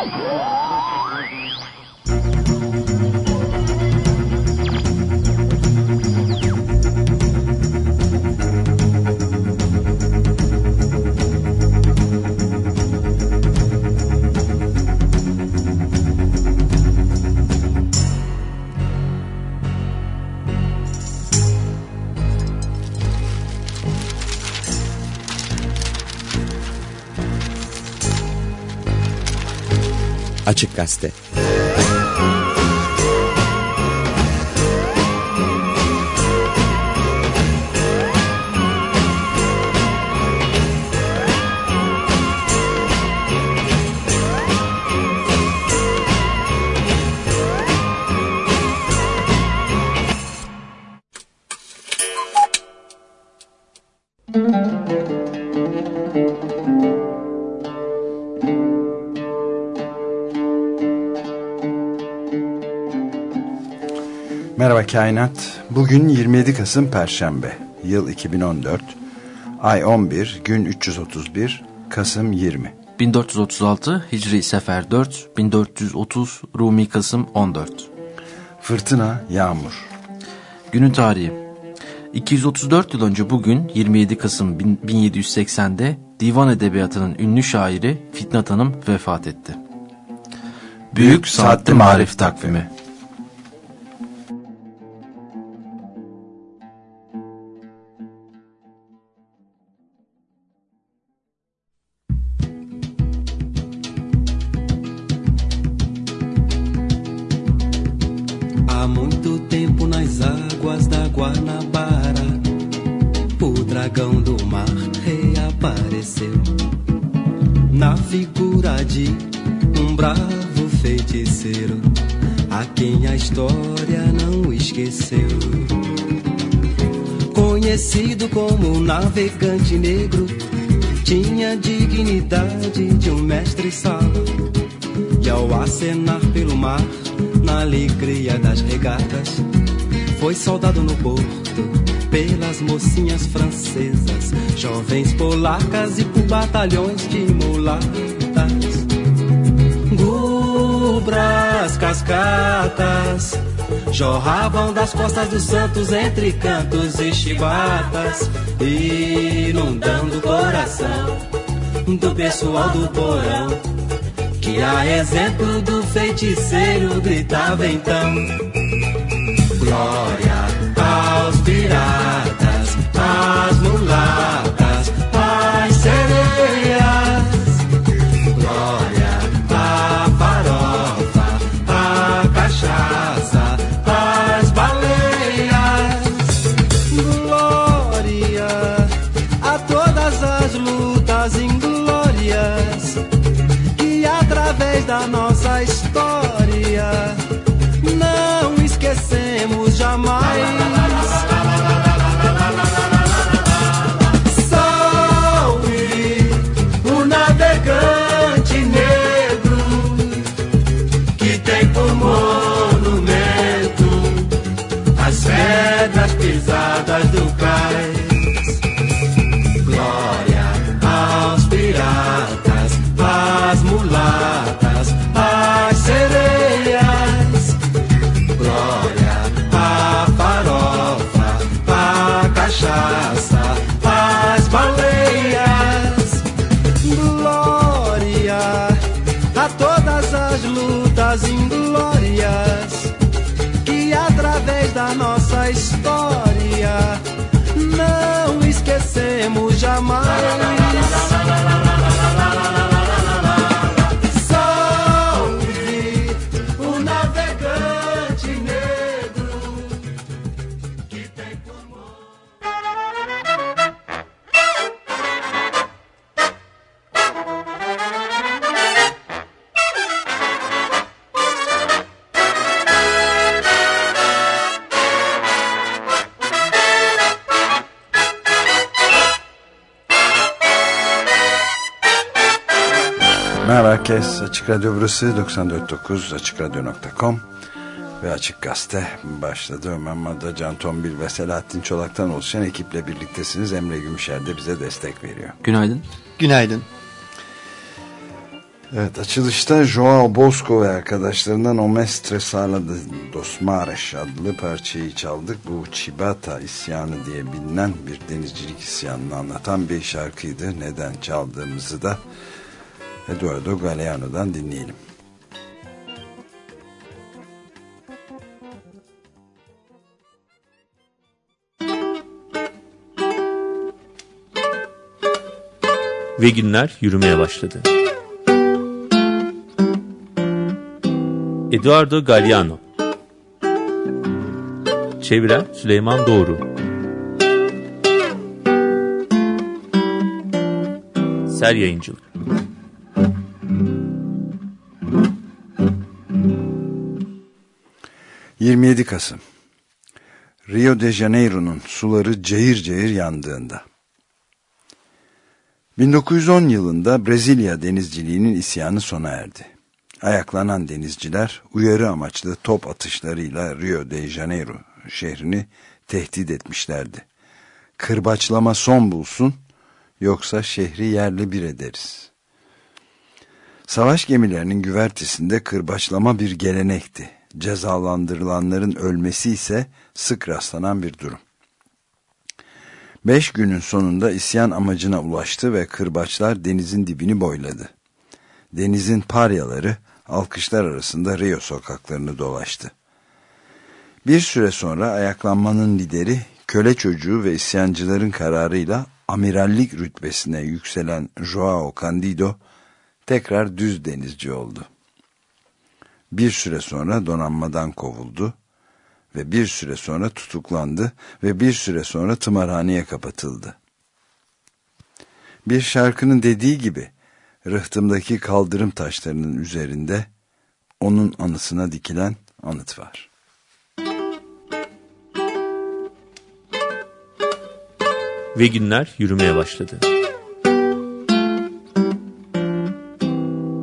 Whoa! Açık Gazete Kainat. Bugün 27 Kasım Perşembe. Yıl 2014. Ay 11, gün 331, Kasım 20. 1436 Hicri Sefer 4, 1430 Rumi Kasım 14. Fırtına, yağmur. Günün tarihi 234 yıl önce bugün 27 Kasım 1780'de divan edebiyatının ünlü şairi Fitnat Hanım vefat etti. Büyük Saatli Marif Takvimi batalhões de mulatas. Gubras, cascatas, jorravam das costas dos santos entre cantos e chibatas, inundando o coração do pessoal do porão. Que a exemplo do feiticeiro gritava então Glória aos piratas, Radyo burası 94.9 AçıkRadyo.com ve Açık Gazete başladı. Ömer Madra, Can Tombil ve Selahattin Çolak'tan oluşan ekiple birliktesiniz. Emre Gümüşer de bize destek veriyor. Günaydın. Günaydın. Evet açılışta Joao Bosco ve arkadaşlarından O Mestre Sala Dos Mares adlı parçayı çaldık. Bu Chibata isyanı diye bilinen bir denizcilik isyanını anlatan bir şarkıydı. Neden çaldığımızı da Eduardo Galeano'dan dinleyelim. Ve günler yürümeye başladı. Eduardo Galliano Çeviren Süleyman Doğru Ser Yayıncılık 27 Kasım Rio de Janeiro'nun suları cayır cayır yandığında 1910 yılında Brezilya denizciliğinin isyanı sona erdi. Ayaklanan denizciler uyarı amaçlı top atışlarıyla Rio de Janeiro şehrini tehdit etmişlerdi. Kırbaçlama son bulsun yoksa şehri yerli bir ederiz. Savaş gemilerinin güvertesinde kırbaçlama bir gelenekti. Cezalandırılanların ölmesi ise sık rastlanan bir durum. Beş günün sonunda isyan amacına ulaştı ve kırbaçlar denizin dibini boyladı. Denizin paryaları alkışlar arasında Rio sokaklarını dolaştı. Bir süre sonra ayaklanmanın lideri köle çocuğu ve isyancıların kararıyla amirallik rütbesine yükselen Joao Candido tekrar düz denizci oldu. Bir süre sonra donanmadan kovuldu ve bir süre sonra tutuklandı ve bir süre sonra tımarhaneye kapatıldı. Bir şarkının dediği gibi rıhtımdaki kaldırım taşlarının üzerinde onun anısına dikilen anıt var. Ve günler yürümeye başladı.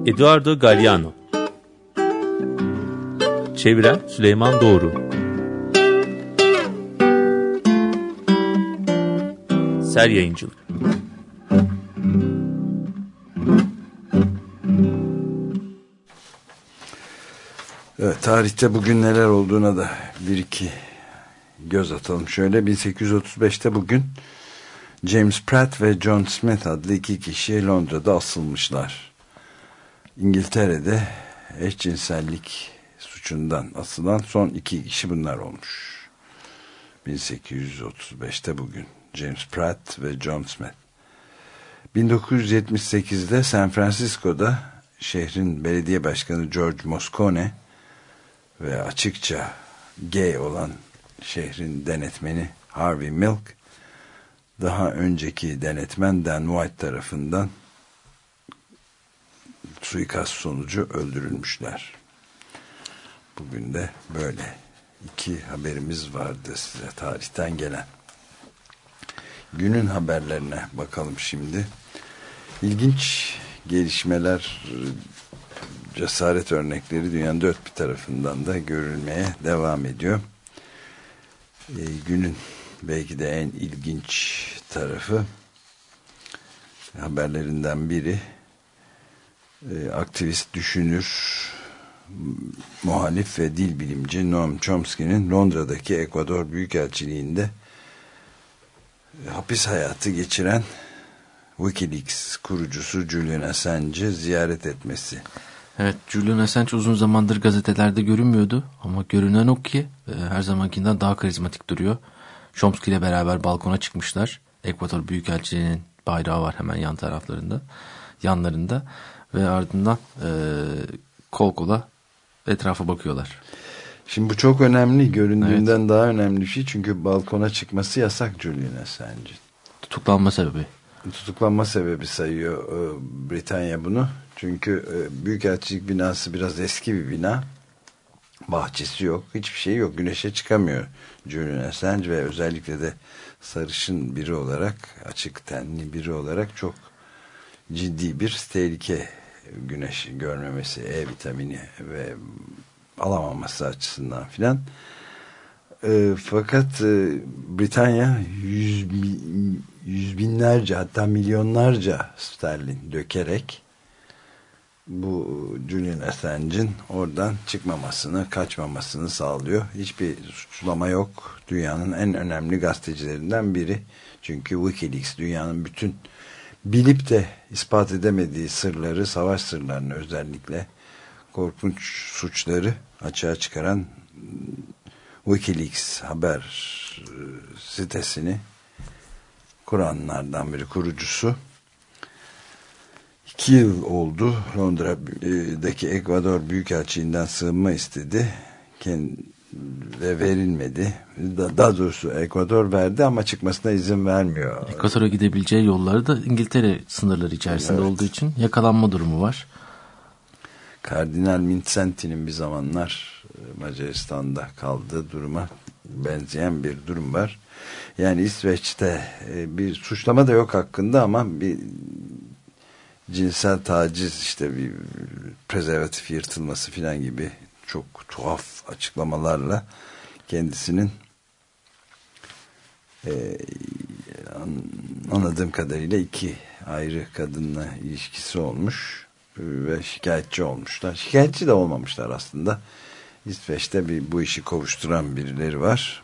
Eduardo Galliano Çeviren Süleyman Doğru Ser Yayıncılık Evet, tarihte bugün neler olduğuna da bir iki göz atalım. Şöyle 1835'te bugün James Pratt ve John Smith adlı iki kişi Londra'da asılmışlar. İngiltere'de eşcinsellik suçundan asılan son iki kişi bunlar olmuş. 1835'te bugün James Pratt ve John Smith. 1978'de San Francisco'da şehrin belediye başkanı George Moscone ve açıkça gay olan şehrin denetmeni Harvey Milk daha önceki denetmen Dan White tarafından suikast sonucu öldürülmüşler. Bugün de böyle iki haberimiz vardı size tarihten gelen. Günün haberlerine bakalım şimdi. İlginç gelişmeler cesaret örnekleri dünyanın dört bir tarafından da görülmeye devam ediyor. E, günün belki de en ilginç tarafı haberlerinden biri e, aktivist düşünür muhalif ve dil bilimci Noam Chomsky'nin Londra'daki Ekvador Büyükelçiliğinde e, hapis hayatı geçiren Wikileaks kurucusu Julian Assange'i ziyaret etmesi. Evet Julian Assange uzun zamandır gazetelerde görünmüyordu ama görünen o ki e, her zamankinden daha karizmatik duruyor. Chomsky ile beraber balkona çıkmışlar. Ekvator Büyükelçiliği'nin bayrağı var hemen yan taraflarında, yanlarında ve ardından e, kol kola etrafa bakıyorlar. Şimdi bu çok önemli. Göründüğünden evet. daha önemli bir şey. Çünkü balkona çıkması yasak Julian Assange. Tutuklanma sebebi. Tutuklanma sebebi sayıyor e, Britanya bunu. Çünkü e, Büyükelçilik binası biraz eski bir bina. Bahçesi yok. Hiçbir şey yok. Güneşe çıkamıyor Julian Assange ve özellikle de sarışın biri olarak açık tenli biri olarak çok ciddi bir tehlike güneş görmemesi, E vitamini ve alamaması açısından filan. E, fakat e, Britanya yüz, yüz binlerce hatta milyonlarca sterlin dökerek bu Julian Assange'in oradan çıkmamasını, kaçmamasını sağlıyor. Hiçbir suçlama yok. Dünyanın en önemli gazetecilerinden biri. Çünkü Wikileaks dünyanın bütün bilip de ispat edemediği sırları, savaş sırlarını özellikle korkunç suçları açığa çıkaran Wikileaks haber e, sitesini kuranlardan biri kurucusu. İki yıl oldu Londra'daki Ekvador Büyükelçiliğinden sığınma istedi. Ve verilmedi. Daha doğrusu Ekvador verdi ama çıkmasına izin vermiyor. Ekvador'a gidebileceği yolları da İngiltere sınırları içerisinde evet. olduğu için yakalanma durumu var. Kardinal Vincenti'nin bir zamanlar e, Macaristan'da kaldığı duruma benzeyen bir durum var. Yani İsveç'te e, bir suçlama da yok hakkında ama bir cinsel taciz işte bir prezervatif yırtılması filan gibi çok tuhaf açıklamalarla kendisinin e, anladığım kadarıyla iki ayrı kadınla ilişkisi olmuş ve şikayetçi olmuşlar. Şikayetçi de olmamışlar aslında. İsveç'te bir bu işi kovuşturan birileri var.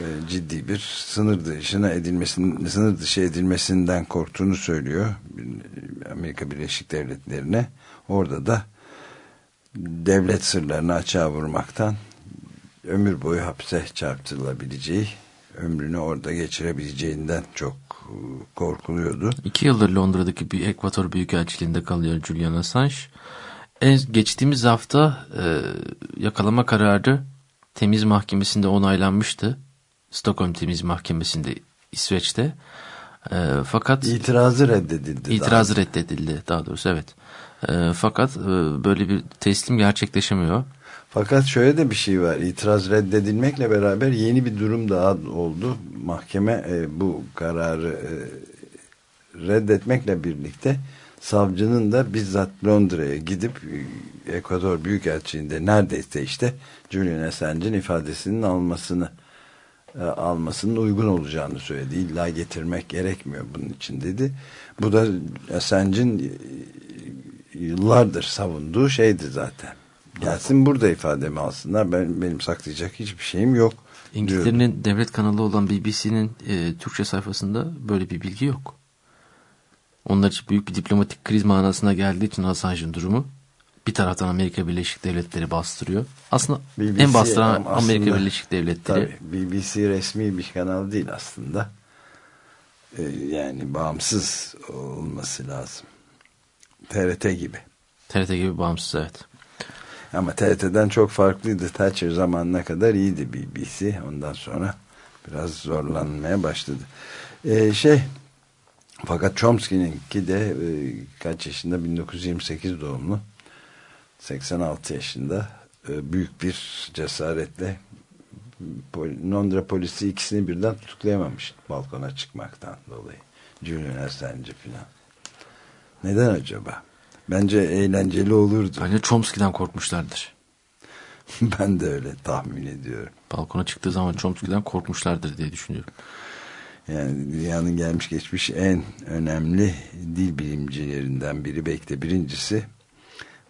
Ve ciddi bir sınır dışına edilmesinin sınır dışı edilmesinden korktuğunu söylüyor Amerika Birleşik Devletleri'ne. Orada da devlet sırlarını açığa vurmaktan ömür boyu hapse çarptırılabileceği, ömrünü orada geçirebileceğinden çok e, korkuluyordu. İki yıldır Londra'daki bir Ekvator Büyükelçiliğinde kalıyor Julian Assange. En geçtiğimiz hafta e, yakalama kararı temiz mahkemesinde onaylanmıştı. Stockholm Temiz Mahkemesi'nde İsveç'te. E, fakat itirazı reddedildi. İtirazı daha reddedildi daha doğrusu evet. E, fakat e, böyle bir teslim gerçekleşemiyor. Fakat şöyle de bir şey var. İtiraz reddedilmekle beraber yeni bir durum daha oldu. Mahkeme e, bu kararı e, reddetmekle birlikte savcının da bizzat Londra'ya gidip e, Ekvador Büyükelçiliğinde neredeyse işte Julian Assange'in ifadesinin almasını e, almasının uygun olacağını söyledi. İlla getirmek gerekmiyor bunun için dedi. Bu da Assange'in e, yıllardır savunduğu şeydi zaten. Gelsin burada ifademi alsınlar. Ben, benim saklayacak hiçbir şeyim yok. İngiltere'nin devlet kanalı olan BBC'nin e, Türkçe sayfasında böyle bir bilgi yok. Onlar için büyük bir diplomatik kriz manasına geldiği için Assange'ın durumu bir taraftan Amerika Birleşik Devletleri bastırıyor. Aslında BBC, en bastıran aslında, Amerika Birleşik Devletleri. Tabii, BBC resmi bir kanal değil aslında. Ee, yani bağımsız olması lazım. TRT gibi. TRT gibi bağımsız evet. Ama TRT'den çok farklıydı. Thatcher zamanına kadar iyiydi BBC. Ondan sonra biraz zorlanmaya başladı. Ee, şey fakat Chomsky'ninki de e, kaç yaşında 1928 doğumlu 86 yaşında e, büyük bir cesaretle Londra polisi ikisini birden tutuklayamamış balkona çıkmaktan dolayı. Julian Assange filan. Neden acaba? Bence eğlenceli olurdu. Bence Chomsky'den korkmuşlardır. ben de öyle tahmin ediyorum. Balkona çıktığı zaman Chomsky'den korkmuşlardır diye düşünüyorum. Yani dünyanın gelmiş geçmiş en önemli dil bilimcilerinden biri belki de birincisi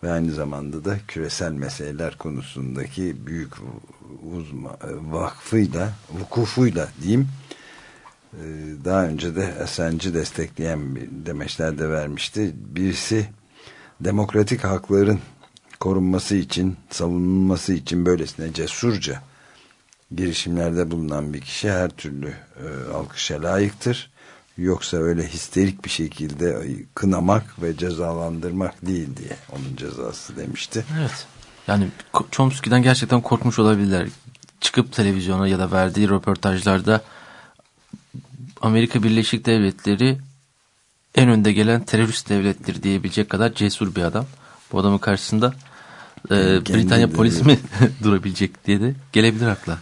ve aynı zamanda da küresel meseleler konusundaki büyük uzma, vakfıyla, vukufuyla diyeyim daha önce de Assange'i destekleyen bir demeçler de vermişti. Birisi demokratik hakların korunması için, savunulması için böylesine cesurca girişimlerde bulunan bir kişi her türlü e, alkışa layıktır. Yoksa öyle histerik bir şekilde kınamak ve cezalandırmak değil diye onun cezası demişti. Evet. Yani Chomsky'den gerçekten korkmuş olabilirler. Çıkıp televizyona ya da verdiği röportajlarda Amerika Birleşik Devletleri en önde gelen terörist devlettir diyebilecek kadar cesur bir adam. Bu adamın karşısında e, Britanya polisi mi durabilecek diye de gelebilir akla.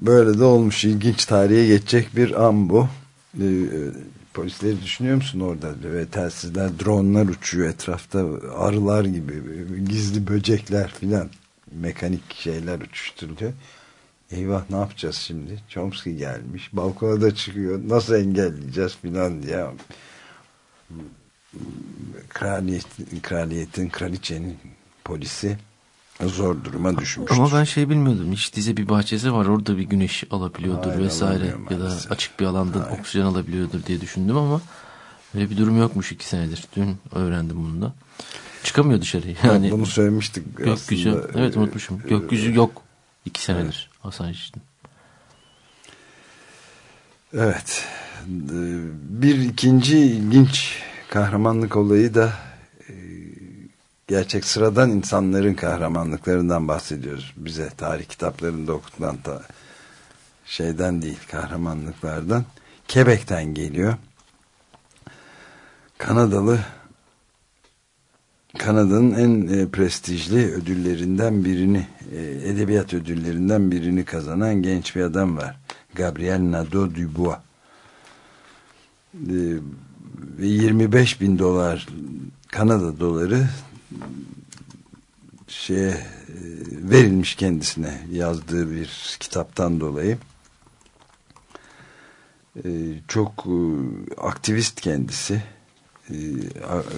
Böyle de olmuş. ilginç tarihe geçecek bir an bu. E, polisleri düşünüyor musun orada? Ve telsizler, dronlar uçuyor etrafta. Arılar gibi, gizli böcekler filan. Mekanik şeyler uçuşturuluyor. Eyvah ne yapacağız şimdi? Chomsky gelmiş. Balkona da çıkıyor. Nasıl engelleyeceğiz filan diye. kraliyetin, kraliyetin, kraliçenin polisi zor duruma düşmüştür. Ama ben şey bilmiyordum. Hiç dize bir bahçesi var. Orada bir güneş alabiliyordur Hayır, vesaire. Ya da açık bir alanda oksijen alabiliyordur diye düşündüm ama öyle bir durum yokmuş iki senedir. Dün öğrendim bunu da. Çıkamıyor dışarıya. Yani Bunu söylemiştik gökyüzü. aslında. Evet unutmuşum. Gökyüzü yok. iki senedir. Assange için. Evet. Bir ikinci ilginç kahramanlık olayı da e, gerçek sıradan insanların kahramanlıklarından bahsediyoruz. Bize tarih kitaplarında okutulan ta, şeyden değil kahramanlıklardan. Quebec'ten geliyor. Kanadalı Kanada'nın en e, prestijli ödüllerinden birini, e, edebiyat ödüllerinden birini kazanan genç bir adam var. Gabriel Nadeau-Dubois. E, ve 25 bin dolar Kanada doları şeye e, verilmiş kendisine yazdığı bir kitaptan dolayı. E, çok e, aktivist kendisi. E,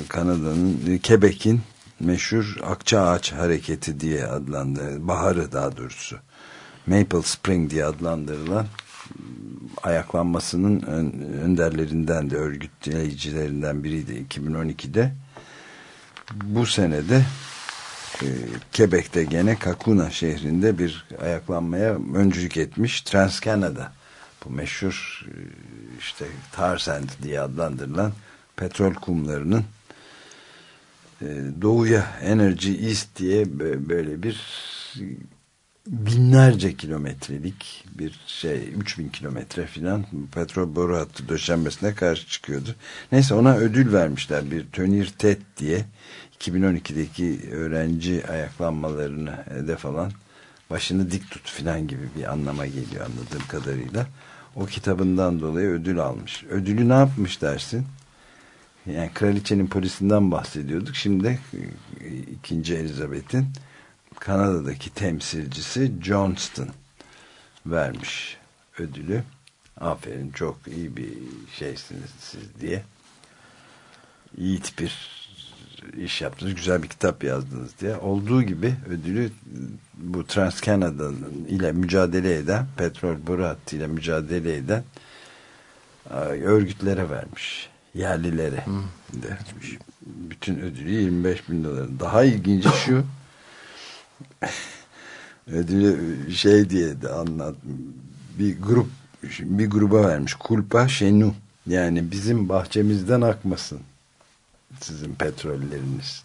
Kanada'nın e, Quebec'in meşhur Akça Ağaç Hareketi diye adlandırılan baharı daha doğrusu Maple Spring diye adlandırılan ayaklanmasının ön, önderlerinden de örgütleyicilerinden biriydi 2012'de bu senede e, Quebec'te gene Kakuna şehrinde bir ayaklanmaya öncülük etmiş Trans-Canada bu meşhur e, işte tar sand diye adlandırılan petrol kumlarının e, doğuya Energy East diye böyle bir binlerce kilometrelik bir şey 3000 kilometre filan petrol boru hattı döşenmesine karşı çıkıyordu. Neyse ona ödül vermişler bir Tönir Tet diye 2012'deki öğrenci ayaklanmalarını hedef alan başını dik tut filan gibi bir anlama geliyor anladığım kadarıyla. O kitabından dolayı ödül almış. Ödülü ne yapmış dersin? Yani kraliçenin polisinden bahsediyorduk. Şimdi de ikinci Elizabeth'in Kanada'daki temsilcisi Johnston vermiş ödülü. Aferin çok iyi bir şeysiniz siz diye. Yiğit bir iş yaptınız. Güzel bir kitap yazdınız diye. Olduğu gibi ödülü bu Trans-Canada ile mücadele eden petrol boru ile mücadele eden örgütlere vermiş. Yerlilere hmm. vermiş. Bütün ödülü 25 bin dolar. Daha ilginci şu ödülü şey diye de anlat bir grup bir gruba vermiş. Kulpa şenu. Yani bizim bahçemizden akmasın sizin petrolleriniz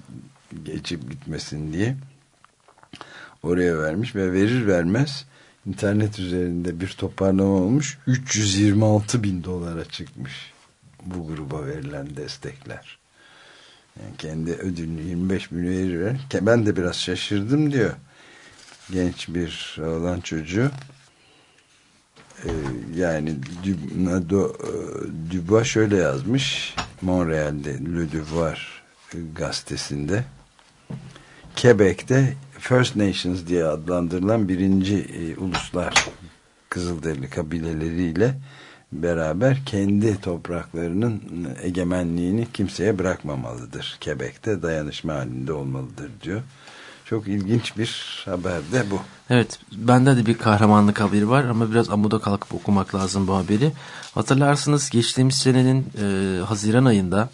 geçip gitmesin diye. Oraya vermiş ve verir vermez internet üzerinde bir toparlama olmuş. 326 bin dolara çıkmış bu gruba verilen destekler. Yani kendi ödülünü 25 bin verir ben de biraz şaşırdım diyor. Genç bir olan çocuğu. Ee, yani Dubois şöyle yazmış. Montreal'de Le Devoir gazetesinde. Quebec'te First Nations diye adlandırılan birinci e, uluslar Kızılderili kabileleriyle beraber kendi topraklarının egemenliğini kimseye bırakmamalıdır. Quebec'te dayanışma halinde olmalıdır diyor. Çok ilginç bir haber de bu. Evet bende de bir kahramanlık haberi var ama biraz amuda kalkıp okumak lazım bu haberi. Hatırlarsınız geçtiğimiz senenin e, Haziran ayında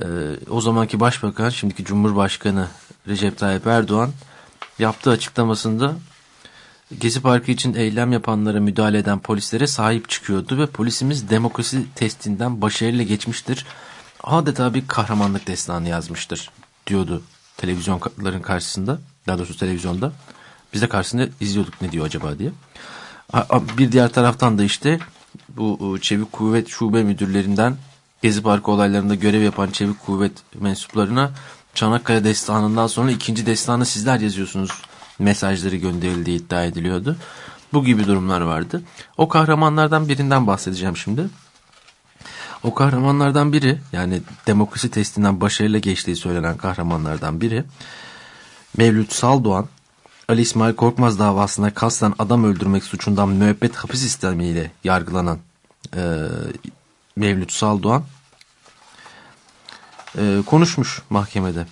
e, o zamanki başbakan şimdiki Cumhurbaşkanı Recep Tayyip Erdoğan yaptığı açıklamasında Gezi Parkı için eylem yapanlara müdahale eden polislere sahip çıkıyordu ve polisimiz demokrasi testinden başarıyla geçmiştir. Adeta bir kahramanlık destanı yazmıştır diyordu televizyonların karşısında daha doğrusu televizyonda biz de karşısında izliyorduk ne diyor acaba diye. Bir diğer taraftan da işte bu Çevik Kuvvet Şube Müdürlerinden Gezi Parkı olaylarında görev yapan Çevik Kuvvet mensuplarına Çanakkale Destanı'ndan sonra ikinci destanı sizler yazıyorsunuz mesajları gönderildiği iddia ediliyordu. Bu gibi durumlar vardı. O kahramanlardan birinden bahsedeceğim şimdi. O kahramanlardan biri yani demokrasi testinden başarıyla geçtiği söylenen kahramanlardan biri Mevlüt Saldoğan Ali İsmail Korkmaz davasına kasten adam öldürmek suçundan müebbet hapis sistemiyle yargılanan e, Mevlüt Saldoğan e, konuşmuş mahkemede.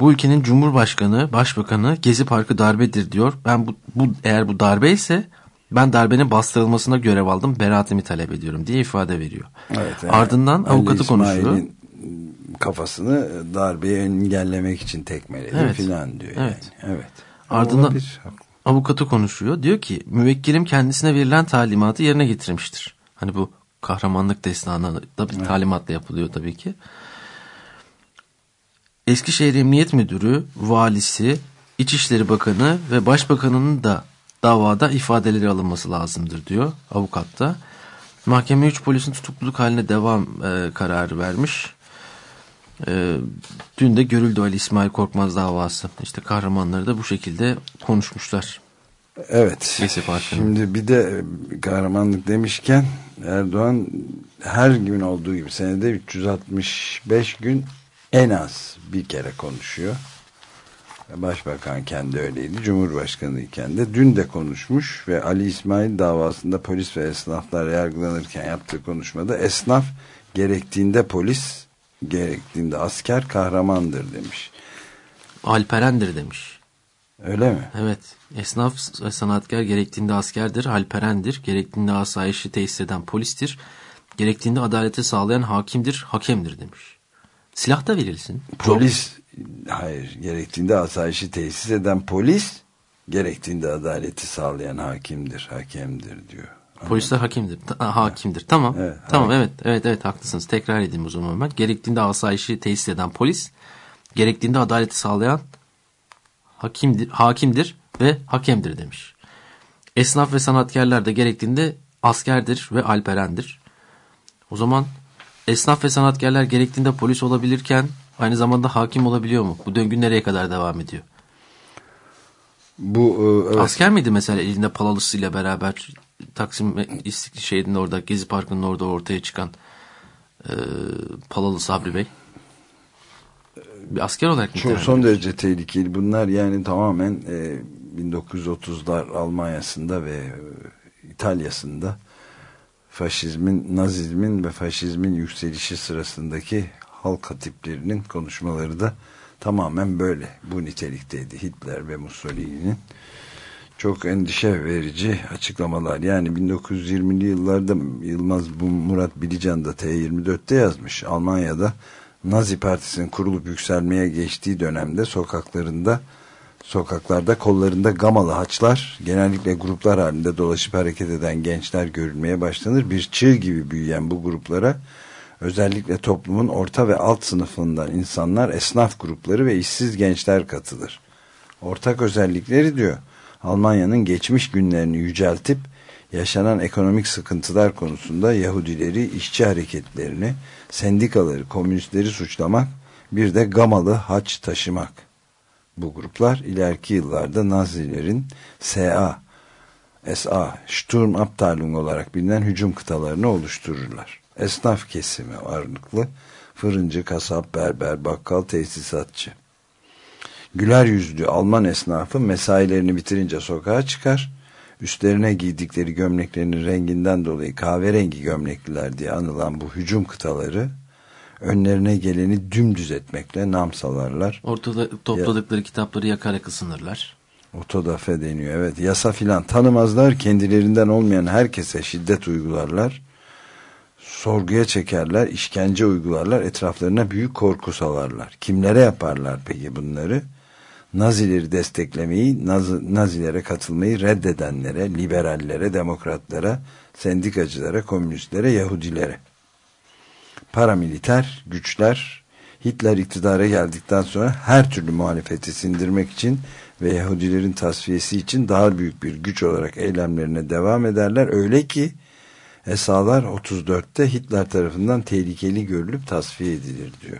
Bu ülkenin Cumhurbaşkanı, Başbakanı Gezi Parkı darbedir diyor. Ben bu, bu eğer bu darbe ise ben darbenin bastırılmasına görev aldım, beraatimi talep ediyorum diye ifade veriyor. Evet, yani Ardından Ali avukatı konuşuyor. Kafasını darbeyi engellemek için tekmeledi Evet. filan diyor. Evet. Yani. Evet. Ardından avukatı konuşuyor. Diyor ki müvekkilim kendisine verilen talimatı yerine getirmiştir. Hani bu kahramanlık destanı da bir talimatla yapılıyor tabii ki. Eskişehir Emniyet Müdürü, valisi, İçişleri Bakanı ve Başbakanının da davada ifadeleri alınması lazımdır diyor avukat da. Mahkeme 3 polisin tutukluluk haline devam e, kararı vermiş. E, dün de görüldü Ali İsmail Korkmaz davası. İşte kahramanları da bu şekilde konuşmuşlar. Evet. Şimdi bir de kahramanlık demişken Erdoğan her gün olduğu gibi senede 365 gün en az bir kere konuşuyor. Başbakan kendi öyleydi. Cumhurbaşkanı iken de dün de konuşmuş ve Ali İsmail davasında polis ve esnaflar yargılanırken yaptığı konuşmada esnaf gerektiğinde polis gerektiğinde asker kahramandır demiş. Alperendir demiş. Öyle mi? Evet. Esnaf ve sanatkar gerektiğinde askerdir, halperendir. Gerektiğinde asayişi tesis eden polistir. Gerektiğinde adaleti sağlayan hakimdir, hakemdir demiş. Silah da verilsin. Polis hayır gerektiğinde asayişi tesis eden polis gerektiğinde adaleti sağlayan hakimdir, hakemdir diyor. Polisler hakimdir. Ta- hakimdir. Tamam. Evet, tamam hakim. evet. Evet evet haklısınız. Tekrar edeyim o zaman ben. Gerektiğinde asayişi tesis eden polis, gerektiğinde adaleti sağlayan hakimdir, hakimdir ve hakemdir demiş. Esnaf ve sanatkarlar da gerektiğinde askerdir ve alperendir. O zaman esnaf ve sanatkarlar gerektiğinde polis olabilirken aynı zamanda hakim olabiliyor mu? Bu döngü nereye kadar devam ediyor? Bu e, evet, Asker miydi mesela elinde palalısıyla beraber Taksim İstiklal şehrinin orada Gezi Parkı'nın orada ortaya çıkan e, Palalı Sabri Bey? Bir asker olarak mı? çok son derece tehlikeli. Bunlar yani tamamen e, 1930'lar Almanya'sında ve e, İtalya'sında faşizmin, nazizmin ve faşizmin yükselişi sırasındaki halk hatiplerinin konuşmaları da tamamen böyle bu nitelikteydi. Hitler ve Mussolini'nin çok endişe verici açıklamalar. Yani 1920'li yıllarda Yılmaz Murat Bilican da T24'te yazmış. Almanya'da Nazi Partisi'nin kurulup yükselmeye geçtiği dönemde sokaklarında sokaklarda kollarında gamalı haçlar genellikle gruplar halinde dolaşıp hareket eden gençler görülmeye başlanır. Bir çığ gibi büyüyen bu gruplara özellikle toplumun orta ve alt sınıfından insanlar, esnaf grupları ve işsiz gençler katılır. Ortak özellikleri diyor Almanya'nın geçmiş günlerini yüceltip yaşanan ekonomik sıkıntılar konusunda Yahudileri, işçi hareketlerini, sendikaları, komünistleri suçlamak, bir de gamalı haç taşımak. Bu gruplar ileriki yıllarda Nazilerin SA, SA, Sturmabteilung olarak bilinen hücum kıtalarını oluştururlar. Esnaf kesimi ağırlıklı, fırıncı, kasap, berber, bakkal, tesisatçı. Güler yüzlü Alman esnafı mesailerini bitirince sokağa çıkar. Üstlerine giydikleri gömleklerinin renginden dolayı kahverengi gömlekliler diye anılan bu hücum kıtaları önlerine geleni dümdüz etmekle nam salarlar. Ortada topladıkları kitapları yakarak ısınırlar. Otodafe deniyor. Evet yasa filan tanımazlar. Kendilerinden olmayan herkese şiddet uygularlar. Sorguya çekerler. işkence uygularlar. Etraflarına büyük korku salarlar. Kimlere yaparlar peki bunları? Nazileri desteklemeyi, Nazi, Nazilere katılmayı reddedenlere, liberallere, demokratlara, sendikacılara, komünistlere, Yahudilere. Paramiliter güçler Hitler iktidara geldikten sonra her türlü muhalefeti sindirmek için ve Yahudilerin tasfiyesi için daha büyük bir güç olarak eylemlerine devam ederler. Öyle ki Esalar 34'te Hitler tarafından tehlikeli görülüp tasfiye edilir diyor.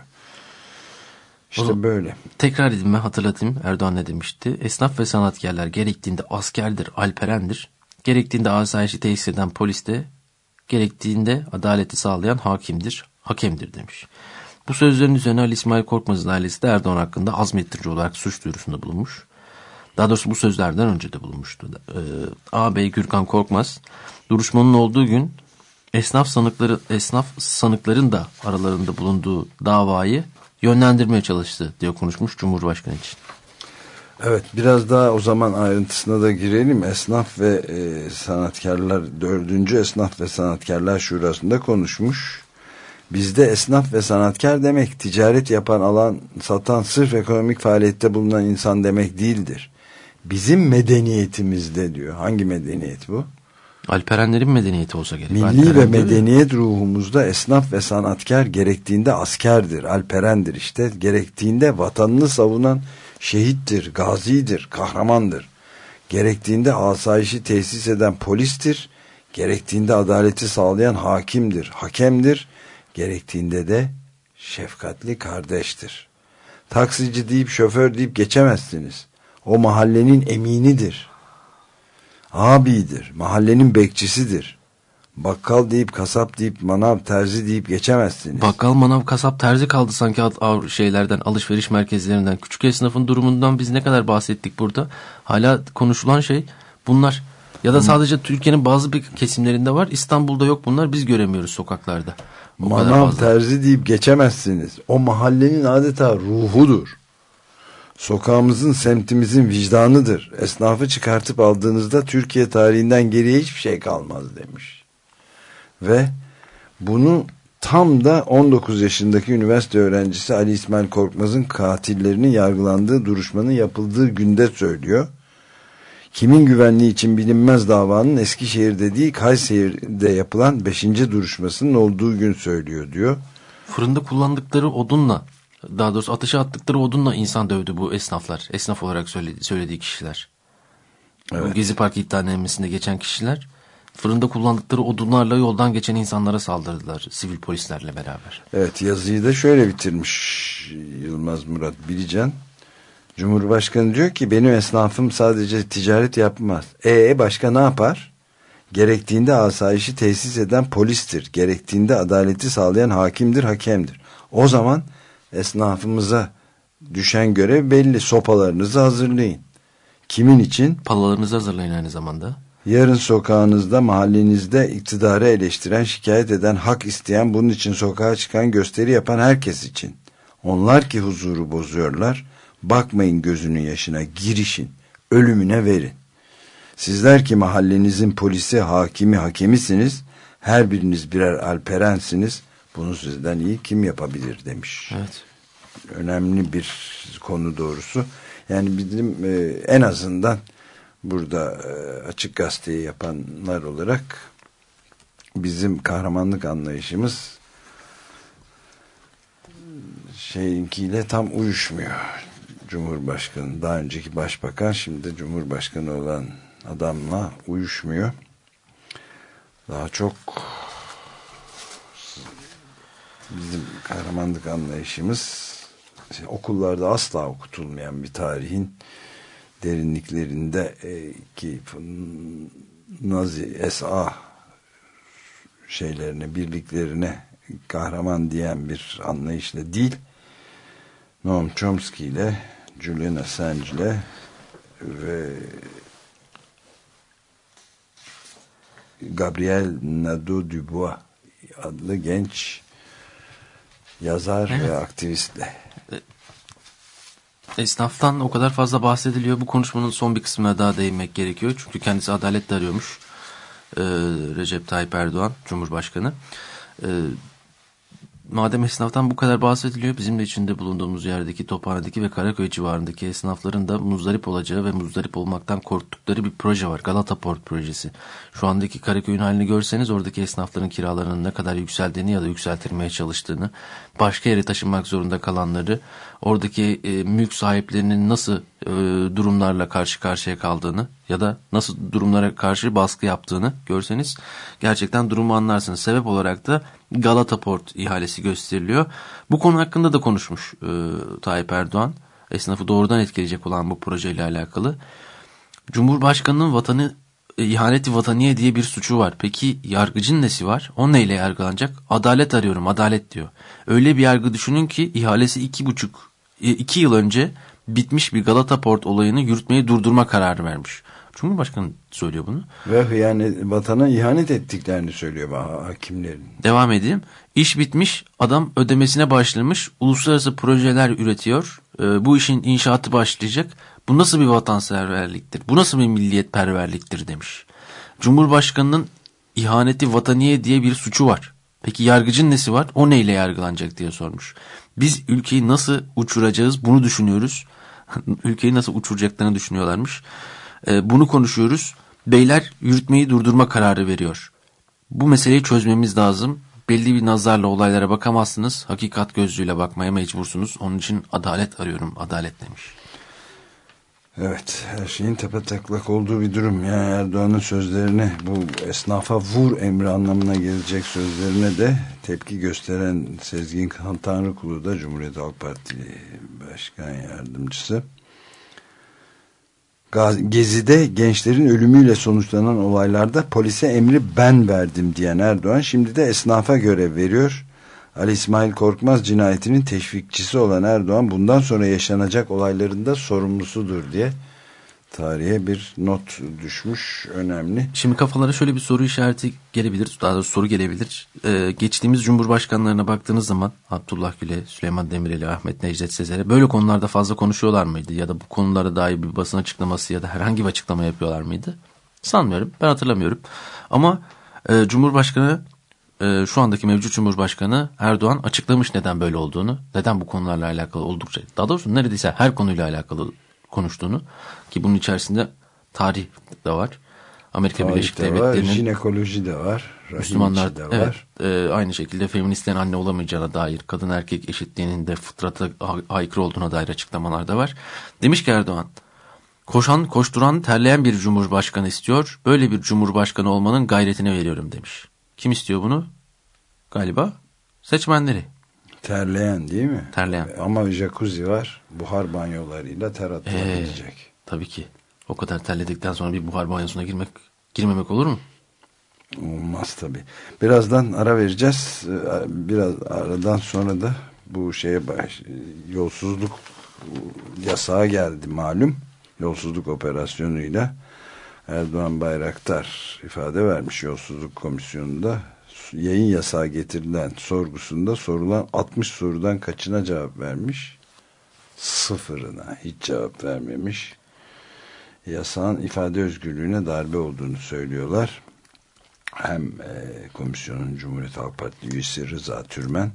İşte O- böyle. Tekrar edeyim ben hatırlatayım Erdoğan ne demişti. Esnaf ve sanatkarlar gerektiğinde askerdir, alperendir. Gerektiğinde asayişi tesis eden polis de gerektiğinde adaleti sağlayan hakimdir, hakemdir demiş. Bu sözlerin üzerine Ali İsmail Korkmaz'ın ailesi de Erdoğan hakkında azmettirici olarak suç duyurusunda bulunmuş. Daha doğrusu bu sözlerden önce de bulunmuştu. Ee, ağabey Gürkan Korkmaz duruşmanın olduğu gün esnaf sanıkları esnaf sanıkların da aralarında bulunduğu davayı yönlendirmeye çalıştı diye konuşmuş Cumhurbaşkanı için. Evet biraz daha o zaman ayrıntısına da girelim. Esnaf ve e, sanatkarlar dördüncü Esnaf ve Sanatkarlar Şurası'nda konuşmuş. Bizde esnaf ve sanatkar demek ticaret yapan alan satan sırf ekonomik faaliyette bulunan insan demek değildir. Bizim medeniyetimizde diyor. Hangi medeniyet bu? Alperenlerin medeniyeti olsa gerek. Milli Alperen ve medeniyet ruhumuzda esnaf ve sanatkar gerektiğinde askerdir, alperendir işte. Gerektiğinde vatanını savunan şehittir, gazidir, kahramandır. Gerektiğinde asayişi tesis eden polistir. Gerektiğinde adaleti sağlayan hakimdir, hakemdir. Gerektiğinde de şefkatli kardeştir. Taksici deyip şoför deyip geçemezsiniz. O mahallenin eminidir. Abidir, mahallenin bekçisidir. Bakkal deyip kasap deyip manav terzi deyip geçemezsiniz. Bakkal, manav, kasap, terzi kaldı sanki şeylerden, alışveriş merkezlerinden. Küçük esnafın durumundan biz ne kadar bahsettik burada. Hala konuşulan şey bunlar. Ya da sadece Türkiye'nin bazı bir kesimlerinde var. İstanbul'da yok bunlar. Biz göremiyoruz sokaklarda. O Manav terzi deyip geçemezsiniz. O mahallenin adeta ruhudur. Sokağımızın, semtimizin vicdanıdır. Esnafı çıkartıp aldığınızda Türkiye tarihinden geriye hiçbir şey kalmaz demiş. Ve bunu tam da 19 yaşındaki üniversite öğrencisi Ali İsmail Korkmaz'ın katillerinin yargılandığı duruşmanın yapıldığı günde söylüyor. Kimin güvenliği için bilinmez davanın Eskişehir'de değil Kayseri'de yapılan 5. duruşmasının olduğu gün söylüyor diyor. Fırında kullandıkları odunla, daha doğrusu ateşe attıkları odunla insan dövdü bu esnaflar. Esnaf olarak söyledi, söylediği kişiler. Bu Gezi Park iddianamesinde geçen kişiler fırında kullandıkları odunlarla yoldan geçen insanlara saldırdılar sivil polislerle beraber. Evet yazıyı da şöyle bitirmiş Yılmaz Murat Bilican. Cumhurbaşkanı diyor ki benim esnafım sadece ticaret yapmaz. E başka ne yapar? Gerektiğinde asayişi tesis eden polistir. Gerektiğinde adaleti sağlayan hakimdir, hakemdir. O zaman esnafımıza düşen görev belli. Sopalarınızı hazırlayın. Kimin için? Palalarınızı hazırlayın aynı zamanda. Yarın sokağınızda, mahallenizde iktidarı eleştiren, şikayet eden, hak isteyen, bunun için sokağa çıkan, gösteri yapan herkes için. Onlar ki huzuru bozuyorlar. Bakmayın gözünün yaşına, girişin, ölümüne verin. Sizler ki mahallenizin polisi, hakimi, hakemisiniz. Her biriniz birer alperensiniz. Bunu sizden iyi kim yapabilir demiş Evet. önemli bir konu doğrusu. Yani bizim e, en azından burada e, açık gazeteyi yapanlar olarak bizim kahramanlık anlayışımız şeyinkiyle tam uyuşmuyor. Cumhurbaşkanı daha önceki başbakan şimdi Cumhurbaşkanı olan adamla uyuşmuyor. Daha çok bizim kahramanlık anlayışımız işte okullarda asla okutulmayan bir tarihin derinliklerinde e, ki Nazi SA şeylerine birliklerine kahraman diyen bir anlayışla değil Noam Chomsky ile Julian Assange ile ve Gabriel Nadeau-Dubois adlı genç yazar ve aktivistle. Esnaftan o kadar fazla bahsediliyor. Bu konuşmanın son bir kısmına daha değinmek gerekiyor. Çünkü kendisi adalet arıyormuş. Ee, Recep Tayyip Erdoğan, Cumhurbaşkanı. Ee, madem esnaftan bu kadar bahsediliyor, bizim de içinde bulunduğumuz yerdeki Tophane'deki ve Karaköy civarındaki esnafların da muzdarip olacağı ve muzdarip olmaktan korktukları bir proje var. Galata Port projesi. Şu andaki Karaköy'ün halini görseniz oradaki esnafların kiralarının ne kadar yükseldiğini ya da yükseltilmeye çalıştığını, başka yere taşınmak zorunda kalanları, oradaki e, mülk sahiplerinin nasıl e, durumlarla karşı karşıya kaldığını ya da nasıl durumlara karşı baskı yaptığını görseniz gerçekten durumu anlarsınız. Sebep olarak da Galata Port ihalesi gösteriliyor. Bu konu hakkında da konuşmuş e, Tayyip Erdoğan. Esnafı doğrudan etkileyecek olan bu projeyle alakalı. Cumhurbaşkanının vatanı e, ihaneti vataniye diye bir suçu var. Peki yargıcın nesi var? O neyle yargılanacak? Adalet arıyorum, adalet diyor. Öyle bir yargı düşünün ki ihalesi iki buçuk, e, iki yıl önce bitmiş bir Galata Port olayını yürütmeyi durdurma kararı vermiş. Cumhurbaşkanı söylüyor bunu. Ve hıyanet, vatana ihanet ettiklerini söylüyor hakimlerin. Devam edeyim. İş bitmiş, adam ödemesine başlamış, uluslararası projeler üretiyor. Ee, bu işin inşaatı başlayacak. Bu nasıl bir vatanseverliktir? Bu nasıl bir milliyetperverliktir demiş. Cumhurbaşkanının ihaneti vataniye diye bir suçu var. Peki yargıcın nesi var? O neyle yargılanacak diye sormuş. Biz ülkeyi nasıl uçuracağız bunu düşünüyoruz. ülkeyi nasıl uçuracaklarını düşünüyorlarmış. Ee, bunu konuşuyoruz. Beyler yürütmeyi durdurma kararı veriyor. Bu meseleyi çözmemiz lazım. Belli bir nazarla olaylara bakamazsınız. Hakikat gözlüğüyle bakmaya mecbursunuz. Onun için adalet arıyorum. Adalet demiş. Evet her şeyin tepetaklak olduğu bir durum. Yani Erdoğan'ın sözlerine bu esnafa vur emri anlamına gelecek sözlerine de tepki gösteren Sezgin Tanrıkulu da Cumhuriyet Halk Partili Başkan Yardımcısı. Gezi'de gençlerin ölümüyle sonuçlanan olaylarda polise emri ben verdim diyen Erdoğan şimdi de esnafa görev veriyor. Ali İsmail Korkmaz cinayetinin teşvikçisi olan Erdoğan bundan sonra yaşanacak olaylarında sorumlusudur diye tarihe bir not düşmüş önemli. Şimdi kafalara şöyle bir soru işareti gelebilir daha doğrusu soru gelebilir. Ee, geçtiğimiz cumhurbaşkanlarına baktığınız zaman Abdullah Gül'e, Süleyman Demirel'e, Ahmet Necdet Sezer'e böyle konularda fazla konuşuyorlar mıydı? Ya da bu konulara dair bir basın açıklaması ya da herhangi bir açıklama yapıyorlar mıydı? Sanmıyorum ben hatırlamıyorum. Ama e, Cumhurbaşkanı e, şu andaki mevcut Cumhurbaşkanı Erdoğan açıklamış neden böyle olduğunu. Neden bu konularla alakalı oldukça daha doğrusu neredeyse her konuyla alakalı konuştuğunu ki bunun içerisinde tarih de var. Amerika tarih Birleşik de Devletleri'nin jinekoloji de var. Müslümanlar de evet, var. E, aynı şekilde feministlerin anne olamayacağına dair kadın erkek eşitliğinin de fıtrata aykırı olduğuna dair açıklamalar da var. Demiş ki Erdoğan koşan koşturan terleyen bir cumhurbaşkanı istiyor. Böyle bir cumhurbaşkanı olmanın gayretine veriyorum demiş. Kim istiyor bunu? Galiba seçmenleri. Terleyen değil mi? Terleyen. Ama jacuzzi var. Buhar banyolarıyla ter atılabilecek. Ee, tabii ki. O kadar terledikten sonra bir buhar banyosuna girmek girmemek olur mu? Olmaz tabii. Birazdan ara vereceğiz. Biraz aradan sonra da bu şeye baş, yolsuzluk yasağı geldi malum. Yolsuzluk operasyonuyla Erdoğan Bayraktar ifade vermiş yolsuzluk komisyonunda yayın yasağı getirilen sorgusunda sorulan 60 sorudan kaçına cevap vermiş? Sıfırına hiç cevap vermemiş. Yasağın ifade özgürlüğüne darbe olduğunu söylüyorlar. Hem e, komisyonun Cumhuriyet Halk Partisi üyesi Rıza Türmen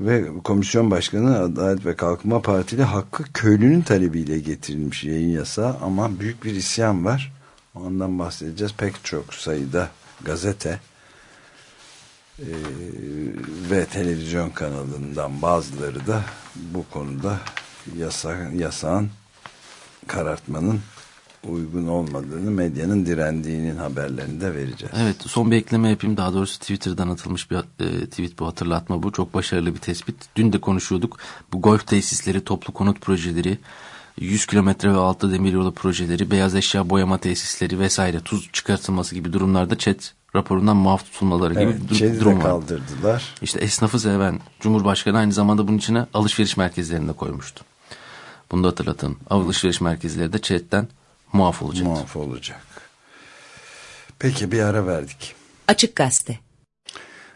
ve komisyon başkanı Adalet ve Kalkınma Partili Hakkı Köylü'nün talebiyle getirilmiş yayın yasağı ama büyük bir isyan var. Ondan bahsedeceğiz. Pek çok sayıda gazete e, ve televizyon kanalından bazıları da bu konuda yasa, yasağın karartmanın uygun olmadığını medyanın direndiğinin haberlerini de vereceğiz. Evet son bir ekleme yapayım daha doğrusu Twitter'dan atılmış bir e, tweet bu hatırlatma bu çok başarılı bir tespit. Dün de konuşuyorduk bu golf tesisleri toplu konut projeleri 100 kilometre ve altı demiryolu projeleri beyaz eşya boyama tesisleri vesaire tuz çıkartılması gibi durumlarda chat raporundan muaf tutulmaları evet, gibi durum var. kaldırdılar. İşte esnafı seven Cumhurbaşkanı aynı zamanda bunun içine alışveriş merkezlerinde koymuştu. Bunu da hatırlatın. Alışveriş merkezleri de chatten muaf olacak. Muaf olacak. Peki bir ara verdik. Açık Gazete.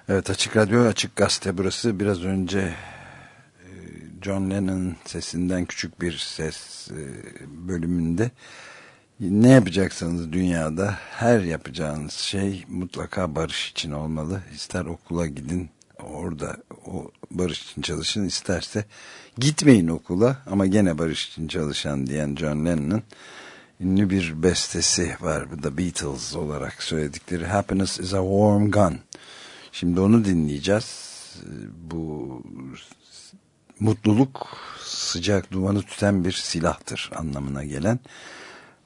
Evet Açık Radyo Açık Gazete burası. Biraz önce e, John Lennon'ın sesinden küçük bir ses e, bölümünde ne yapacaksanız dünyada her yapacağınız şey mutlaka barış için olmalı. İster okula gidin orada o barış için çalışın isterse gitmeyin okula ama gene barış için çalışan diyen John Lennon'ın ünlü bir bestesi var. The Beatles olarak söyledikleri Happiness is a Warm Gun. Şimdi onu dinleyeceğiz. Bu mutluluk sıcak dumanı tüten bir silahtır anlamına gelen.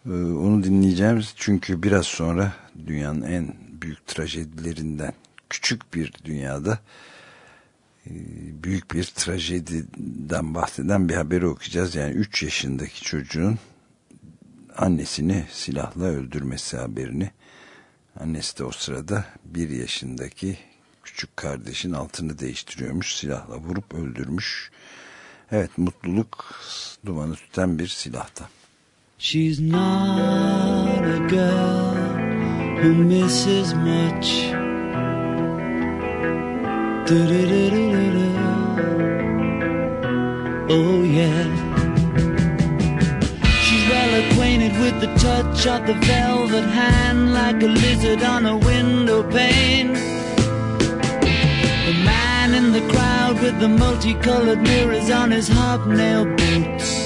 Onu dinleyeceğimiz çünkü biraz sonra dünyanın en büyük trajedilerinden küçük bir dünyada büyük bir trajediden bahseden bir haberi okuyacağız. Yani 3 yaşındaki çocuğun annesini silahla öldürmesi haberini. Annesi de o sırada bir yaşındaki küçük kardeşin altını değiştiriyormuş silahla vurup öldürmüş. Evet mutluluk dumanı tutan bir silahta She's not a girl who misses much. Oh yeah. She's well acquainted with the touch of the velvet hand like a lizard on a window pane. The man in the crowd with the multicolored mirrors on his hobnail boots.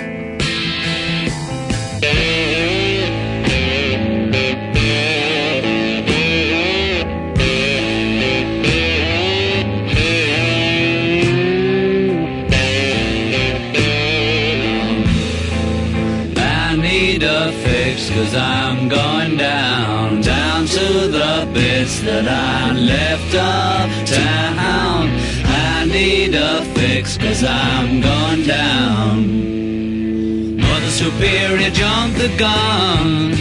That I left uptown. I need a fix cause I'm going down. Mother Superior jumped the gun.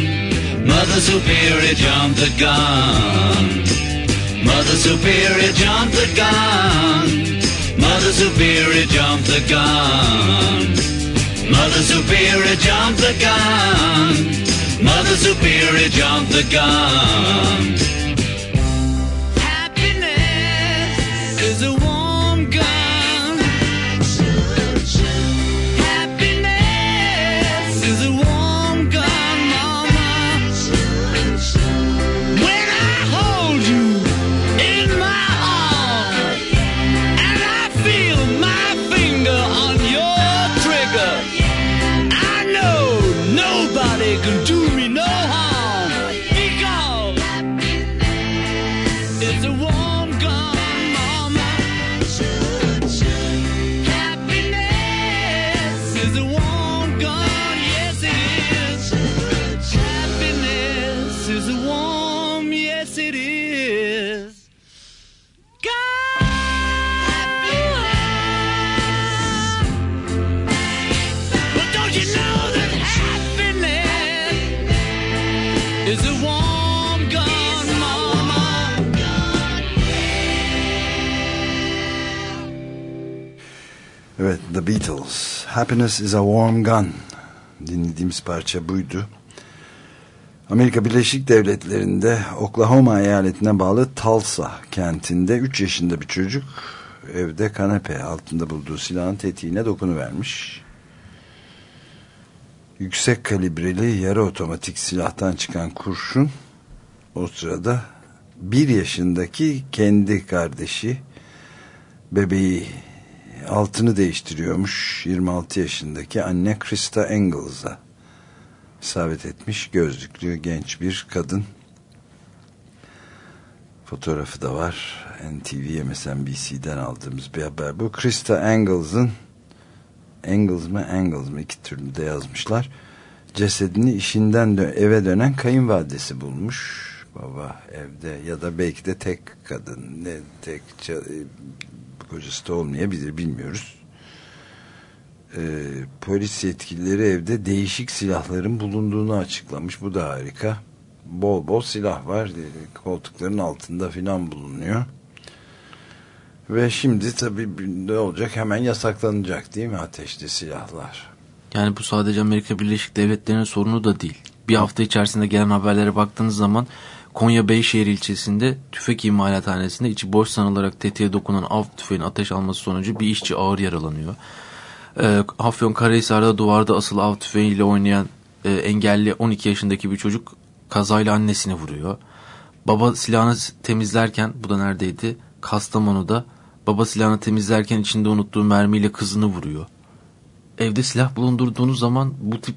Mother Superior jumped the gun. Mother Superior jumped the gun. Mother Superior jumped the gun. Mother Superior jumped the gun. Mother Superior jumped the gun. Happiness is a Warm Gun dinlediğimiz parça buydu. Amerika Birleşik Devletleri'nde Oklahoma eyaletine bağlı Tulsa kentinde 3 yaşında bir çocuk evde kanepe altında bulduğu silahın tetiğine dokunuvermiş. Yüksek kalibreli yarı otomatik silahtan çıkan kurşun o sırada bir yaşındaki kendi kardeşi bebeği altını değiştiriyormuş. 26 yaşındaki anne Krista Engles'a isabet etmiş. Gözlüklü genç bir kadın. Fotoğrafı da var. NTV MSNBC'den aldığımız bir haber bu. Krista Engles'ın Engels mi Engels mi iki türlü de yazmışlar. Cesedini işinden dö eve dönen kayınvalidesi bulmuş. Baba evde ya da belki de tek kadın ne tek kocası da olmayabilir bilmiyoruz. Ee, polis yetkilileri evde değişik silahların bulunduğunu açıklamış. Bu da harika. Bol bol silah var. Ee, Koltukların altında filan bulunuyor. Ve şimdi tabii ne olacak? Hemen yasaklanacak değil mi ateşli silahlar? Yani bu sadece Amerika Birleşik Devletleri'nin sorunu da değil. Bir hafta içerisinde gelen haberlere baktığınız zaman Konya Beyşehir ilçesinde tüfek imalathanesinde içi boş sanılarak tetiğe dokunan av tüfeğin ateş alması sonucu bir işçi ağır yaralanıyor. Ee, Afyonkarahisar'da duvarda asılı av tüfeğiyle oynayan e, engelli 12 yaşındaki bir çocuk kazayla annesini vuruyor. Baba silahını temizlerken bu da neredeydi? Kastamonu'da baba silahını temizlerken içinde unuttuğu mermiyle kızını vuruyor. Evde silah bulundurduğunuz zaman bu tip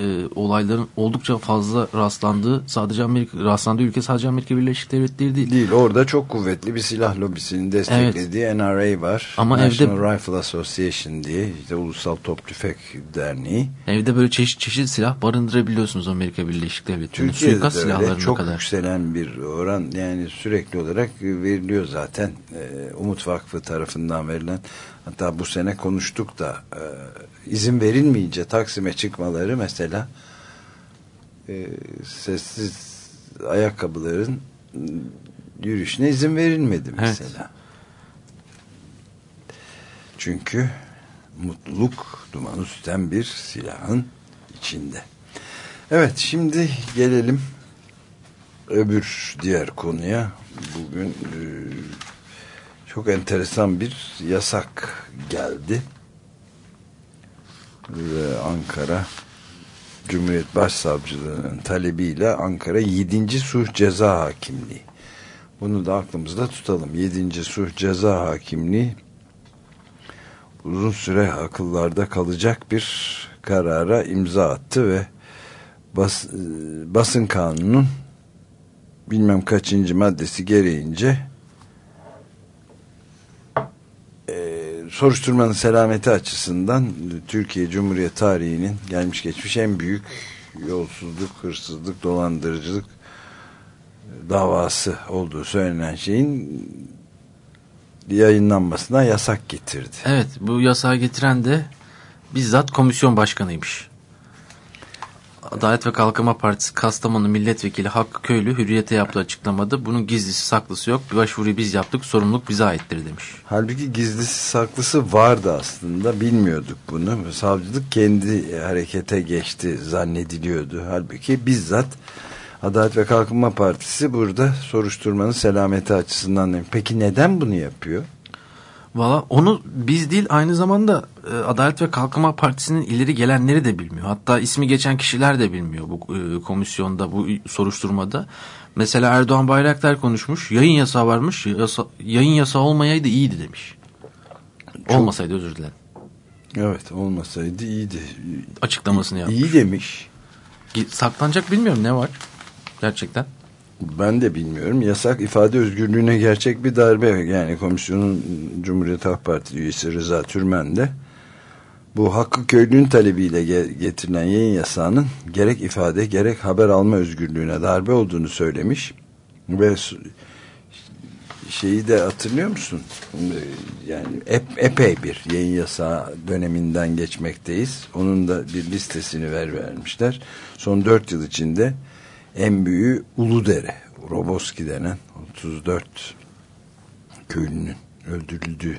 e, olayların oldukça fazla rastlandığı sadece Amerika rastlandığı ülke sadece Amerika Birleşik Devletleri değil. Değil. Orada çok kuvvetli bir silah lobisinin desteklediği NRA var. Ama National evde- Rifle Association diye işte Ulusal Top Tüfek Derneği. Evde böyle çeşit çeşit silah barındırabiliyorsunuz Amerika Birleşik Devletleri'nin. Türkiye'de silahlarına çok kadar. yükselen bir oran yani sürekli olarak veriliyor zaten Ee, Umut Vakfı tarafından verilen hatta bu sene konuştuk da e, izin verilmeyince Taksim'e çıkmaları mesela e, sessiz ayakkabıların yürüyüşüne izin verilmedi mesela. Evet. Çünkü mutluluk dumanı tüten bir silahın içinde. Evet şimdi gelelim öbür diğer konuya. Bugün e, çok enteresan bir yasak geldi. Ve Ankara Cumhuriyet Başsavcılığı'nın talebiyle Ankara 7. Suh Ceza Hakimliği. Bunu da aklımızda tutalım. 7. Suh Ceza Hakimliği uzun süre akıllarda kalacak bir karara imza attı ve bas, e, basın kanunun bilmem kaçıncı maddesi gereğince e, soruşturmanın selameti açısından Türkiye Cumhuriyet tarihinin gelmiş geçmiş en büyük yolsuzluk, hırsızlık, dolandırıcılık davası olduğu söylenen şeyin yayınlanmasına yasak getirdi. Evet bu yasağı getiren de bizzat komisyon başkanıymış. Adalet ve Kalkınma Partisi Kastamonu Milletvekili Hakkı Köylü hürriyete yaptığı açıklamada bunun gizlisi saklısı yok. Bir başvuruyu biz yaptık sorumluluk bize aittir demiş. Halbuki gizlisi saklısı vardı aslında bilmiyorduk bunu. Savcılık kendi harekete geçti zannediliyordu. Halbuki bizzat Adalet ve Kalkınma Partisi burada soruşturmanın selameti açısından. Peki neden bunu yapıyor? Valla onu biz değil aynı zamanda e, Adalet ve Kalkınma Partisi'nin ileri gelenleri de bilmiyor. Hatta ismi geçen kişiler de bilmiyor bu e, komisyonda, bu soruşturmada. Mesela Erdoğan Bayraktar konuşmuş. Yayın yasağı varmış. Yasa, yayın yasağı olmayaydı iyiydi demiş. Çok... Olmasaydı özür dilerim. Evet olmasaydı iyiydi. Açıklamasını yapmış. İyi demiş. Saklanacak bilmiyorum ne var gerçekten. Ben de bilmiyorum. Yasak ifade özgürlüğüne gerçek bir darbe. Yani komisyonun Cumhuriyet Halk Partisi üyesi Rıza Türmen de bu Hakkı Köylü'nün talebiyle getirilen yayın yasağının gerek ifade gerek haber alma özgürlüğüne darbe olduğunu söylemiş. Ve şeyi de hatırlıyor musun? Yani ep, epey bir yayın yasağı döneminden geçmekteyiz. Onun da bir listesini ver vermişler. Son dört yıl içinde en büyüğü Uludere. Roboski denen 34 köylünün öldürüldüğü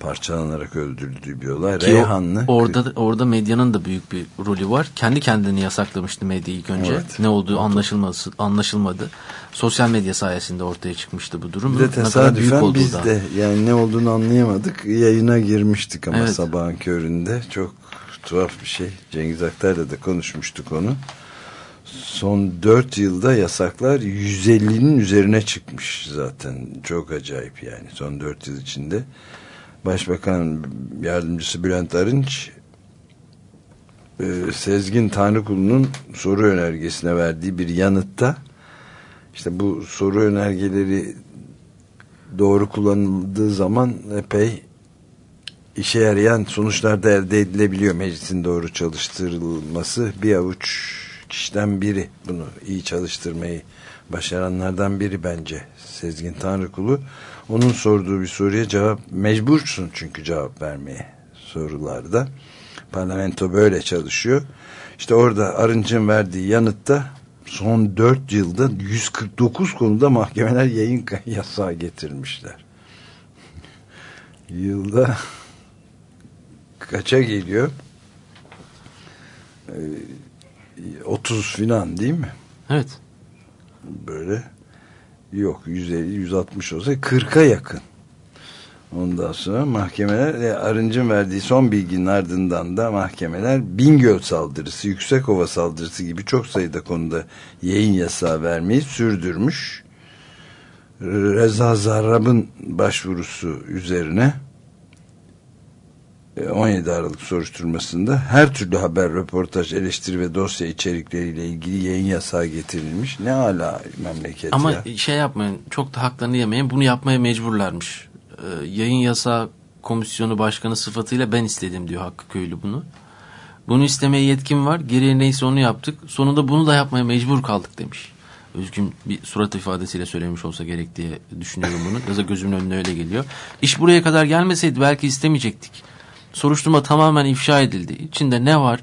parçalanarak öldürüldüğü bir olay. Ki Reyhanlı. Orada orada medyanın da büyük bir rolü var. Kendi kendini yasaklamıştı medya ilk önce. Evet. Ne olduğu anlaşılmadı, anlaşılmadı. Sosyal medya sayesinde ortaya çıkmıştı bu durum. Bir de tesadüfen biz de yani ne olduğunu anlayamadık. Yayına girmiştik ama evet. sabahın köründe. Çok tuhaf bir şey. Cengiz Aktar'la da konuşmuştuk onu son 4 yılda yasaklar 150'nin üzerine çıkmış zaten. Çok acayip yani son 4 yıl içinde. Başbakan yardımcısı Bülent Arınç e, Sezgin Tanrıkulu'nun soru önergesine verdiği bir yanıtta işte bu soru önergeleri doğru kullanıldığı zaman epey işe yarayan sonuçlar da elde edilebiliyor meclisin doğru çalıştırılması bir avuç kişiden biri bunu iyi çalıştırmayı başaranlardan biri bence Sezgin Tanrıkulu. Onun sorduğu bir soruya cevap mecbursun çünkü cevap vermeye sorularda. Parlamento böyle çalışıyor. İşte orada Arınç'ın verdiği yanıtta son 4 yılda 149 konuda mahkemeler yayın yasağı getirmişler. Yılda kaça geliyor? Ee, 30 filan değil mi? Evet. Böyle yok 150 160 olsa 40'a yakın. Ondan sonra mahkemeler e, Arınç'ın verdiği son bilginin ardından da mahkemeler Bingöl saldırısı, Yüksekova saldırısı gibi çok sayıda konuda yayın yasağı vermeyi sürdürmüş. Reza Zarrab'ın başvurusu üzerine 17 e, Aralık soruşturmasında her türlü haber, röportaj, eleştiri ve dosya içerikleriyle ilgili yayın yasağı getirilmiş. Ne hala memleket Ama ya. şey yapmayın, çok da haklarını yemeyin. Bunu yapmaya mecburlarmış. Ee, yayın yasağı komisyonu başkanı sıfatıyla ben istedim diyor Hakkı Köylü bunu. Bunu istemeye yetkim var. Geriye neyse onu yaptık. Sonunda bunu da yapmaya mecbur kaldık demiş. Özgün bir surat ifadesiyle söylemiş olsa gerek diye düşünüyorum bunu. Ya da gözümün önüne öyle geliyor. İş buraya kadar gelmeseydi belki istemeyecektik soruşturma tamamen ifşa edildi. İçinde ne var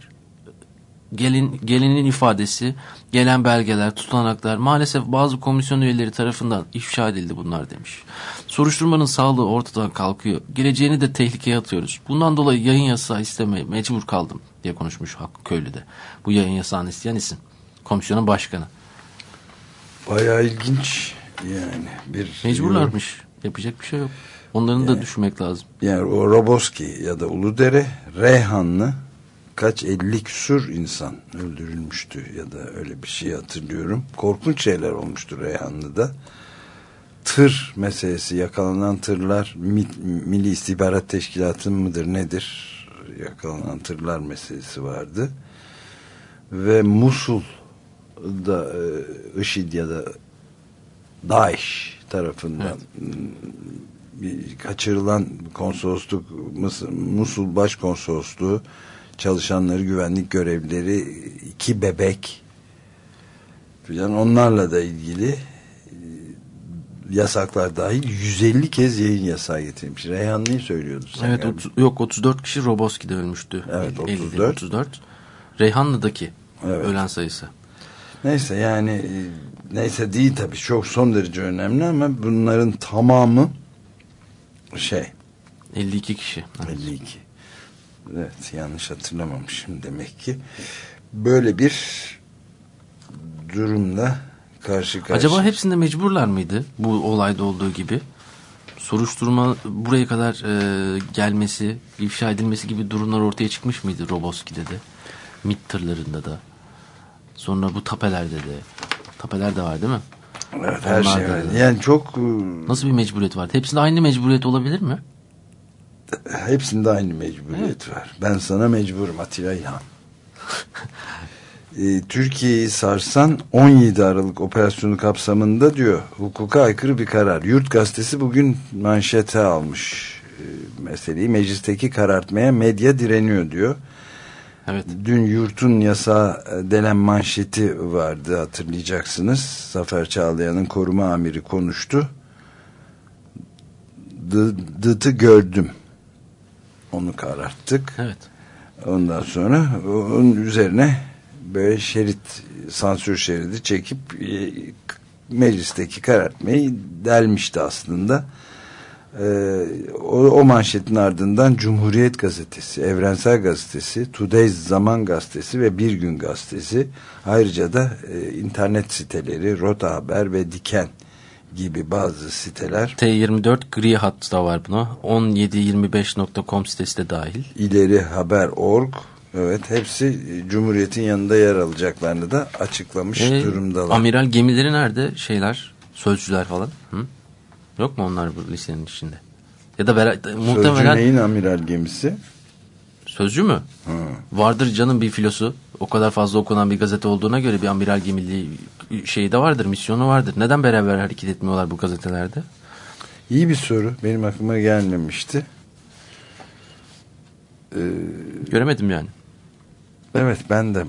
gelin gelinin ifadesi, gelen belgeler, tutanaklar maalesef bazı komisyon üyeleri tarafından ifşa edildi bunlar demiş. Soruşturmanın sağlığı ortadan kalkıyor. Geleceğini de tehlikeye atıyoruz. Bundan dolayı yayın yasağı istemeye mecbur kaldım diye konuşmuş Hakkı Köylü'de. Bu yayın yasağını isteyen isim. Komisyonun başkanı. Bayağı ilginç yani bir Mecburlarmış. Yapacak bir şey yok. Onların da düşünmek lazım. Yani o Roboski ya da Uludere Reyhanlı kaç elli küsur insan öldürülmüştü ya da öyle bir şey hatırlıyorum. Korkunç şeyler olmuştu Reyhanlı'da. Tır meselesi yakalanan tırlar Milli İstihbarat Teşkilatı mıdır nedir yakalanan tırlar meselesi vardı. Ve Musul da e, IŞİD ya da DAEŞ tarafından evet. Bir kaçırılan konsolosluk Musul Başkonsolosluğu çalışanları güvenlik görevlileri iki bebek falan onlarla da ilgili e, yasaklar dahil 150 kez yayın yasağı getirmiş. Reyhan ne söylüyordu sen? Evet ot yok 34 kişi Roboski'de ölmüştü. Evet 34. 34. Reyhanlı'daki evet. ölen sayısı. Neyse yani e, neyse değil tabii çok son derece önemli ama bunların tamamı şey 52 kişi. Evet. 52. Evet yanlış hatırlamamışım demek ki. Böyle bir durumla karşı karşı. Acaba hepsinde mecburlar mıydı bu olayda olduğu gibi? Soruşturma buraya kadar e, gelmesi, ifşa edilmesi gibi durumlar ortaya çıkmış mıydı Roboski'de de? MİT tırlarında da. Sonra bu tapelerde de. Tapeler de var değil mi? Evet her Onlar şey var. Yani çok... E, Nasıl bir mecburiyet var? Hepsinde aynı mecburiyet olabilir mi? Hepsinde aynı mecburiyet evet. var. Ben sana mecburum Atilla İlhan. e, Türkiye'yi sarsan 17 Aralık operasyonu kapsamında diyor hukuka aykırı bir karar. Yurt gazetesi bugün manşete almış e, meseleyi. Meclisteki karartmaya medya direniyor diyor. Evet. Dün yurtun yasa e, denen manşeti vardı hatırlayacaksınız. Zafer Çağlayan'ın koruma amiri konuştu. Dıt'ı gördüm. Onu kararttık. Evet. Ondan sonra onun üzerine böyle şerit sansür şeridi çekip e, meclisteki karartmayı delmişti aslında. Ee, o, o manşetin ardından Cumhuriyet Gazetesi, Evrensel Gazetesi, Today's Zaman Gazetesi ve Bir Gün Gazetesi ayrıca da e, internet siteleri Rota Haber ve Diken gibi bazı siteler. T24 gri hat da var buna. 1725.com sitesi de dahil. İleri Haber.org Evet hepsi Cumhuriyet'in yanında yer alacaklarını da açıklamış e, durumdalar. Amiral gemileri nerede? Şeyler, sözcüler falan. Hı? Yok mu onlar bu listenin içinde? Ya da muhtemelen... Sözcü neyin amiral gemisi? Sözcü mü? Hı. Vardır canım bir filosu. O kadar fazla okunan bir gazete olduğuna göre bir amiral gemili şeyi de vardır, misyonu vardır. Neden beraber hareket etmiyorlar bu gazetelerde? İyi bir soru. Benim aklıma gelmemişti. Ee, Göremedim yani. Evet ben de.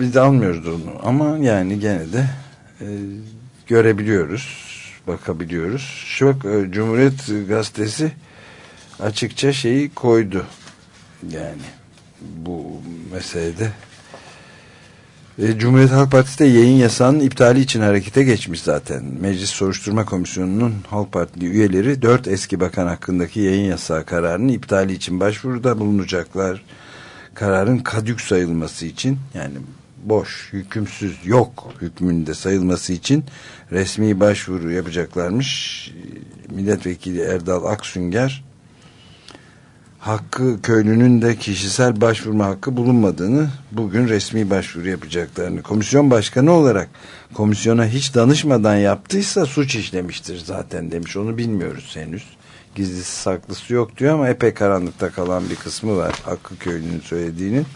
Biz almıyoruz onu. Ama yani gene de e, görebiliyoruz bakabiliyoruz. Bak e, Cumhuriyet Gazetesi açıkça şeyi koydu. Yani bu meselede e, Cumhuriyet Halk Partisi de yayın yasağının iptali için harekete geçmiş zaten. Meclis Soruşturma Komisyonu'nun Halk Partili üyeleri dört eski bakan hakkındaki yayın yasağı kararının iptali için başvuruda bulunacaklar. Kararın kadük sayılması için yani boş, hükümsüz, yok hükmünde sayılması için resmi başvuru yapacaklarmış. Milletvekili Erdal Aksünger Hakkı köylünün de kişisel başvurma hakkı bulunmadığını bugün resmi başvuru yapacaklarını komisyon başkanı olarak komisyona hiç danışmadan yaptıysa suç işlemiştir zaten demiş. Onu bilmiyoruz henüz. Gizlisi saklısı yok diyor ama epey karanlıkta kalan bir kısmı var Hakkı köylünün söylediğinin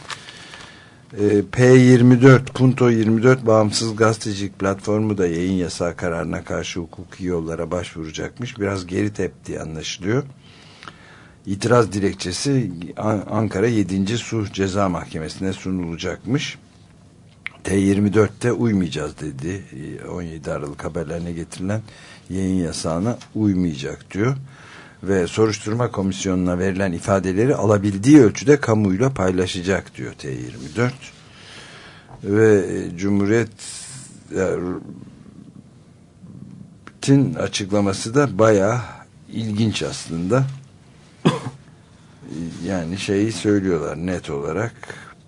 P24 Punto 24 bağımsız gazetecilik platformu da yayın yasağı kararına karşı hukuki yollara başvuracakmış. Biraz geri tepti anlaşılıyor. İtiraz dilekçesi Ankara 7. Suh Ceza Mahkemesi'ne sunulacakmış. T24'te uymayacağız dedi. 17 e, Aralık haberlerine getirilen yayın yasağına uymayacak diyor ve soruşturma komisyonuna verilen ifadeleri alabildiği ölçüde kamuyla paylaşacak diyor T24. Ve e, Cumhuriyet Tin açıklaması da bayağı ilginç aslında. yani şeyi söylüyorlar net olarak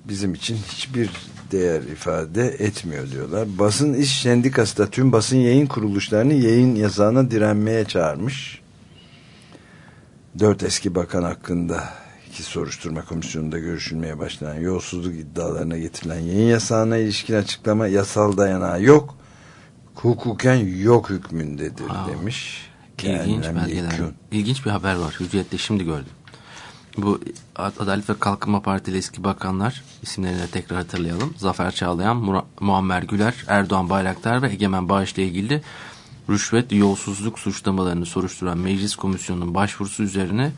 bizim için hiçbir değer ifade etmiyor diyorlar. Basın İş Sendikası da tüm basın yayın kuruluşlarını yayın yasağına direnmeye çağırmış. Dört eski bakan hakkında iki soruşturma komisyonunda görüşülmeye başlanan yolsuzluk iddialarına getirilen yayın yasağına ilişkin açıklama yasal dayanağı yok. Hukuken yok hükmündedir Aa, demiş. İlginç belgeler. İlginç bir haber var. Hürriyet'te şimdi gördüm. Bu Adalet ve Kalkınma Partili eski bakanlar isimlerini tekrar hatırlayalım. Zafer Çağlayan, Mur Muammer Güler, Erdoğan Bayraktar ve Egemen Bağış ile ilgili rüşvet, yolsuzluk suçlamalarını soruşturan Meclis Komisyonu'nun başvurusu üzerine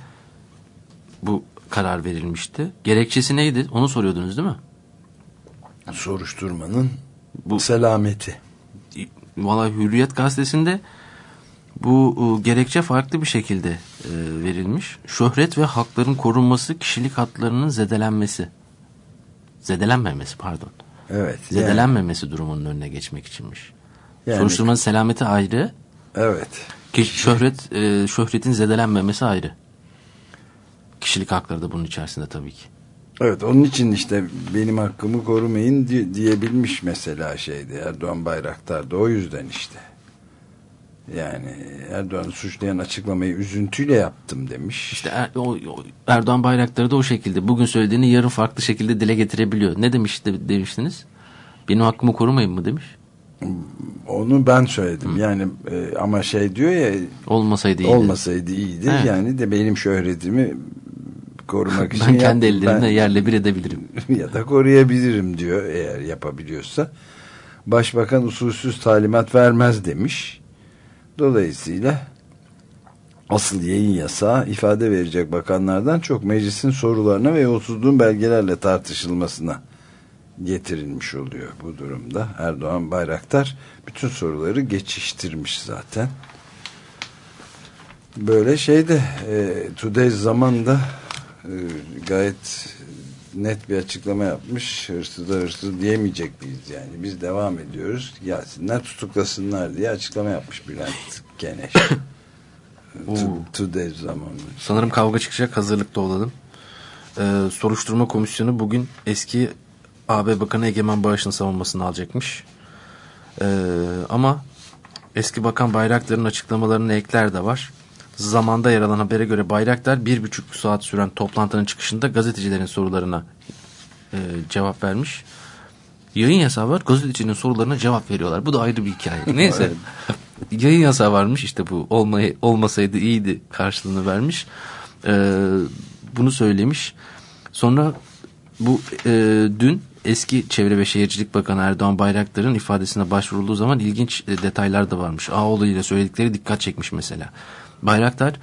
bu karar verilmişti. Gerekçesi neydi? Onu soruyordunuz değil mi? Soruşturmanın bu selameti. Valla Hürriyet gazetesinde bu e, gerekçe farklı bir şekilde e, verilmiş. Şöhret ve hakların korunması, kişilik haklarının zedelenmesi. Zedelenmemesi pardon. Evet. Zedelenmemesi yani. durumunun önüne geçmek içinmiş. Yani, Soruşturmanın selameti ayrı. Evet. Ki şöhret e, şöhretin zedelenmemesi ayrı. Kişilik hakları da bunun içerisinde tabii ki. Evet onun için işte benim hakkımı korumayın diyebilmiş mesela şeydi Erdoğan Bayraktar da o yüzden işte. Yani Erdoğan'ı suçlayan açıklamayı üzüntüyle yaptım demiş. İşte er, o, o, Erdoğan Bayraktar'ı da o şekilde bugün söylediğini yarın farklı şekilde dile getirebiliyor. Ne demiş de, demiştiniz? Benim hakkımı korumayın mı demiş? Onu ben söyledim. Hı. Yani e, ama şey diyor ya olmasaydı iyiydi. Olmasaydı iyiydi. Evet. Yani de benim şöhretimi korumak için ben kendi ellerimle ben, yerle bir edebilirim. ya da koruyabilirim diyor eğer yapabiliyorsa. Başbakan usulsüz talimat vermez demiş. Dolayısıyla asıl yayın yasağı ifade verecek bakanlardan çok meclisin sorularına ve yolsuzluğun belgelerle tartışılmasına getirilmiş oluyor bu durumda. Erdoğan Bayraktar bütün soruları geçiştirmiş zaten. Böyle şeyde e, Today zamanda e, gayet net bir açıklama yapmış. Hırsız da hırsız diyemeyecek miyiz yani. Biz devam ediyoruz. Gelsinler tutuklasınlar diye açıklama yapmış Bülent Geneş. Today zaman. Sanırım kavga çıkacak. Hazırlıkta olalım. Ee, soruşturma komisyonu bugün eski AB Bakanı Egemen Bağış'ın savunmasını alacakmış. Ee, ama eski Bakan Bayraktar'ın açıklamalarının ekler de var. Zamanda yer alan habere göre Bayraktar bir buçuk saat süren toplantının çıkışında gazetecilerin sorularına e, cevap vermiş. Yayın yasağı var gazetecinin sorularına cevap veriyorlar. Bu da ayrı bir hikaye. Neyse yayın yasağı varmış işte bu olmayı, olmasaydı iyiydi karşılığını vermiş. E, bunu söylemiş. Sonra bu e, dün eski Çevre ve Şehircilik Bakanı Erdoğan Bayraktar'ın ifadesine başvurulduğu zaman ilginç e, detaylar da varmış. Ağoğlu ile söyledikleri dikkat çekmiş mesela. Bayraktar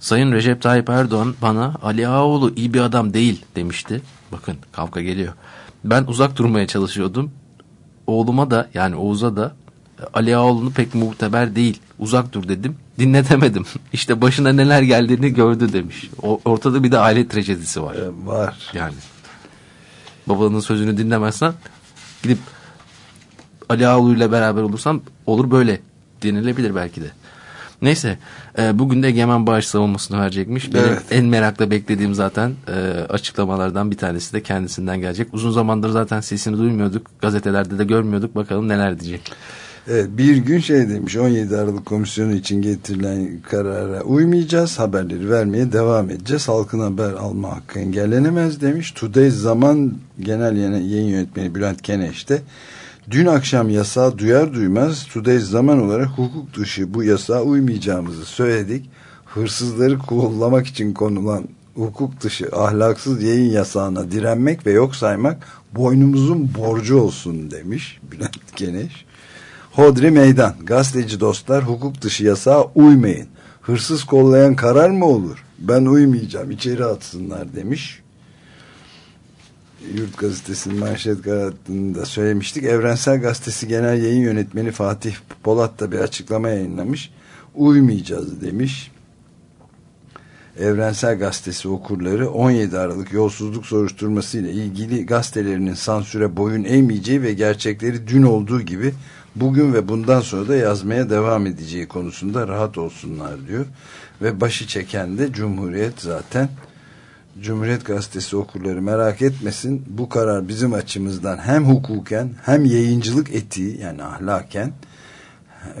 Sayın Recep Tayyip Erdoğan bana Ali Ağoğlu iyi bir adam değil demişti. Bakın kavga geliyor. Ben uzak durmaya çalışıyordum. Oğluma da yani Oğuz'a da Ali Ağoğlu'nu pek muhteber değil. Uzak dur dedim. Dinletemedim. İşte başına neler geldiğini gördü demiş. O, ortada bir de aile trajedisi var. Ee, var. Yani babanın sözünü dinlemezsen gidip Ali Ağoğlu ile beraber olursan olur böyle denilebilir belki de. Neyse e, bugün de Egemen Bağış savunmasını verecekmiş. Benim evet. en merakla beklediğim zaten e, açıklamalardan bir tanesi de kendisinden gelecek. Uzun zamandır zaten sesini duymuyorduk. Gazetelerde de görmüyorduk. Bakalım neler diyecek. Evet, bir gün şey demiş 17 Aralık komisyonu için getirilen karara uymayacağız haberleri vermeye devam edeceğiz halkın haber alma hakkı engellenemez demiş Today Zaman Genel Yayın Yönetmeni Bülent Keneş de Dün akşam yasağı duyar duymaz Today zaman olarak hukuk dışı bu yasağa uymayacağımızı söyledik. Hırsızları kollamak için konulan hukuk dışı ahlaksız yayın yasağına direnmek ve yok saymak boynumuzun borcu olsun demiş Bülent Geneş. Hodri meydan. Gazeteci dostlar hukuk dışı yasağa uymayın. Hırsız kollayan karar mı olur? Ben uymayacağım içeri atsınlar demiş. Yurt Gazetesi'nin manşet kanatında söylemiştik. Evrensel Gazetesi Genel Yayın Yönetmeni Fatih Polat da bir açıklama yayınlamış. Uymayacağız demiş. Evrensel Gazetesi okurları 17 Aralık yolsuzluk soruşturması ile ilgili gazetelerinin sansüre boyun eğmeyeceği ve gerçekleri dün olduğu gibi bugün ve bundan sonra da yazmaya devam edeceği konusunda rahat olsunlar diyor. Ve başı çeken de Cumhuriyet zaten. Cumhuriyet Gazetesi okurları merak etmesin. Bu karar bizim açımızdan hem hukuken hem yayıncılık etiği yani ahlaken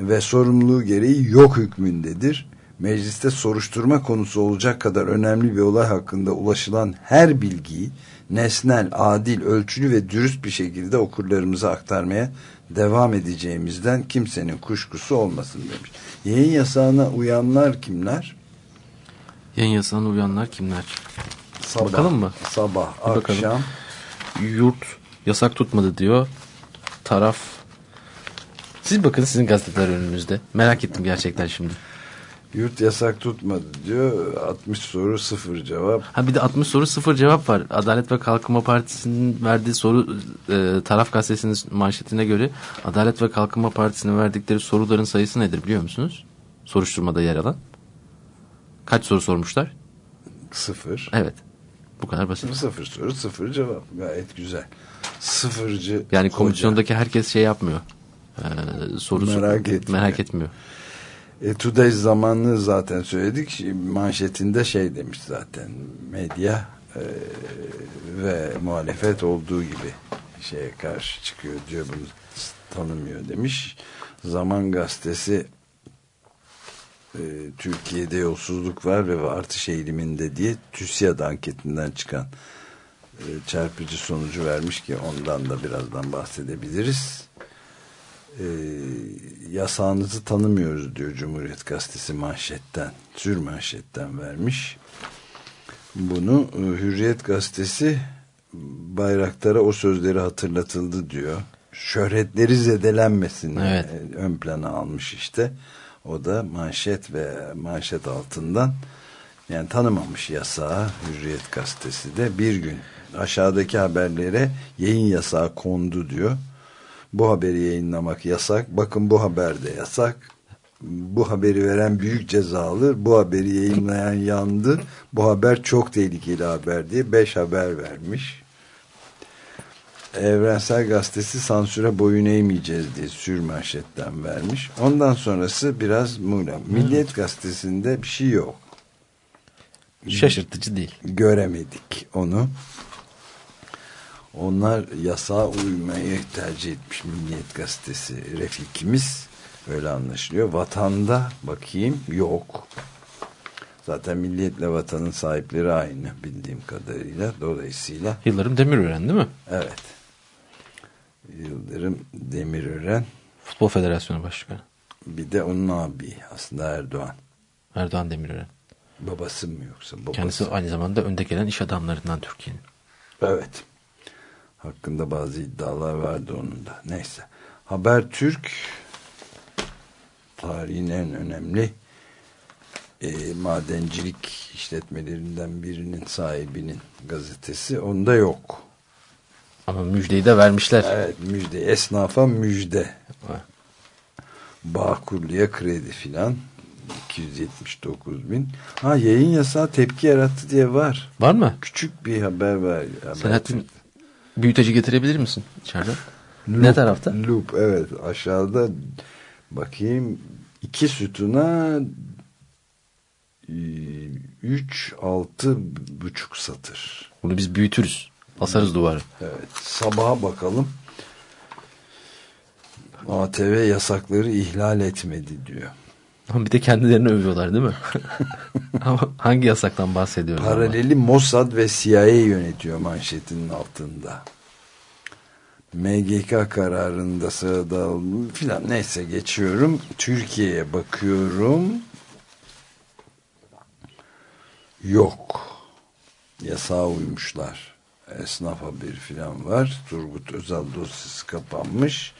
ve sorumluluğu gereği yok hükmündedir. Mecliste soruşturma konusu olacak kadar önemli bir olay hakkında ulaşılan her bilgiyi nesnel, adil, ölçülü ve dürüst bir şekilde okurlarımıza aktarmaya devam edeceğimizden kimsenin kuşkusu olmasın demiş. Yayın yasağına uyanlar kimler? Yayın yasağına uyanlar kimler? Sabah, Bakalım mı? Sabah, Bir bakalım. akşam. Yurt yasak tutmadı diyor. Taraf. Siz bakın sizin gazeteler önünüzde. Merak ettim gerçekten şimdi. Yurt yasak tutmadı diyor. 60 soru sıfır cevap. Ha bir de 60 soru sıfır cevap var. Adalet ve Kalkınma Partisi'nin verdiği soru e, taraf gazetesinin manşetine göre Adalet ve Kalkınma Partisi'nin verdikleri soruların sayısı nedir biliyor musunuz? Soruşturmada yer alan. Kaç soru sormuşlar? Sıfır. Evet. Bu kadar basit. Sıfır soru sıfır cevap. Gayet güzel. Sıfırcı. Yani hoca. komisyondaki herkes şey yapmıyor. Ee, soru Merak etmiyor. merak etmiyor. E, Today zamanını zaten söyledik. Manşetinde şey demiş zaten. Medya e, ve muhalefet olduğu gibi şeye karşı çıkıyor diyor bunu tanımıyor demiş. Zaman gazetesi e, Türkiye'de yolsuzluk var ve artış eğiliminde diye TÜSİAD anketinden çıkan e, çarpıcı sonucu vermiş ki ondan da birazdan bahsedebiliriz. E, yasağınızı tanımıyoruz diyor Cumhuriyet Gazetesi manşetten, sür manşetten vermiş. Bunu e, Hürriyet Gazetesi Bayraktar'a o sözleri hatırlatıldı diyor. Şöhretleri zedelenmesin Evet. e, ön plana almış işte. O da manşet ve manşet altından yani tanımamış yasağı Hürriyet Gazetesi de bir gün aşağıdaki haberlere yayın yasağı kondu diyor. Bu haberi yayınlamak yasak. Bakın bu haber de yasak. Bu haberi veren büyük ceza alır. Bu haberi yayınlayan yandı. Bu haber çok tehlikeli haber diye beş haber vermiş. Evrensel Gazetesi sansüre boyun eğmeyeceğiz diye sür manşetten vermiş. Ondan sonrası biraz muğlak. Milliyet Gazetesi'nde bir şey yok. Şaşırtıcı değil. Göremedik onu. Onlar yasağa uymayı tercih etmiş Milliyet Gazetesi Refikimiz. Öyle anlaşılıyor. Vatanda bakayım yok. Zaten Milliyet'le vatanın sahipleri aynı bildiğim kadarıyla. Dolayısıyla Yıllarım Demirören değil mi? evet. Yıldırım Demirören Futbol Federasyonu Başkanı. bir de onun abi aslında Erdoğan. Erdoğan Demirören. Babası mı yoksa babası? Kendisi aynı zamanda önde gelen iş adamlarından Türkiye'nin. Evet. Hakkında bazı iddialar vardı onun da. Neyse. Habertürk tarihin en önemli e, madencilik işletmelerinden birinin sahibinin gazetesi. Onda yok. Ama müjdeyi de vermişler. Evet müjde. Esnafa müjde. Ha. Bağkurlu'ya kredi filan. 279 bin. Ha yayın yasağı tepki yarattı diye var. Var mı? Küçük bir haber var. Selahattin büyüteci getirebilir misin içeride? Ne tarafta? Loop evet aşağıda bakayım iki sütuna e, üç altı buçuk satır. Bunu biz büyütürüz. Asarız duvarı. Evet sabaha bakalım. ATV yasakları ihlal etmedi diyor. Ama bir de kendilerini övüyorlar değil mi? Ama hangi yasaktan bahsediyoruz? ama? Paraleli Mossad ve CIA yönetiyor manşetinin altında. MGK kararında sırada filan neyse geçiyorum. Türkiye'ye bakıyorum. Yok. Yasağa uymuşlar. Esnaf haberi filan var. Turgut Özal dosyası kapanmış.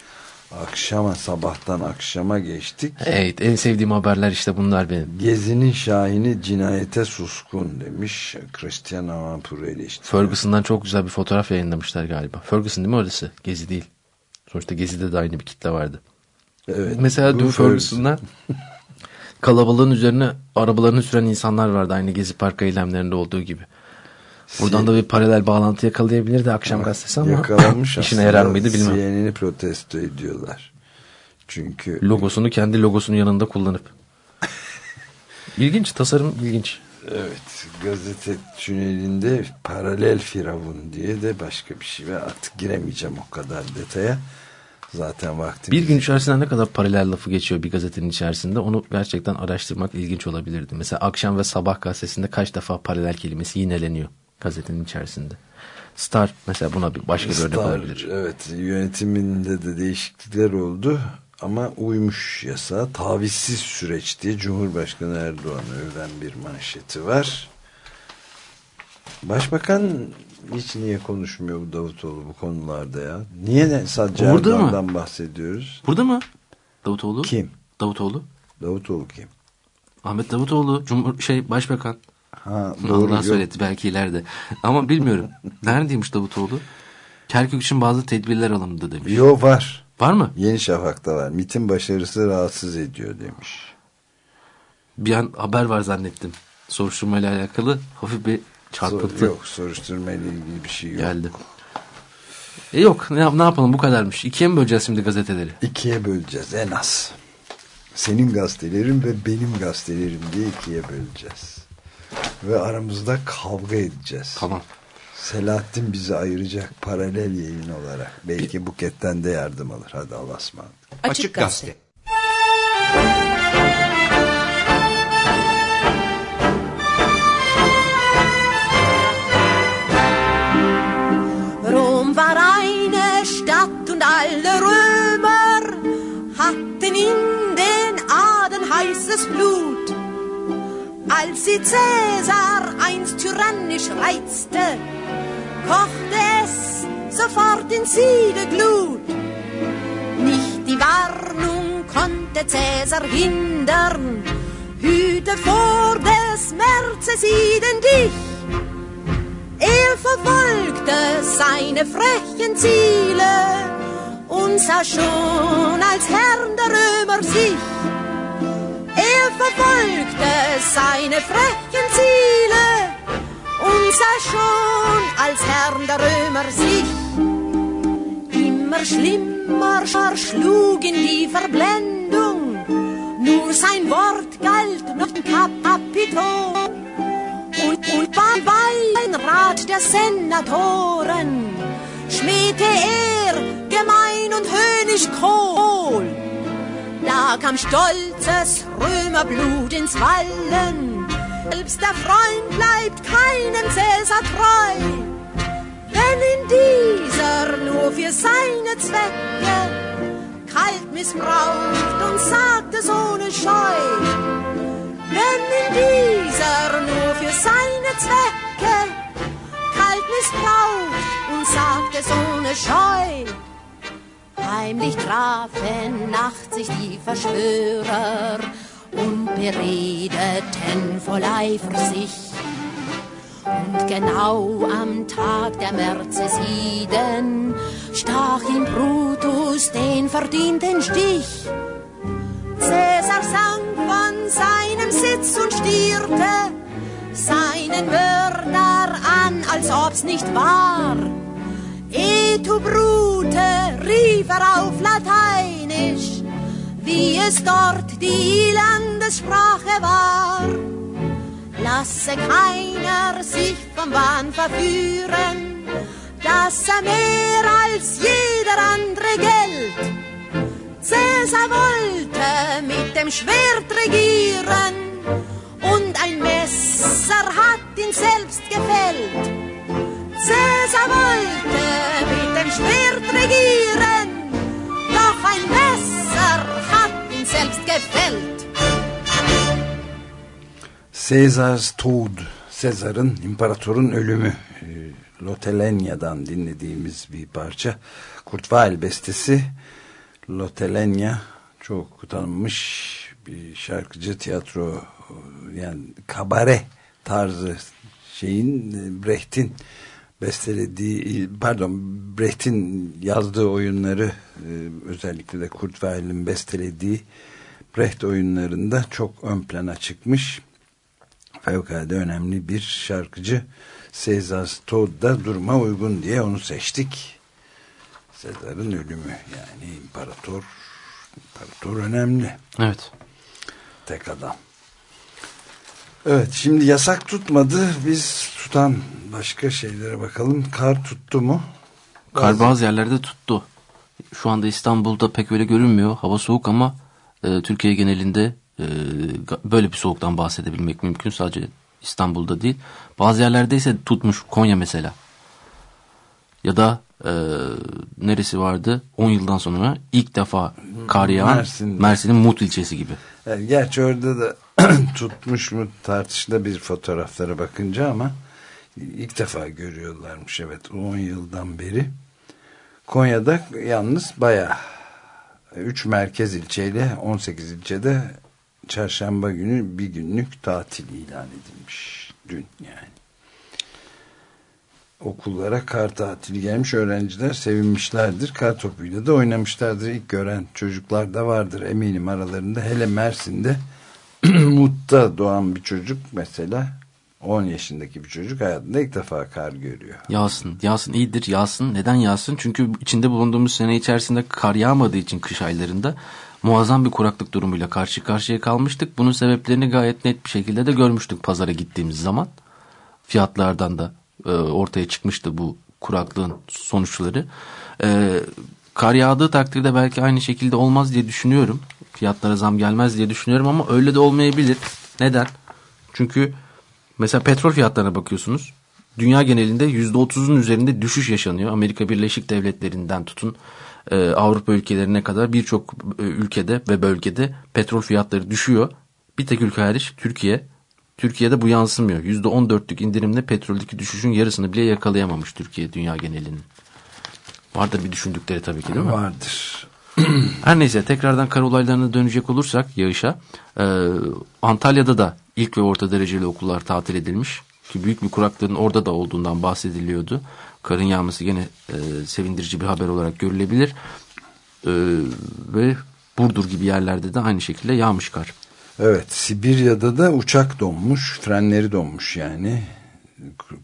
Akşama sabahtan akşama geçtik. Evet en sevdiğim haberler işte bunlar benim. Gezi'nin şahini cinayete suskun demiş. Christian Amanpour eleştiriyor. Ferguson'dan çok güzel bir fotoğraf yayınlamışlar galiba. Ferguson değil mi orası? Gezi değil. Sonuçta Gezi'de de aynı bir kitle vardı. Evet, Mesela dün Ferguson. Ferguson'dan kalabalığın üzerine arabalarını süren insanlar vardı aynı Gezi Parkı eylemlerinde olduğu gibi. Buradan da bir paralel bağlantı yakalayabilirdi akşam gazetesi ama Yakalamış işine yarar mıydı bilmem. CNN'i protesto ediyorlar. Çünkü Logosunu kendi logosunun yanında kullanıp. İlginç tasarım ilginç. evet gazete tünelinde paralel firavun diye de başka bir şey ve artık giremeyeceğim o kadar detaya. Zaten vaktim Bir gün içerisinde ne kadar paralel lafı geçiyor bir gazetenin içerisinde onu gerçekten araştırmak ilginç olabilirdi. Mesela akşam ve sabah gazetesinde kaç defa paralel kelimesi yineleniyor gazetenin içerisinde. Star mesela buna bir başka bir örnek olabilir. Evet yönetiminde de değişiklikler oldu ama uymuş yasa tavizsiz süreç diye Cumhurbaşkanı Erdoğan'ı öven bir manşeti var. Başbakan hiç niye konuşmuyor bu Davutoğlu bu konularda ya? Niye ne sadece Burada mı? Erdoğan'dan bahsediyoruz? Burada mı? Davutoğlu? Kim? Davutoğlu. Davutoğlu kim? Ahmet Davutoğlu Cumhur şey başbakan. Ha, doğru Allah söyletti belki ileride. Ama bilmiyorum. Neredeymiş Davutoğlu? Kerkük için bazı tedbirler alındı demiş. Yo var. Var mı? Yeni Şafak'ta var. MIT'in başarısı rahatsız ediyor demiş. Bir an haber var zannettim. Soruşturmayla alakalı hafif bir çarpıntı Sor- yok soruşturma ile ilgili bir şey yok. geldi. E yok ne, ne yapalım bu kadarmış. İkiye mi böleceğiz şimdi gazeteleri? İkiye böleceğiz en az. Senin gazetelerin ve benim gazetelerim diye ikiye böleceğiz. Ve aramızda kavga edeceğiz. Tamam. Selahattin bizi ayıracak paralel yayın olarak. Belki Buket'ten de yardım alır. Hadi Allah'a ısmarladık. Açık Gazete. Rom war eine Stadt und alle Römer hatten in den Adern heißes Blut. Als sie Cäsar einst tyrannisch reizte, kochte es sofort in Siedeglut. Nicht die Warnung konnte Cäsar hindern, hüte vor des Märzes Iden dich. Er verfolgte seine frechen Ziele und sah schon als Herrn der Römer sich. Er verfolgte seine frechen Ziele und sah schon als Herrn der Römer sich. Immer schlimmer schlug in die Verblendung, nur sein Wort galt noch Kap- Kapitol. Und, und beim Weinrat der Senatoren schmähte er gemein und höhnisch Kohl. Da kam stolzes Römerblut ins Wallen, selbst der Freund bleibt keinem Cäsar treu. Wenn in dieser nur für seine Zwecke kalt missbraucht und sagt es ohne Scheu. Wenn in dieser nur für seine Zwecke kalt missbraucht und sagt es ohne Scheu. Heimlich trafen nachts sich die Verschwörer und beredeten voll Eifer sich. Und genau am Tag der Märzesiden stach ihm Brutus den verdienten Stich. Cäsar sank von seinem Sitz und stierte seinen Mörder an, als ob's nicht war. E tu brute, rief er auf Lateinisch, wie es dort die Landessprache war. Lasse keiner sich vom Wahn verführen, dass er mehr als jeder andere gilt. Cäsar wollte mit dem Schwert regieren und ein Messer hat ihn selbst gefällt. Cäsar wollte mit dem Schwert regieren, doch ein Messer hat ihn selbst gefällt. Caesar's Tod, Sezar'ın, imparatorun ölümü. e, Lotelenia'dan dinlediğimiz bir parça. Kurt Weill bestesi. Lotelenia çok tanınmış bir şarkıcı tiyatro yani kabare tarzı şeyin e, Brecht'in bestelediği pardon Brecht'in yazdığı oyunları e, özellikle de Kurt Weill'in bestelediği Brecht oyunlarında çok ön plana çıkmış. Fevkalade önemli bir şarkıcı. Sezar Todd da duruma uygun diye onu seçtik. Sezar'ın ölümü yani imparator imparator önemli. Evet. Tek adam. Evet şimdi yasak tutmadı. Biz tutan başka şeylere bakalım. Kar tuttu mu? Kar bazı yerlerde tuttu. Şu anda İstanbul'da pek öyle görünmüyor. Hava soğuk ama e, Türkiye genelinde e, böyle bir soğuktan bahsedebilmek mümkün. Sadece İstanbul'da değil. Bazı yerlerde ise tutmuş. Konya mesela. Ya da e, neresi vardı? 10 yıldan sonra ilk defa kar yağan. Mersin'in Mut ilçesi gibi. Yani gerçi orada da tutmuş mu tartışılır bir fotoğraflara bakınca ama ilk defa görüyorlarmış evet 10 yıldan beri. Konya'da yalnız bayağı 3 merkez ilçeyle 18 ilçede çarşamba günü bir günlük tatil ilan edilmiş dün yani. Okullara kar tatili gelmiş öğrenciler sevinmişlerdir. Kar topuyla da oynamışlardır. İlk gören çocuklar da vardır eminim aralarında. Hele Mersin'de Mut'ta doğan bir çocuk mesela 10 yaşındaki bir çocuk hayatında ilk defa kar görüyor. Yağsın. Yağsın iyidir. Yağsın. Neden yağsın? Çünkü içinde bulunduğumuz sene içerisinde kar yağmadığı için kış aylarında muazzam bir kuraklık durumuyla karşı karşıya kalmıştık. Bunun sebeplerini gayet net bir şekilde de görmüştük pazara gittiğimiz zaman. Fiyatlardan da e, ortaya çıkmıştı bu kuraklığın sonuçları. E, kar yağdığı takdirde belki aynı şekilde olmaz diye düşünüyorum. Fiyatlara zam gelmez diye düşünüyorum ama öyle de olmayabilir. Neden? Çünkü mesela petrol fiyatlarına bakıyorsunuz. Dünya genelinde %30'un üzerinde düşüş yaşanıyor. Amerika Birleşik Devletleri'nden tutun e, Avrupa ülkelerine kadar birçok e, ülkede ve bölgede petrol fiyatları düşüyor. Bir tek ülke hariç Türkiye. Türkiye'de bu yansımıyor. %14'lük indirimle petroldeki düşüşün yarısını bile yakalayamamış Türkiye dünya genelinin. Vardır bir düşündükleri tabii ki değil mi? Vardır. Her neyse tekrardan kar olaylarına dönecek olursak yağışa. e, Antalya'da da ilk ve orta dereceli okullar tatil edilmiş. Ki büyük bir kuraklığın orada da olduğundan bahsediliyordu. Karın yağması gene e, sevindirici bir haber olarak görülebilir. E, ve Burdur gibi yerlerde de aynı şekilde yağmış kar. Evet Sibirya'da da uçak donmuş frenleri donmuş yani.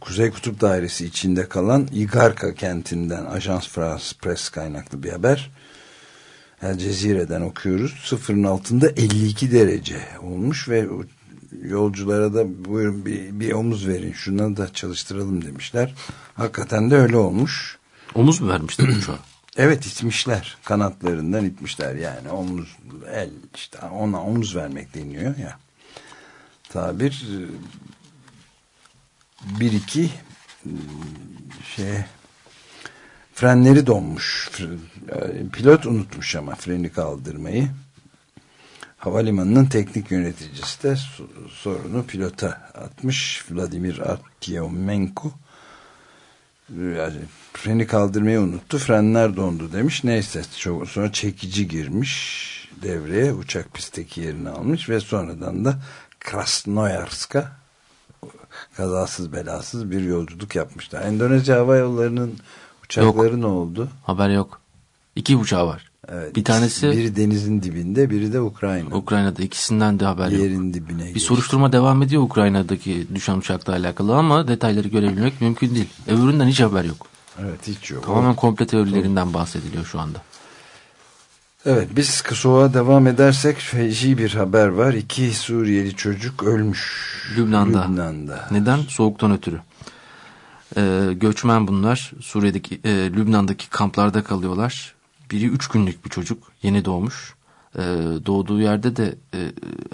Kuzey Kutup Dairesi içinde kalan Igarka kentinden Ajans France Press kaynaklı bir haber. El Cezire'den okuyoruz. Sıfırın altında 52 derece olmuş ve yolculara da buyurun bir, bir omuz verin şuna da çalıştıralım demişler. Hakikaten de öyle olmuş. Omuz mu vermişler uçağa? Evet itmişler. Kanatlarından itmişler yani. Omuz, el işte ona omuz vermek deniyor ya. Tabir bir iki şey frenleri donmuş. Pilot unutmuş ama freni kaldırmayı. Havalimanının teknik yöneticisi de sorunu pilota atmış. Vladimir Artyomenko yani freni kaldırmayı unuttu. Frenler dondu demiş. Neyse çok sonra çekici girmiş devreye. Uçak pistteki yerini almış ve sonradan da Krasnoyarsk'a kazasız belasız bir yolculuk yapmışlar. Endonezya Hava Yolları'nın uçakları Yok. ne oldu? Haber yok. İki uçağı var. Evet, bir tanesi biri denizin dibinde, biri de Ukrayna. Ukrayna'da ikisinden de haber yok. Yerin dibine. Bir geçti. soruşturma devam ediyor Ukrayna'daki düşen uçakla alakalı ama detayları görebilmek mümkün değil. Öbüründen hiç haber yok. Evet hiç yok. Tamamen komple teorilerinden bahsediliyor şu anda. Evet biz soğuğa devam edersek feci bir haber var. İki Suriyeli çocuk ölmüş. Lübnan'da. Lübnan'da. Neden? Soğuktan ötürü. Ee, göçmen bunlar. Suriye'deki, e, Lübnan'daki kamplarda kalıyorlar. Biri üç günlük bir çocuk. Yeni doğmuş. Ee, doğduğu yerde de e,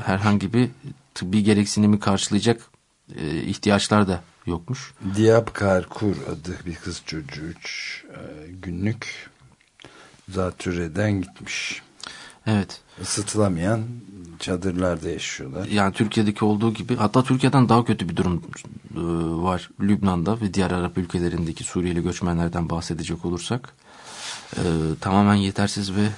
herhangi bir tıbbi gereksinimi karşılayacak e, ihtiyaçlar da yokmuş. Diyap Karkur adı bir kız çocuğu. Üç e, günlük zatürreden gitmiş. Evet. Isıtılamayan çadırlarda yaşıyorlar. Yani Türkiye'deki olduğu gibi hatta Türkiye'den daha kötü bir durum e, var Lübnan'da ve diğer Arap ülkelerindeki Suriyeli göçmenlerden bahsedecek olursak. E, tamamen yetersiz ve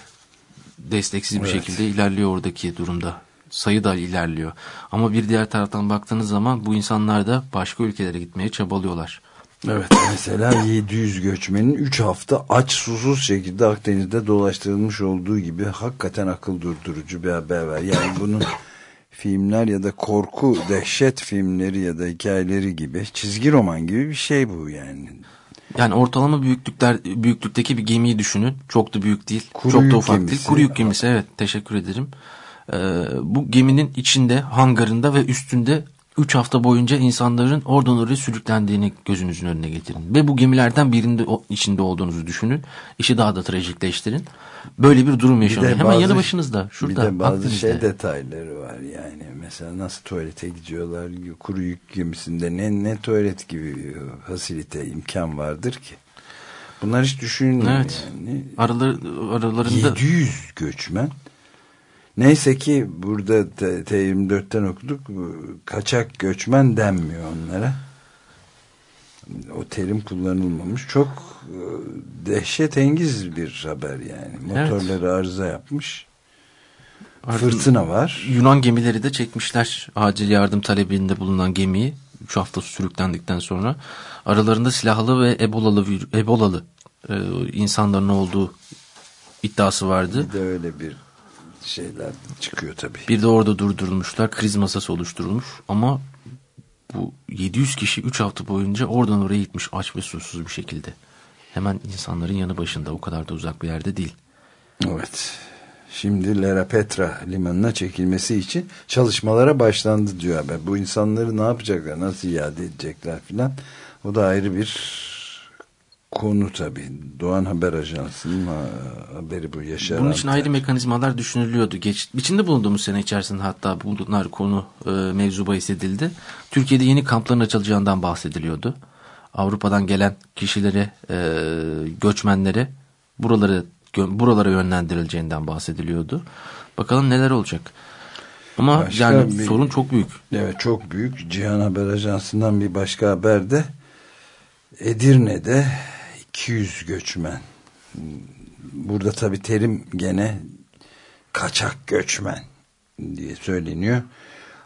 desteksiz bir Evet. şekilde ilerliyor oradaki durumda. Sayı da ilerliyor. Ama bir diğer taraftan baktığınız zaman bu insanlar da başka ülkelere gitmeye çabalıyorlar. Evet mesela 700 göçmenin 3 hafta aç susuz şekilde Akdeniz'de dolaştırılmış olduğu gibi hakikaten akıl durdurucu bir haber var. Yani bunun filmler ya da korku, dehşet filmleri ya da hikayeleri gibi çizgi roman gibi bir şey bu yani. Yani ortalama büyüklükler büyüklükteki bir gemiyi düşünün. Çok da büyük değil, Kuru çok da ufak gemisi. değil. Kuru yük gemisi evet teşekkür ederim. Ee, bu geminin içinde, hangarında ve üstünde 3 hafta boyunca insanların oradan oraya sürüklendiğini gözünüzün önüne getirin. Ve bu gemilerden birinde içinde olduğunuzu düşünün. İşi daha da trajikleştirin. Böyle bir durum yaşanıyor. Hemen yanı başınızda. Şurada. Bir de bazı Akdeniz'de. şey detayları var yani. Mesela nasıl tuvalete gidiyorlar kuru yük gemisinde ne, ne tuvalet gibi fasilite imkan vardır ki. Bunlar hiç düşünülmüyor Evet. yani. Araları, aralarında 700 göçmen. Neyse ki burada T- T24'ten okuduk. Kaçak göçmen denmiyor onlara. O terim kullanılmamış. Çok e, dehşetengiz bir haber yani. Motorları arıza yapmış. Fırtına var. Yunan gemileri de çekmişler acil yardım talebinde bulunan gemiyi 3 hafta sürüklendikten sonra aralarında silahlı ve ebolalı ebolalı e, insanların olduğu iddiası vardı. Bir de öyle bir şeyler çıkıyor tabii. Bir de orada durdurulmuşlar. Kriz masası oluşturulmuş ama bu 700 kişi 3 hafta boyunca oradan oraya gitmiş aç ve susuz bir şekilde. Hemen insanların yanı başında o kadar da uzak bir yerde değil. Evet. Şimdi Lera Petra limanına çekilmesi için çalışmalara başlandı diyor haber. Bu insanları ne yapacaklar, nasıl iade edecekler filan. O da ayrı bir konu tabii. Doğan Haber Ajansı'nın ha, haberi bu. Yaşar Bunun için ayrı mekanizmalar düşünülüyordu. Geç, içinde bulunduğumuz sene içerisinde hatta bunlar konu e, mevzu bahis edildi. Türkiye'de yeni kampların açılacağından bahsediliyordu. Avrupa'dan gelen kişilere, e, göçmenlere buraları buralara yönlendirileceğinden bahsediliyordu. Bakalım neler olacak. Ama Başka yani bir- sorun çok büyük. Evet çok büyük. Cihan Haber Ajansı'ndan bir başka haber de Edirne'de 200 göçmen. Burada tabi terim gene kaçak göçmen diye söyleniyor.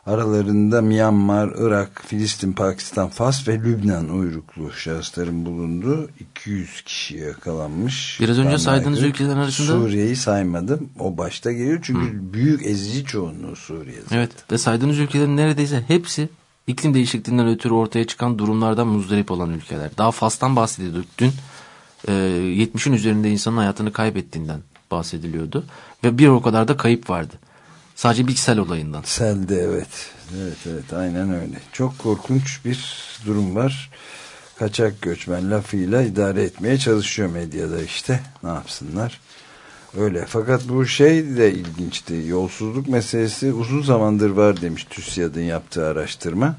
Aralarında Myanmar, Irak, Filistin, Pakistan, Fas ve Lübnan uyruklu şahısların bulunduğu 200 kişi yakalanmış. Biraz önce saydığınız ülkelerin arasında- Suriye'yi saymadım. O başta geliyor çünkü büyük ezici çoğunluğu Suriye. Evet ve saydığınız ülkelerin neredeyse hepsi iklim değişikliğinden ötürü ortaya çıkan durumlardan muzdarip olan ülkeler. Daha Fas'tan bahsediyorduk. Dün e, 70'in üzerinde insanın hayatını kaybettiğinden bahsediliyordu. Ve bir o kadar da kayıp vardı. Sadece bir sel olayından. Selde evet. Evet evet aynen öyle. Çok korkunç bir durum var. Kaçak göçmen lafıyla idare etmeye çalışıyor medyada işte. Ne yapsınlar? Öyle. Fakat bu şey de ilginçti. Yolsuzluk meselesi uzun zamandır var demiş TÜSİAD'ın yaptığı araştırma.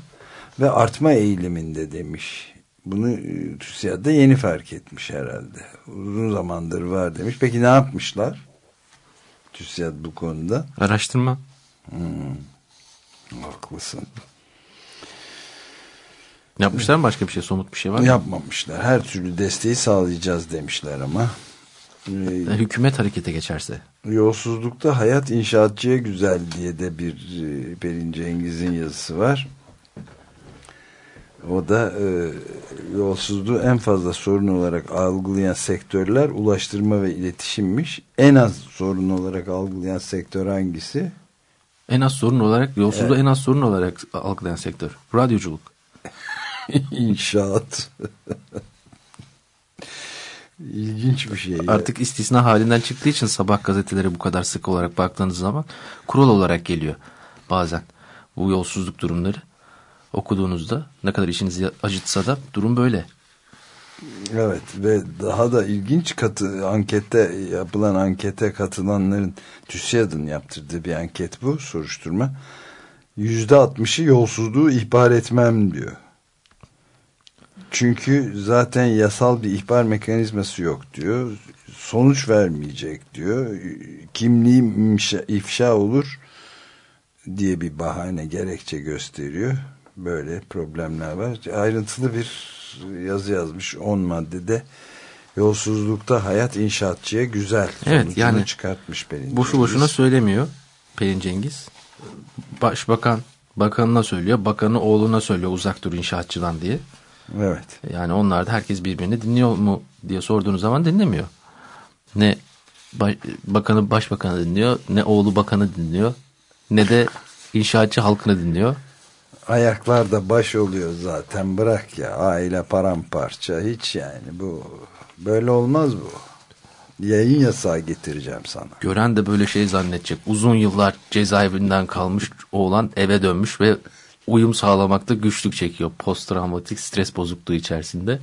Ve artma eğiliminde demiş. Bunu e, TÜSİAD da yeni fark etmiş herhalde. Uzun zamandır var demiş. Peki ne yapmışlar? TÜSİAD bu konuda. Araştırma. Haklısın. Yapmışlar mı başka bir şey somut bir şey var mı? Yapmamışlar. Her türlü desteği sağlayacağız demişler ama. E, Hükümet harekete geçerse. yolsuzlukta hayat inşaatçıya güzel diye de bir e, Pelin Cengiz'in yazısı var. O da e, yolsuzluğu en fazla sorun olarak algılayan sektörler ulaştırma ve iletişimmiş. En az sorun olarak algılayan sektör hangisi? En az sorun olarak, yolsuzluğu en az sorun olarak algılayan sektör. Radyoculuk. İnşaat. İlginç bir şey. ya. Artık istisna halinden çıktığı için sabah gazeteleri bu kadar sık olarak baktığınız zaman kural olarak geliyor bazen bu yolsuzluk durumları okuduğunuzda ne kadar işinizi acıtsa da durum böyle. Evet ve daha da ilginç katı ankette yapılan ankete katılanların TÜSİAD'ın yaptırdığı bir anket bu soruşturma. Yüzde altmışı yolsuzluğu ihbar etmem diyor. Çünkü zaten yasal bir ihbar mekanizması yok diyor. Sonuç vermeyecek diyor. Kimliğim ifşa olur diye bir bahane gerekçe gösteriyor. Böyle problemler var. Ayrıntılı bir yazı yazmış 10 maddede. Yolsuzlukta hayat inşaatçıya güzel. Evet, yani çıkartmış Pelin. Boşu Cengiz. boşuna söylemiyor Pelin Cengiz. Başbakan bakanına söylüyor. Bakanı oğluna söylüyor uzak dur inşaatçıdan diye. Evet. Yani onlar da herkes birbirini dinliyor mu diye sorduğunuz zaman dinlemiyor. Ne baş, bakanı başbakanı dinliyor, ne oğlu bakanı dinliyor, ne de inşaatçı halkını dinliyor. Ayaklarda baş oluyor zaten bırak ya aile paramparça hiç yani bu böyle olmaz bu. Yayın yasağı getireceğim sana. Gören de böyle şey zannedecek. Uzun yıllar cezaevinden kalmış oğlan eve dönmüş ve uyum sağlamakta güçlük çekiyor. Post travmatik stres bozukluğu içerisinde.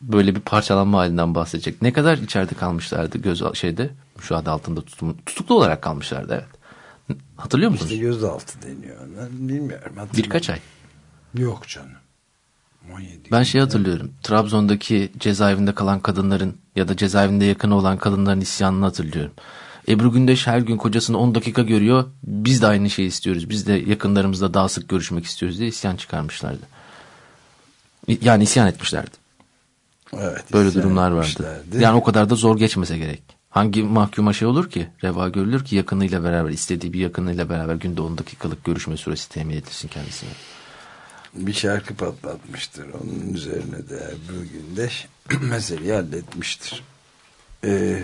Böyle bir parçalanma halinden bahsedecek. Ne kadar içeride kalmışlardı göz şeyde şu adı altında tutum, tutuklu olarak kalmışlardı evet. Hatırlıyor musunuz? İşte gözaltı deniyor. Ben bilmiyorum. Birkaç ay. Yok canım. 17 Ben şey hatırlıyorum. Trabzon'daki cezaevinde kalan kadınların ya da cezaevinde yakın olan kadınların isyanını hatırlıyorum. Ebru Gündeş her gün kocasını 10 dakika görüyor. Biz de aynı şeyi istiyoruz. Biz de yakınlarımızla daha sık görüşmek istiyoruz diye isyan çıkarmışlardı. Yani isyan etmişlerdi. Evet, Böyle durumlar vardı. Yani o kadar da zor geçmese gerek. Hangi mahkuma şey olur ki? Reva görülür ki yakınıyla beraber istediği bir yakınıyla beraber günde 10 dakikalık görüşme süresi temin edilsin kendisine. bir şarkı patlatmıştır. Onun üzerine de Ebru Gündeş meseleyi halletmiştir. Ee,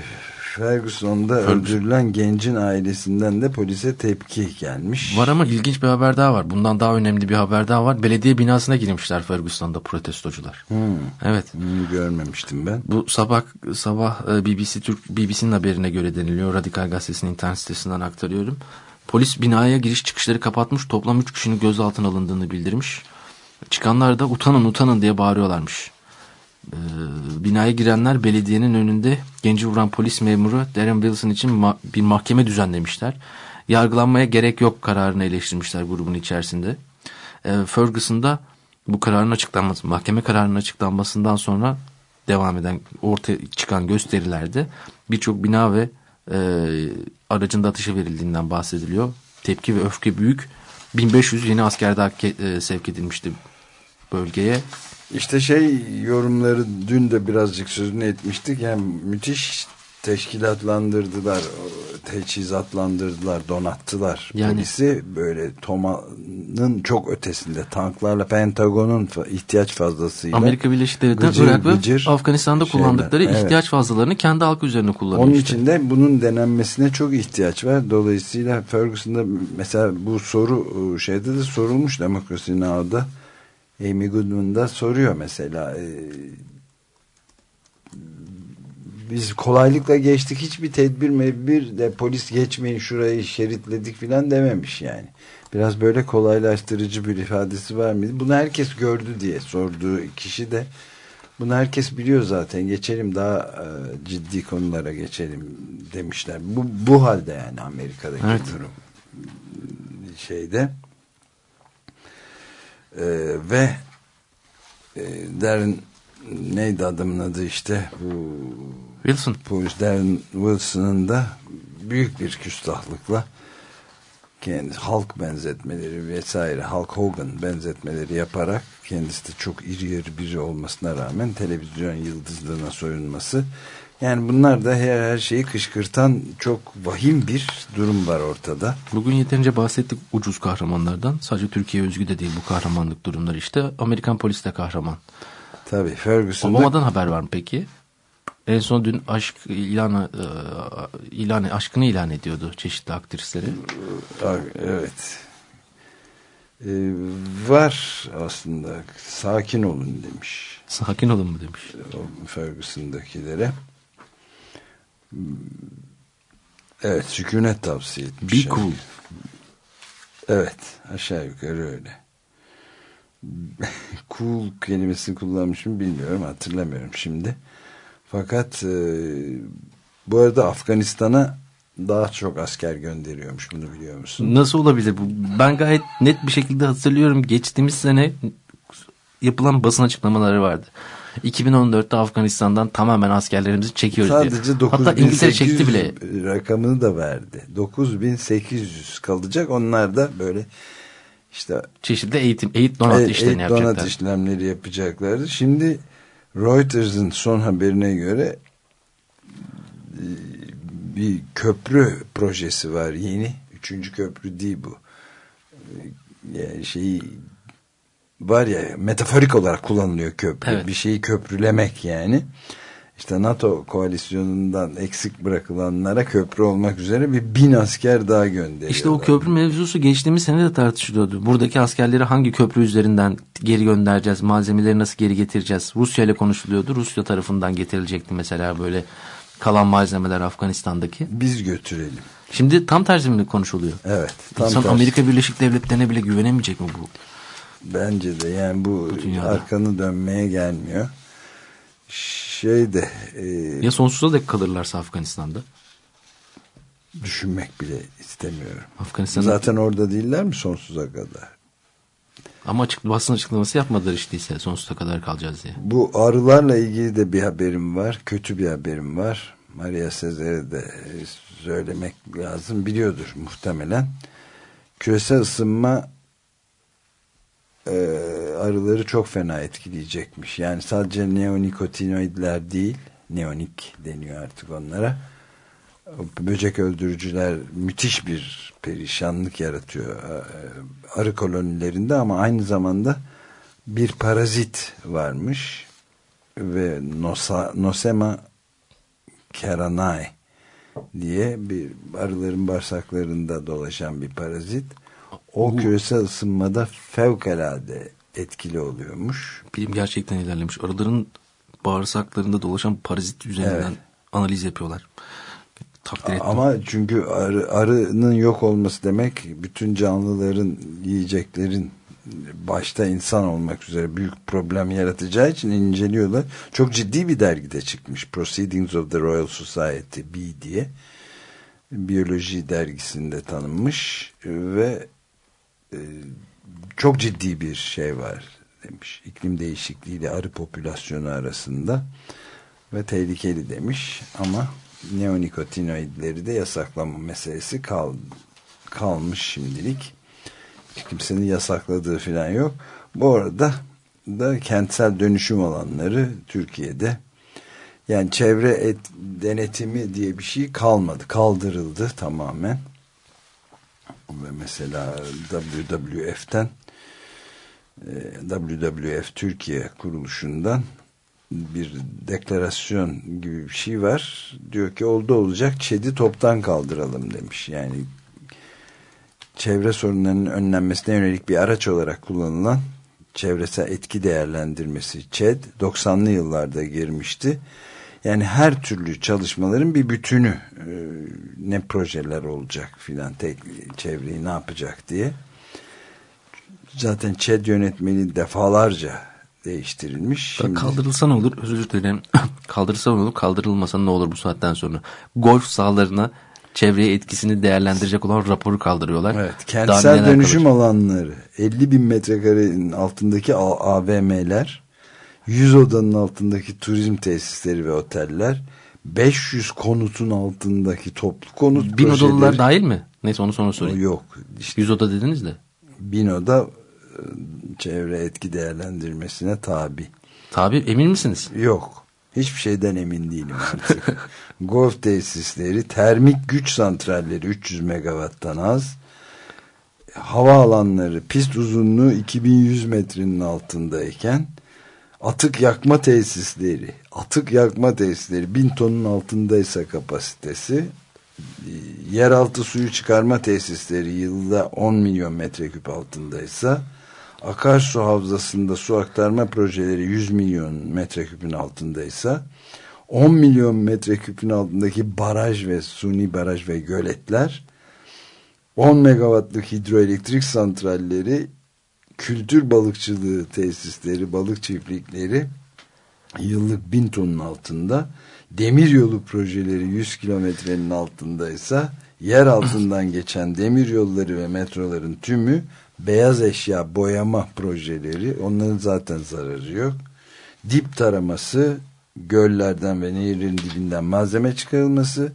Ferguson'da öldürülen gencin ailesinden de polise tepki gelmiş. Var ama ilginç bir haber daha var. Bundan daha önemli bir haber daha var. Belediye binasına girmişler Ferguson'da protestocular. Evet. Bunu görmemiştim ben. Bu sabah sabah e, BBC Türk BBC'nin haberine göre deniliyor. Radikal Gazetesi'nin internet sitesinden aktarıyorum. Polis binaya giriş çıkışları kapatmış. Toplam 3 kişinin gözaltına alındığını bildirmiş. Çıkanlar da utanın utanın diye bağırıyorlarmış. Ee, binaya girenler belediyenin önünde genci vuran polis memuru Darren Wilson için ma- bir mahkeme düzenlemişler. Yargılanmaya gerek yok kararını eleştirmişler grubun içerisinde. Ee, Ferguson'da bu kararın açıklanması, mahkeme kararının açıklanmasından sonra devam eden ortaya çıkan gösterilerde birçok bina ve e, aracın da ateşe verildiğinden bahsediliyor. Tepki ve öfke büyük. 1500 yeni asker daha e, sevk edilmişti bölgeye. İşte şey yorumları dün de birazcık sözünü etmiştik. Yani müthiş teşkilatlandırdılar, teçhizatlandırdılar, donattılar. Yani- Polisi böyle Toma'nın çok ötesinde tanklarla Pentagon'un ihtiyaç fazlasıyla. Amerika Birleşik Devletleri Irak ve Afganistan'da şeyler, kullandıkları evet. ihtiyaç fazlalarını kendi halkı üzerine kullanıyor. Onun işte. için de bunun denenmesine çok ihtiyaç var. Dolayısıyla Ferguson'da mesela bu soru e, şeyde de sorulmuş Demokrasi Now'da. Amy Goodman da soruyor mesela e, biz kolaylıkla geçtik hiçbir tedbir medbir de polis geçmeyin şurayı şeritledik filan dememiş yani. Biraz böyle kolaylaştırıcı bir ifadesi var mıydı? Bunu herkes gördü diye sorduğu kişi de bunu herkes biliyor zaten. Geçelim daha e, ciddi konulara geçelim demişler. Bu, bu halde yani Amerika'daki Evet. durum şeyde E, ve e, Darren neydi adamın adı işte bu Wilson. polis Darren Wilson'ın da büyük bir küstahlıkla kendi halk benzetmeleri vesaire Hulk Hogan benzetmeleri yaparak kendisi de çok iri yarı biri olmasına rağmen televizyon yıldızlığına soyunması yani bunlar da her, her şeyi kışkırtan çok vahim bir durum var ortada. Bugün yeterince bahsettik ucuz kahramanlardan. Sadece Türkiye özgü de değil bu kahramanlık durumları işte. Amerikan polisi de kahraman. Tabii Ferguson'da Obama'dan haber var mı peki? En son dün aşk ilanı, e, ilan, aşkını ilan ediyordu çeşitli aktrisleri. Evet. Ee, var aslında. Sakin olun demiş. Sakin olun mu demiş. Ferguson'dakilere. Evet, sükunet tavsiye etmiş. Be cool. Evet, aşağı yukarı öyle. cool kelimesini kullanmışım bilmiyorum, hatırlamıyorum şimdi. Fakat e, bu arada Afganistan'a daha çok asker gönderiyormuş bunu biliyor musun? Nasıl olabilir bu? Ben gayet net bir şekilde hatırlıyorum. Geçtiğimiz sene yapılan basın açıklamaları vardı. 2014'te Afganistan'dan tamamen askerlerimizi çekiyoruz Sadece diye. 9800 Hatta İngiltere çekti bile. rakamını da verdi. 9800 kalacak. Onlar da böyle işte Çeşitli eğitim, eğit donat e- işlerini e- donat yapacaklar. işlemleri yapacaklardı. Şimdi Reuters'ın son haberine göre e, bir köprü projesi var yeni. Üçüncü köprü değil bu. E, Yani şeyi var ya metaforik olarak kullanılıyor köprü. Evet. Bir şeyi köprülemek yani. İşte NATO koalisyonundan eksik bırakılanlara köprü olmak üzere bir bin asker daha gönderiyor. İşte o köprü mevzusu geçtiğimiz sene de tartışılıyordu. Buradaki askerleri hangi köprü üzerinden geri göndereceğiz, malzemeleri nasıl geri getireceğiz? Rusya ile konuşuluyordu. Rusya tarafından getirilecekti mesela böyle kalan malzemeler Afganistan'daki. Biz götürelim. Şimdi tam tersi mi konuşuluyor? Evet. Tam İnsan tersi. Amerika Birleşik Devletleri'ne bile güvenemeyecek mi bu? Bence de yani bu, arkanı dönmeye gelmiyor. Şey de e, Ya sonsuza dek kalırlarsa Afganistan'da? düşünmek bile istemiyorum. Afganistan'da Zaten orada değiller mi sonsuza kadar? ama açık, basın açıklaması yapmadılar işte değilse sonsuza kadar kalacağız diye. Bu arılarla ilgili de bir haberim var. Kötü bir haberim var. Maria Sezer'e de söylemek lazım. Biliyordur muhtemelen. Küresel ısınma e, arıları çok fena etkileyecekmiş. Yani sadece neonikotinoidler değil, neonik deniyor artık onlara. Böcek öldürücüler müthiş bir perişanlık yaratıyor e, arı kolonilerinde ama aynı zamanda bir parazit varmış ve Nosa, Nosema keranae diye bir arıların bağırsaklarında dolaşan bir parazit. O küresel ısınmada fevkalade etkili oluyormuş. Bilim gerçekten ilerlemiş. Arıların bağırsaklarında dolaşan parazit üzerinden Evet. analiz yapıyorlar. Takdir ettim. Ama çünkü arı, arının yok olması demek bütün canlıların yiyeceklerin başta insan olmak üzere büyük problem yaratacağı için inceliyorlar. Çok ciddi bir dergide çıkmış. Proceedings of the Royal Society B diye. Biyoloji dergisinde tanınmış ve e, çok ciddi bir şey var demiş. İklim değişikliğiyle arı popülasyonu arasında ve tehlikeli demiş ama neonikotinoidleri de yasaklama meselesi kal, kalmış şimdilik. Kimsenin yasakladığı falan yok. Bu arada da kentsel dönüşüm alanları Türkiye'de yani çevre et, denetimi diye bir şey kalmadı. Kaldırıldı tamamen. Mesela WWF'ten e, WWF Türkiye kuruluşundan bir deklarasyon gibi bir şey var. Diyor ki oldu olacak ÇED'i toptan kaldıralım demiş. Yani çevre sorunlarının önlenmesine yönelik bir araç olarak kullanılan çevresel etki değerlendirmesi ÇED 90'lı yıllarda girmişti. Yani her türlü çalışmaların bir bütünü e, ne projeler olacak filan tek çevreyi ne yapacak diye. Zaten ÇED yönetmeni defalarca değiştirilmiş. Şimdi, Kaldırılsa ne olur? Özür dilerim. Kaldırılsa ne olur? Kaldırılmasa ne olur bu saatten sonra? Golf sahalarına çevreye etkisini değerlendirecek olan raporu kaldırıyorlar. Evet, kentsel dönüşüm kalır? alanları 50 bin metrekarenin altındaki AVM'ler 100 odanın altındaki turizm tesisleri ve oteller 500 konutun altındaki toplu konut Bin projeleri odalılar dahil mi? Neyse onu sonra sorayım. yok işte Yüz oda dediniz de. bin oda e, çevre etki değerlendirmesine tabi Tabi emin misiniz? yok hiçbir şeyden emin değilim artık golf tesisleri termik güç santralleri 300 megawatttan az hava alanları pist uzunluğu 2100 metrenin altındayken atık yakma tesisleri atık yakma tesisleri 1000 tonun altındaysa kapasitesi e, yeraltı suyu çıkarma tesisleri yılda 10 milyon metreküp altındaysa akarsu havzasında su aktarma projeleri 100 milyon metreküpün altındaysa 10 milyon metreküpün altındaki baraj ve suni baraj ve göletler 10 megawattlık hidroelektrik santralleri kültür balıkçılığı tesisleri, balık çiftlikleri yıllık bin tonun altında demir yolu projeleri 100 kilometrenin altındaysa yer altından geçen demir yolları ve metroların tümü beyaz eşya boyama projeleri onların zaten zararı yok. Dip taraması göllerden ve nehirlerin dibinden malzeme çıkarılması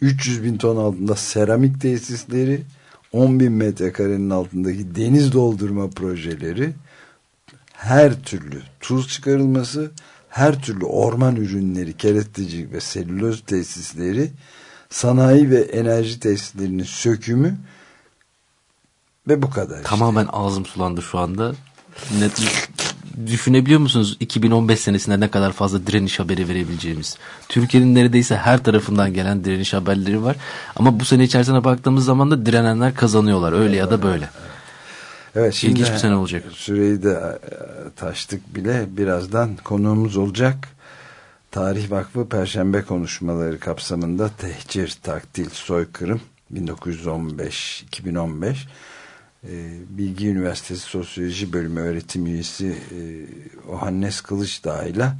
300 bin ton altında seramik tesisleri 10 bin metrekarenin altındaki deniz doldurma projeleri her türlü tuz çıkarılması her türlü orman ürünleri keretecilik ve selüloz tesisleri sanayi ve enerji tesislerinin sökümü ve bu kadar işte. Tamamen ağzım sulandı şu anda. Net, düşünebiliyor musunuz 2015 senesinde ne kadar fazla direniş haberi verebileceğimiz? Türkiye'nin neredeyse her tarafından gelen direniş haberleri var. Ama bu sene içerisine baktığımız zaman da direnenler kazanıyorlar öyle ya da böyle. Evet, şimdi İlginç bir sene olacak. Süreyi de e, taştık bile. Birazdan konuğumuz olacak. Tarih Vakfı Perşembe konuşmaları kapsamında tehcir, taktil, soykırım 1915-2015 e, Bilgi Üniversitesi Sosyoloji Bölümü öğretim üyesi e, Ohannes Kılıçdağ ile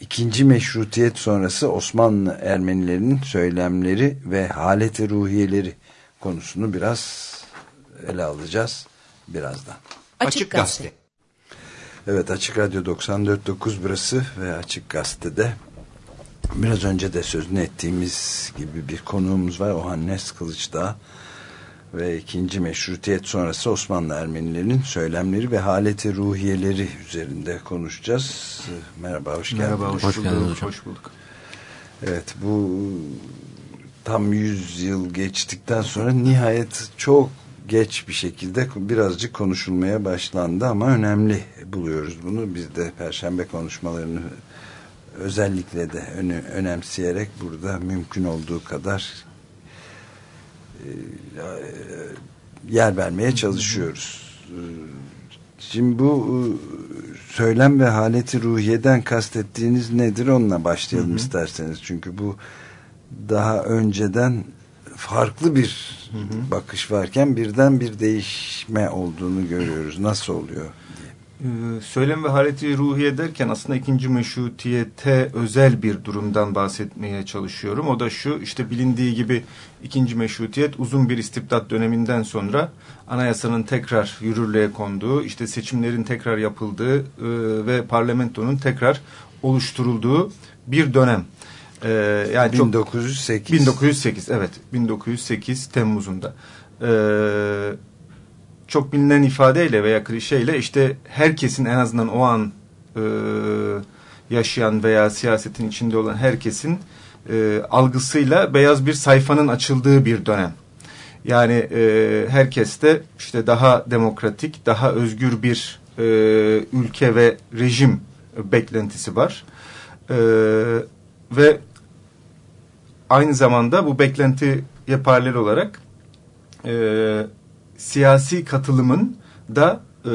ikinci meşrutiyet sonrası Osmanlı Ermenilerinin söylemleri ve haleti ruhiyeleri konusunu biraz ele alacağız birazdan. Açık Gazete. Evet Açık Radyo 94.9 burası ve Açık Gazete'de biraz önce de sözünü ettiğimiz gibi bir konuğumuz var. Ohannes Kılıçdağ ve ikinci meşrutiyet sonrası Osmanlı Ermenilerinin söylemleri ve haleti ruhiyeleri üzerinde konuşacağız. Merhaba, hoş geldiniz. Merhaba, hoş, Hoş bulduk. geldiniz hocam. Hoş bulduk. Evet, bu tam 100 yıl geçtikten sonra nihayet çok geç bir şekilde birazcık konuşulmaya başlandı ama önemli buluyoruz bunu. Biz de Perşembe konuşmalarını özellikle de öne, önemseyerek burada mümkün olduğu kadar yer vermeye çalışıyoruz. E, Şimdi bu e, söylem ve haleti ruhiyeden kastettiğiniz nedir onunla başlayalım isterseniz. Çünkü bu daha önceden farklı bir bakış varken birden bir değişme olduğunu görüyoruz. Nasıl oluyor? Ee, söylem ve haleti ruhiye derken aslında ikinci meşrutiyete özel bir durumdan bahsetmeye çalışıyorum. O da şu işte bilindiği gibi ikinci meşrutiyet uzun bir istibdat döneminden sonra anayasanın tekrar yürürlüğe konduğu, işte seçimlerin tekrar yapıldığı e, ve parlamentonun tekrar oluşturulduğu bir dönem. Ee, yani çok 1908. 1908 evet 1908 Temmuz'unda. Ee, çok bilinen ifadeyle veya klişeyle işte herkesin en azından o an e, yaşayan veya siyasetin içinde olan herkesin e, algısıyla beyaz bir sayfanın açıldığı bir dönem. Yani e, herkes de işte daha demokratik, daha özgür bir e, ülke ve rejim beklentisi var. E, ve aynı zamanda bu beklentiye paralel olarak e, siyasi katılımın da e,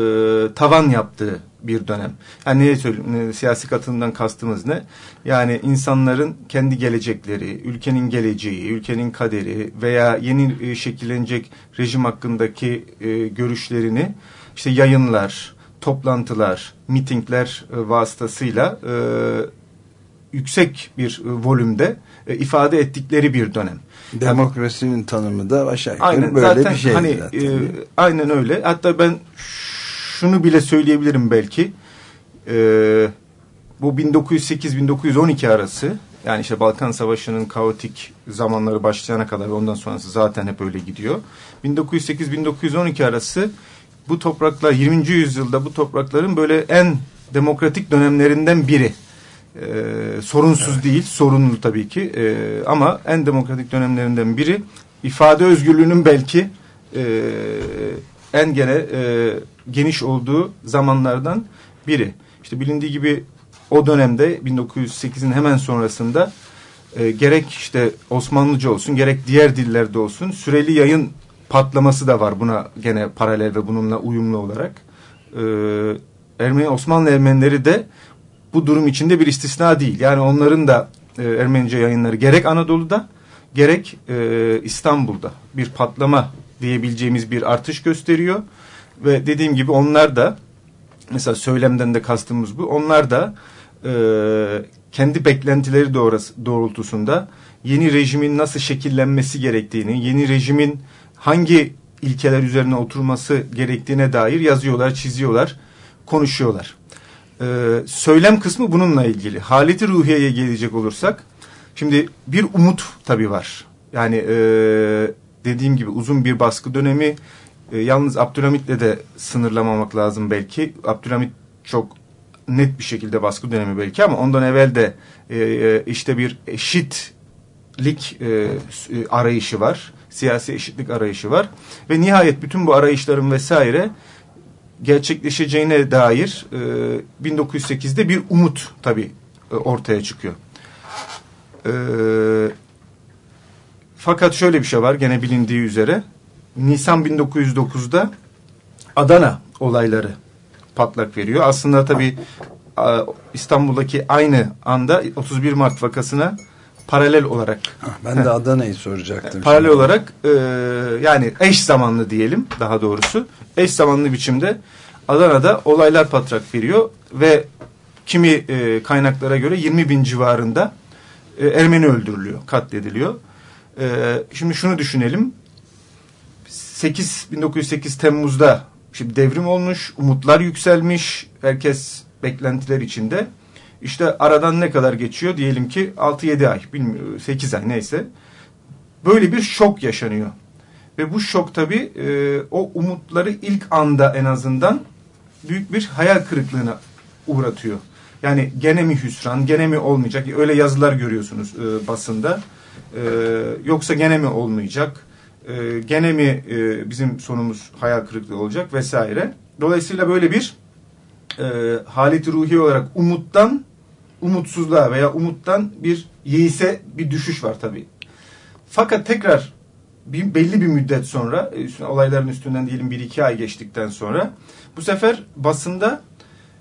tavan yaptığı bir dönem. Yani neye söyleyeyim? Siyasi katılımdan kastımız ne? Yani insanların kendi gelecekleri, ülkenin geleceği, ülkenin kaderi veya yeni e, şekillenecek rejim hakkındaki e, görüşlerini işte yayınlar, toplantılar, mitingler e, vasıtasıyla e, yüksek bir e, volümde e, ifade ettikleri bir dönem. Demokrasinin tanımı da aşağı yukarı Aynen böyle zaten bir şey. hani zaten. e, aynen öyle. Hatta ben şunu bile söyleyebilirim belki. E, bu 1908-1912 arası yani işte Balkan Savaşı'nın kaotik zamanları başlayana kadar ve ondan sonrası zaten hep öyle gidiyor. 1908-1912 arası bu topraklar 20. yüzyılda bu toprakların böyle en demokratik dönemlerinden biri. Ee, sorunsuz evet. değil, sorunlu tabii ki ee, ama en demokratik dönemlerinden biri ifade özgürlüğünün belki e, en gene e, geniş olduğu zamanlardan biri. İşte bilindiği gibi o dönemde 1908'in hemen sonrasında e, gerek işte Osmanlıca olsun gerek diğer dillerde olsun süreli yayın patlaması da var buna gene paralel ve bununla uyumlu olarak. E, Ermeni Osmanlı Ermenileri de bu durum içinde bir istisna değil. Yani onların da e, Ermenice yayınları gerek Anadolu'da gerek e, İstanbul'da bir patlama diyebileceğimiz bir artış gösteriyor. Ve dediğim gibi onlar da mesela söylemden de kastımız bu. Onlar da e, kendi beklentileri doğrusu, doğrultusunda yeni rejimin nasıl şekillenmesi gerektiğini, yeni rejimin hangi ilkeler üzerine oturması gerektiğine dair yazıyorlar, çiziyorlar, konuşuyorlar. Ee, söylem kısmı bununla ilgili. Haleti ruhiyeye gelecek olursak, şimdi bir umut tabii var. Yani e, dediğim gibi uzun bir baskı dönemi, e, yalnız Abdülhamit'le de sınırlamamak lazım belki. Abdülhamit çok net bir şekilde baskı dönemi belki ama ondan evvel de e, işte bir eşitlik e, arayışı var. Siyasi eşitlik arayışı var. Ve nihayet bütün bu arayışların vesaire gerçekleşeceğine dair e, 1908'de bir umut tabii e, ortaya çıkıyor. E, fakat şöyle bir şey var gene bilindiği üzere Nisan 1909'da Adana olayları patlak veriyor. Aslında tabii İstanbul'daki aynı anda 31 Mart vakasına paralel olarak Ben de Adana'yı soracaktım. paralel şimdi. olarak e, yani eş zamanlı diyelim daha doğrusu eş zamanlı biçimde Adana'da olaylar patlak veriyor ve kimi e, kaynaklara göre 20 bin civarında e, Ermeni öldürülüyor, katlediliyor. E, şimdi şunu düşünelim. 8 1908 Temmuz'da şimdi devrim olmuş, umutlar yükselmiş, herkes beklentiler içinde. İşte aradan ne kadar geçiyor? Diyelim ki 6-7 ay, bilmiyorum 8 ay neyse. Böyle bir şok yaşanıyor. Ve bu şok tabii e, o umutları ilk anda en azından büyük bir hayal kırıklığına uğratıyor. Yani gene mi hüsran, gene mi olmayacak? Öyle yazılar görüyorsunuz e, basında. E, yoksa gene mi olmayacak? E, gene mi e, bizim sonumuz hayal kırıklığı olacak vesaire. Dolayısıyla böyle bir e, haleti ruhi olarak umuttan umutsuzluğa veya umuttan bir yeise bir düşüş var tabii. Fakat tekrar bir, belli bir müddet sonra e, üstüne, olayların üstünden diyelim bir iki ay geçtikten sonra bu sefer basında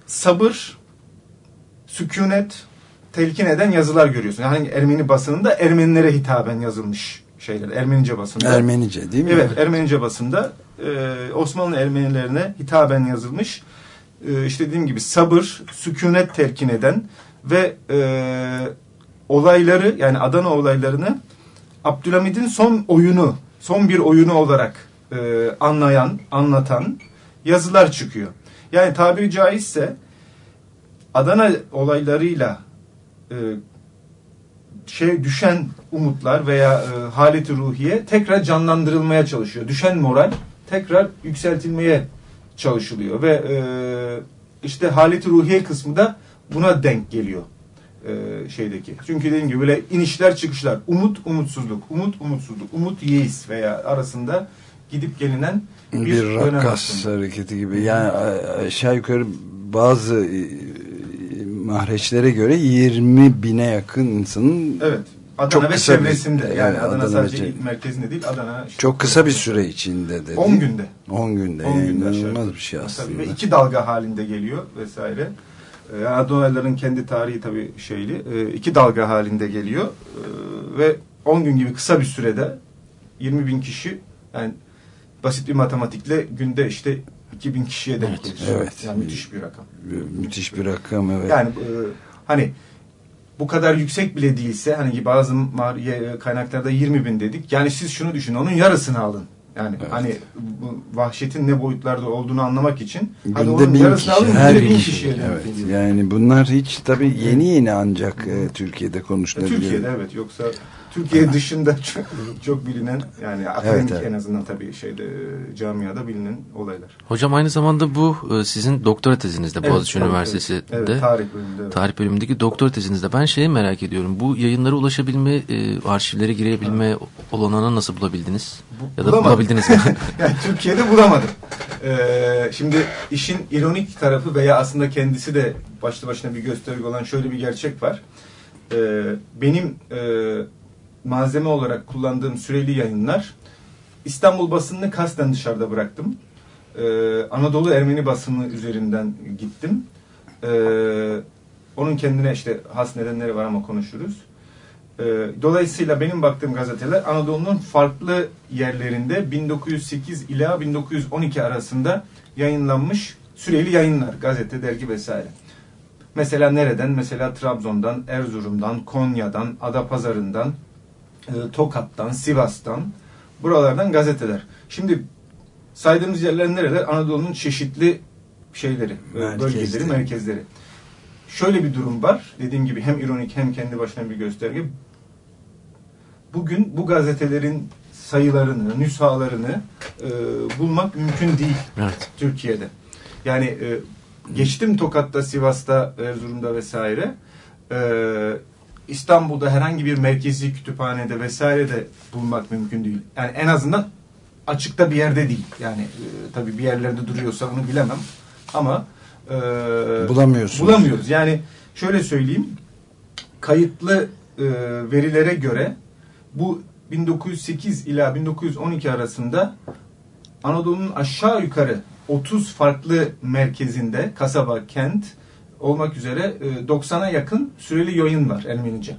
sabır, sükunet, telkin eden yazılar görüyorsun. Yani Ermeni basınında Ermenilere hitaben yazılmış şeyler. Ermenice basında. Ermenice değil mi? Evet, Ermenice basında e, Osmanlı Ermenilerine hitaben yazılmış. E, işte dediğim gibi sabır, sükunet telkin eden ve e, olayları yani Adana olaylarını Abdülhamid'in son oyunu, son bir oyunu olarak e, anlayan, anlatan yazılar çıkıyor. Yani tabiri caizse Adana olaylarıyla e, şey düşen umutlar veya e, haleti ruhiye tekrar canlandırılmaya çalışıyor. Düşen moral tekrar yükseltilmeye çalışılıyor ve e, işte haleti ruhiye kısmı da buna denk geliyor e, şeydeki. Çünkü dediğim gibi böyle inişler çıkışlar, umut umutsuzluk, umut umutsuzluk, umut yeis veya arasında gidip gelinen bir, bir aslında. hareketi gibi. Yani a- aşağı yukarı bazı e, mahreçlere göre 20 bine yakın insanın Evet. Adana Çok ve kısa bir- çevresinde. evet, yani Adana, Adana sadece ve- il merkezinde değil, Adana işte çok kısa bir süre içinde dedi. 10 günde. 10 günde. 10 yani günde inanılmaz bir şey Tabii aslında. Ve iki dalga halinde geliyor vesaire. Ee, Yani Adonalıların kendi tarihi tabii şeyli. e, iki dalga halinde geliyor. Ee, Ve 10 gün gibi kısa bir sürede 20 bin kişi yani basit bir matematikle günde işte 2000 kişiye denk Evet, geliyor. evet. Yani müthiş bir rakam. Müthiş bir rakam evet. Yani e, hani bu kadar yüksek bile değilse hani bazı kaynaklarda 20 bin dedik. Yani siz şunu düşünün onun yarısını alın. Yani Evet. hani bu vahşetin ne boyutlarda olduğunu anlamak için hadi Günde onun bin yarısını alın her bin kişi. kişiye Evet, yani bunlar hiç tabii yeni yeni ancak e, Türkiye'de E, konuşulabiliyor. Türkiye'de evet yoksa Türkiye dışında çok, çok bilinen yani akademik evet. en azından tabii şeyde camiada bilinen olaylar. Hocam aynı zamanda bu e, sizin doktora tezinizde Evet, Boğaziçi tabii, Üniversitesi'de Evet, tarih bölümünde. evet. tarih bölümündeki doktora tezinizde ben şeyi merak ediyorum. Bu yayınlara ulaşabilme, e, arşivlere girebilme olanağını nasıl bulabildiniz? Bu- ya da bulamadım. bulabildiniz mi? yani Türkiye'de bulamadım. Ee, şimdi işin ironik tarafı veya aslında kendisi de başlı başına bir gösterge olan şöyle bir gerçek var. Ee, benim e, malzeme olarak kullandığım süreli yayınlar İstanbul basınını kasten dışarıda bıraktım. Ee, Anadolu Ermeni basını üzerinden gittim. Ee, onun kendine işte has nedenleri var ama konuşuruz. Ee, Dolayısıyla benim baktığım gazeteler Anadolu'nun farklı yerlerinde 1908 ila 1912 arasında yayınlanmış süreli yayınlar, gazete, dergi vesaire. Mesela nereden? Mesela Trabzon'dan, Erzurum'dan, Konya'dan, Adapazarı'ndan, e, Tokat'tan, Sivas'tan, buralardan gazeteler. Şimdi saydığımız yerler nereler? Anadolu'nun çeşitli şeyleri, e, Merkezleri. bölgeleri, merkezleri. Şöyle bir durum var. Dediğim gibi hem ironik hem kendi başına bir gösterge. Bugün bu gazetelerin sayılarını, nüshalarını e, bulmak mümkün değil evet. Türkiye'de. Yani e, geçtim Tokat'ta, Sivas'ta, Erzurum'da vesaire. E, İstanbul'da herhangi bir merkezi kütüphanede vesaire de bulmak mümkün değil. Yani en azından açıkta bir yerde değil. Yani e, tabii bir yerlerde duruyorsa onu bilemem. Ama e, Bulamıyorsunuz. Bulamıyoruz. Yani şöyle söyleyeyim. Kayıtlı e, verilere göre bu 1908 ila 1912 arasında Anadolu'nun aşağı yukarı 30 farklı merkezinde kasaba, kent olmak üzere e, 90'a yakın süreli yayın var Ermenice.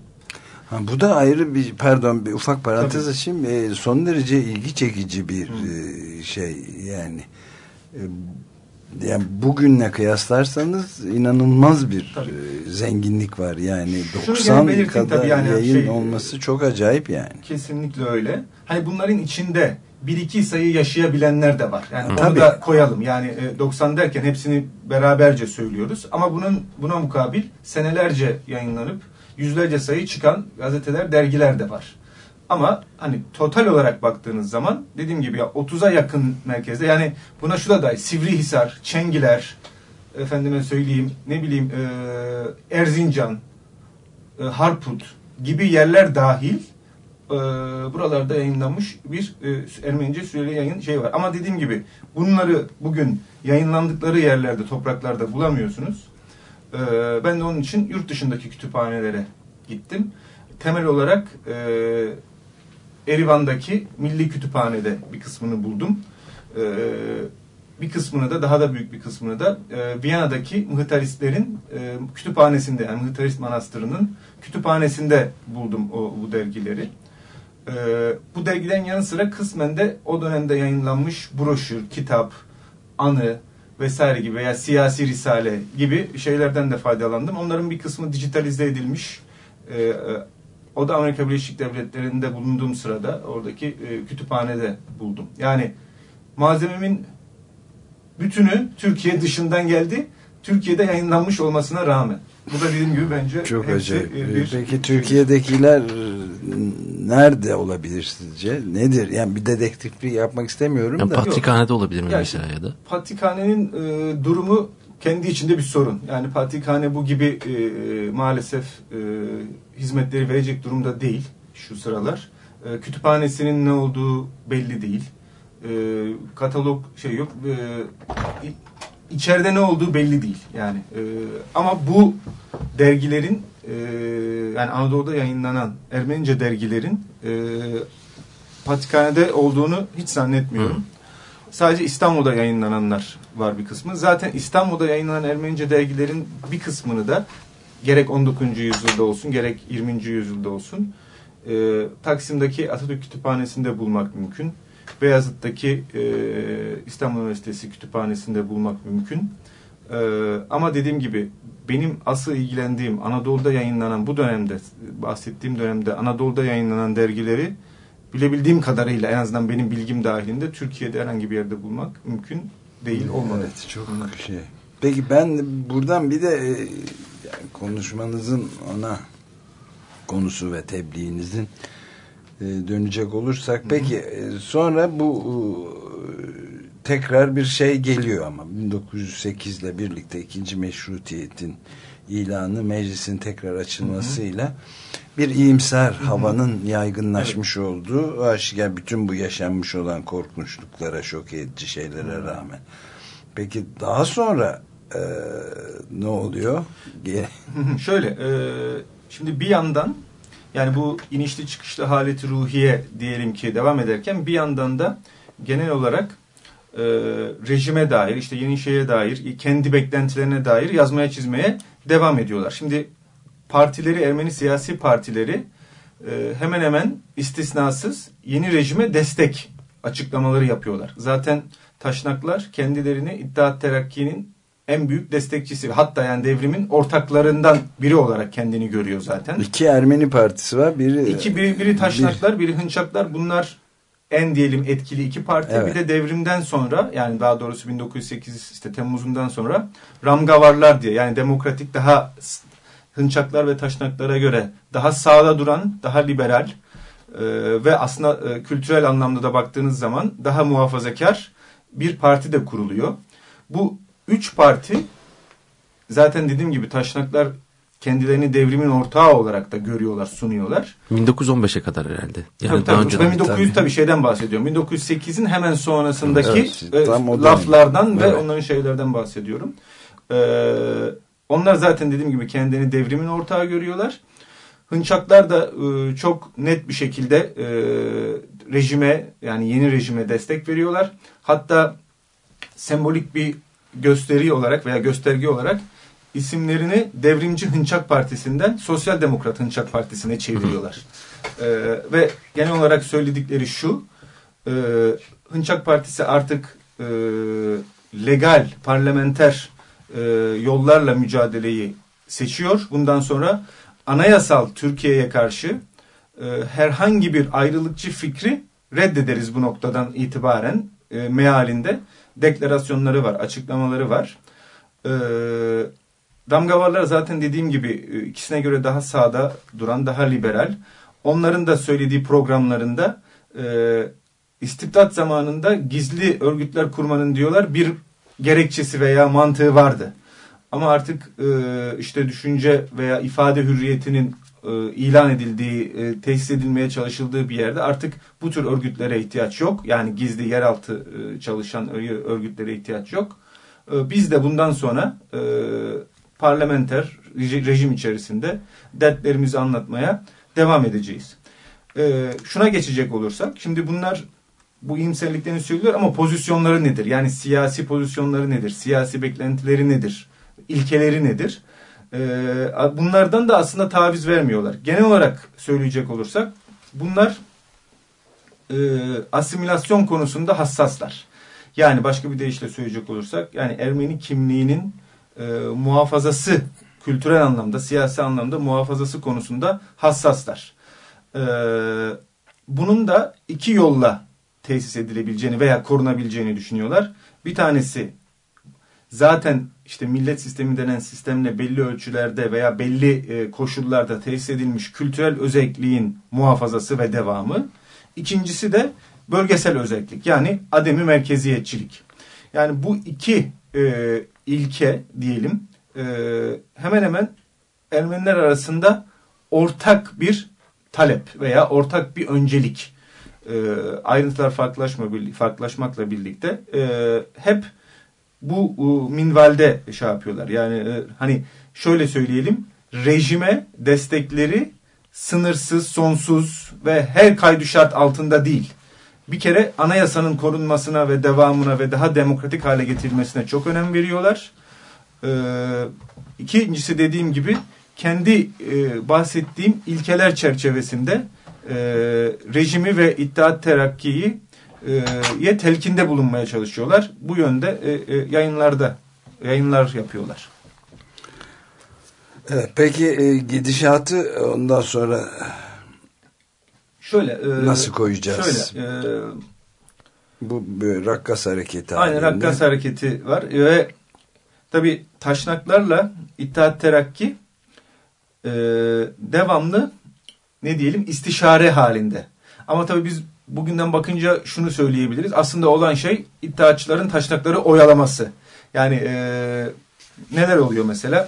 Ha, bu da ayrı bir pardon bir ufak parantez açayım. E, son derece ilgi çekici bir e, şey yani. E, yani bugünle kıyaslarsanız inanılmaz bir Tabii. e, zenginlik var. Yani Şunu 90 gene belirteyim kadar tabii yani yayın şey- olması çok acayip yani. Kesinlikle öyle. Hani bunların içinde bir iki sayı yaşayabilenler de var. Yani onu Tabii. da koyalım. Yani e, 90 derken hepsini beraberce söylüyoruz. Ama bunun buna mukabil senelerce yayınlanıp yüzlerce sayı çıkan gazeteler, dergiler de var. Ama hani total olarak baktığınız zaman dediğim gibi ya 30'a yakın merkezde yani buna şu da dahil Sivrihisar, Çengiler, efendime söyleyeyim ne bileyim e, Erzincan, e, Harput gibi yerler dahil e, buralarda yayınlanmış bir e, Ermenice süreli yayın şey var. Ama dediğim gibi bunları bugün yayınlandıkları yerlerde, topraklarda bulamıyorsunuz. E, ben de onun için yurt dışındaki kütüphanelere gittim. Temel olarak e, Erivan'daki Milli Kütüphane'de bir kısmını buldum. E, bir kısmını da daha da büyük bir kısmını da e, Viyana'daki Mıhtaristlerin e, kütüphanesinde yani Mıhtarist Manastırı'nın kütüphanesinde buldum o bu dergileri. E, bu dergiden yanı sıra kısmen de o dönemde yayınlanmış broşür, kitap, anı vesaire gibi veya siyasi risale gibi şeylerden de faydalandım. Onların bir kısmı dijitalize edilmiş. E, o da Amerika Birleşik Devletleri'nde bulunduğum sırada oradaki e, kütüphanede buldum. Yani malzememin bütünü Türkiye dışından geldi. Türkiye'de yayınlanmış olmasına rağmen. Bu da dediğim gibi bence Çok acayip. e, bir- Peki Türkiye'dekiler nerede olabilir sizce? Nedir? Yani bir dedektiflik yapmak istemiyorum Yani da. Patrikhanede olabilir mi Yani mesela ya da? Patrikhanenin e, durumu kendi içinde bir sorun. Yani Patrikhane bu gibi e, maalesef e, hizmetleri verecek durumda değil şu sıralar. E, kütüphanesinin ne olduğu belli değil. E, katalog şey yok. E, içeride ne olduğu belli değil. Yani e, ama bu dergilerin e, yani Anadolu'da yayınlanan Ermenice dergilerin e, Patrikhane'de olduğunu hiç zannetmiyorum. Sadece İstanbul'da yayınlananlar var bir kısmı. Zaten İstanbul'da yayınlanan Ermenice dergilerin bir kısmını da gerek 19. yüzyılda olsun gerek 20. yüzyılda olsun e, Taksim'deki Atatürk Kütüphanesi'nde bulmak mümkün. Beyazıt'taki e, İstanbul Üniversitesi Kütüphanesi'nde bulmak mümkün. E, ama dediğim gibi benim asıl ilgilendiğim Anadolu'da yayınlanan bu dönemde bahsettiğim dönemde Anadolu'da yayınlanan dergileri bilebildiğim kadarıyla en azından benim bilgim dahilinde Türkiye'de herhangi bir yerde bulmak mümkün değil olmadı. Evet çok şey. Peki ben buradan bir de e, yani konuşmanızın ana konusu ve tebliğinizin dönecek olursak. Peki e, sonra bu e, tekrar bir şey geliyor ama 1908 ile birlikte ikinci meşrutiyetin ilanı meclisin tekrar açılmasıyla bir iyimser havanın yaygınlaşmış olduğu aşikar bütün bu yaşanmış olan korkunçluklara şok edici şeylere rağmen. Peki daha sonra e, ne oluyor? Şöyle, e, şimdi bir yandan yani bu inişli çıkışlı haleti ruhiye diyelim ki devam ederken bir yandan da genel olarak e, rejime dair, işte yeni şeye dair, kendi beklentilerine dair yazmaya çizmeye devam ediyorlar. Şimdi partileri, Ermeni siyasi partileri e, hemen hemen istisnasız yeni rejime destek açıklamaları yapıyorlar. Zaten Taşnaklar kendilerini İttihat Terakki'nin en büyük destekçisi hatta yani devrimin ortaklarından biri olarak kendini görüyor zaten. İki Ermeni partisi var. Biri İki biri, biri Taşnaklar, biri Hınçaklar. Bunlar en diyelim etkili iki parti. Evet. Bir de devrimden sonra yani daha doğrusu 1908 işte Temmuz'undan sonra Ramgavarlar diye yani demokratik daha Hınçaklar ve Taşnaklara göre daha sağda duran, daha liberal e, ve aslında e, kültürel anlamda da baktığınız zaman daha muhafazakar bir parti de kuruluyor. Bu üç parti zaten dediğim gibi Taşnaklar kendilerini devrimin ortağı olarak da görüyorlar, sunuyorlar. 1915'e kadar herhalde. Yani tabii, daha tabii. Ben 1900 tabii. şeyden bahsediyorum. 1908'in hemen sonrasındaki Evet, e, laflardan ve Evet. onların şeylerden bahsediyorum. Ee, onlar zaten dediğim gibi kendilerini devrimin ortağı görüyorlar. Hınçaklar da e, çok net bir şekilde e, rejime yani yeni rejime destek veriyorlar. Hatta sembolik bir gösteri olarak veya gösterge olarak isimlerini Devrimci Hınçak Partisi'nden Sosyal Demokrat Hınçak Partisi'ne çeviriyorlar. Ee, ve genel olarak söyledikleri şu, e, Hınçak Partisi artık e, legal, parlamenter e, yollarla mücadeleyi seçiyor. Bundan sonra anayasal Türkiye'ye karşı e, herhangi bir ayrılıkçı fikri reddederiz bu noktadan itibaren e, mealinde deklarasyonları var, açıklamaları var. E, damgavarlar zaten dediğim gibi e, ikisine göre daha sağda duran, daha liberal. Onların da söylediği programlarında e, istibdat zamanında gizli örgütler kurmanın diyorlar bir gerekçesi veya mantığı vardı. Ama artık e, işte düşünce veya ifade hürriyetinin e, ilan edildiği, e, tesis edilmeye çalışıldığı bir yerde artık bu tür örgütlere ihtiyaç yok. Yani gizli yeraltı e, çalışan örgü- örgütlere ihtiyaç yok. E, biz de bundan sonra e, parlamenter reji- rejim içerisinde dertlerimizi anlatmaya devam edeceğiz. Şuna geçecek olursak, şimdi bunlar bu iyimserliklerini söylüyor ama pozisyonları nedir? Yani siyasi pozisyonları nedir? Siyasi beklentileri nedir? İlkeleri nedir? Ee, bunlardan da aslında taviz vermiyorlar. Genel olarak söyleyecek olursak bunlar e, asimilasyon konusunda hassaslar. Yani başka bir deyişle söyleyecek olursak yani Ermeni kimliğinin e, muhafazası kültürel anlamda, siyasi anlamda muhafazası konusunda hassaslar. Ee, bunun da iki yolla tesis edilebileceğini veya korunabileceğini düşünüyorlar. Bir tanesi zaten işte millet sistemi denen sistemle belli ölçülerde veya belli e, koşullarda tesis edilmiş kültürel özelliğin muhafazası ve devamı. İkincisi de bölgesel özellik yani ademi merkeziyetçilik. Yani bu iki e, ilke diyelim e, hemen hemen Ermeniler arasında ortak bir talep veya ortak bir öncelik. E, ayrıntılar farklılaşma, farklılaşmakla birlikte e, hep bu e, minvalde şey yapıyorlar. Yani e, hani şöyle söyleyelim rejime destekleri sınırsız, sonsuz ve her kaydı şart altında değil. Bir kere anayasanın korunmasına ve devamına ve daha demokratik hale getirilmesine çok önem veriyorlar. Ee, ikincisi dediğim gibi kendi e, bahsettiğim ilkeler çerçevesinde rejimi ve İttihat Terakki'yi ye telkinde bulunmaya çalışıyorlar. Bu yönde e, e, yayınlarda yayınlar yapıyorlar. Evet, peki e, gidişatı ondan sonra Şöyle e, Nasıl koyacağız? Şöyle e, bu bir rakkas hareketi Aynen halinde. Rakkas hareketi var ve tabi taşnaklarla İttihat Terakki e, devamlı ne diyelim istişare halinde. Ama tabi biz bugünden bakınca şunu söyleyebiliriz. Aslında olan şey İttihatçıların taşnakları oyalaması. Yani e, neler oluyor mesela?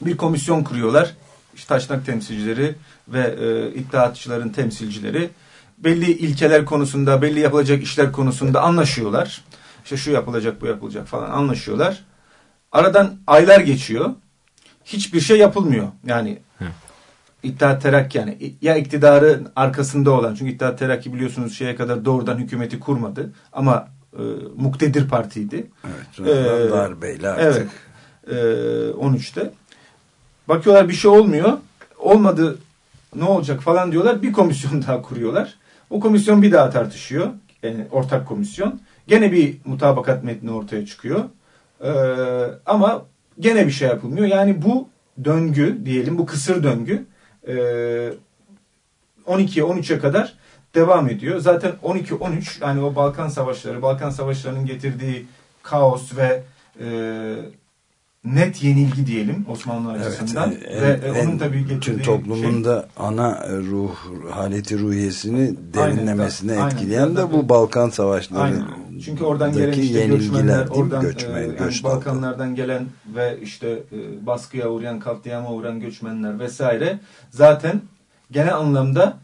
Bir komisyon kuruyorlar. İşte taşnak temsilcileri ve e, İttihatçıların temsilcileri belli ilkeler konusunda, belli yapılacak işler konusunda anlaşıyorlar. İşte şu yapılacak, bu yapılacak falan anlaşıyorlar. Aradan aylar geçiyor. Hiçbir şey yapılmıyor. Yani. İttihat Terakki yani ya iktidarın arkasında olan çünkü İttihat Terakki biliyorsunuz şeye kadar doğrudan hükümeti kurmadı ama e, muktedir partiydi. Evet, Ee, darbeyle artık. Evet. E, 13'te. Bakıyorlar bir şey olmuyor. Olmadı ne olacak falan diyorlar. Bir komisyon daha kuruyorlar. O komisyon bir daha tartışıyor. Yani ortak komisyon. Gene bir mutabakat metni ortaya çıkıyor. Ee, ama gene bir şey yapılmıyor. Yani bu döngü diyelim bu kısır döngü 12'ye 13'e kadar devam ediyor. Zaten 12-13 yani o Balkan Savaşları, Balkan Savaşları'nın getirdiği kaos ve e, net yenilgi diyelim Osmanlı Evet, açısından en- ve e, en- onun tabii getirdiği şey, toplumun da ana ruh haleti ruhiyesini derinlemesine Aynen, etkileyen de tabii. bu Balkan Savaşları Aynen. Çünkü oradan gelen işte göçmenler, oradan Göçmen, e, yani göç Balkanlardan gelen ve işte e, baskıya uğrayan, katliama uğrayan göçmenler vesaire zaten genel anlamda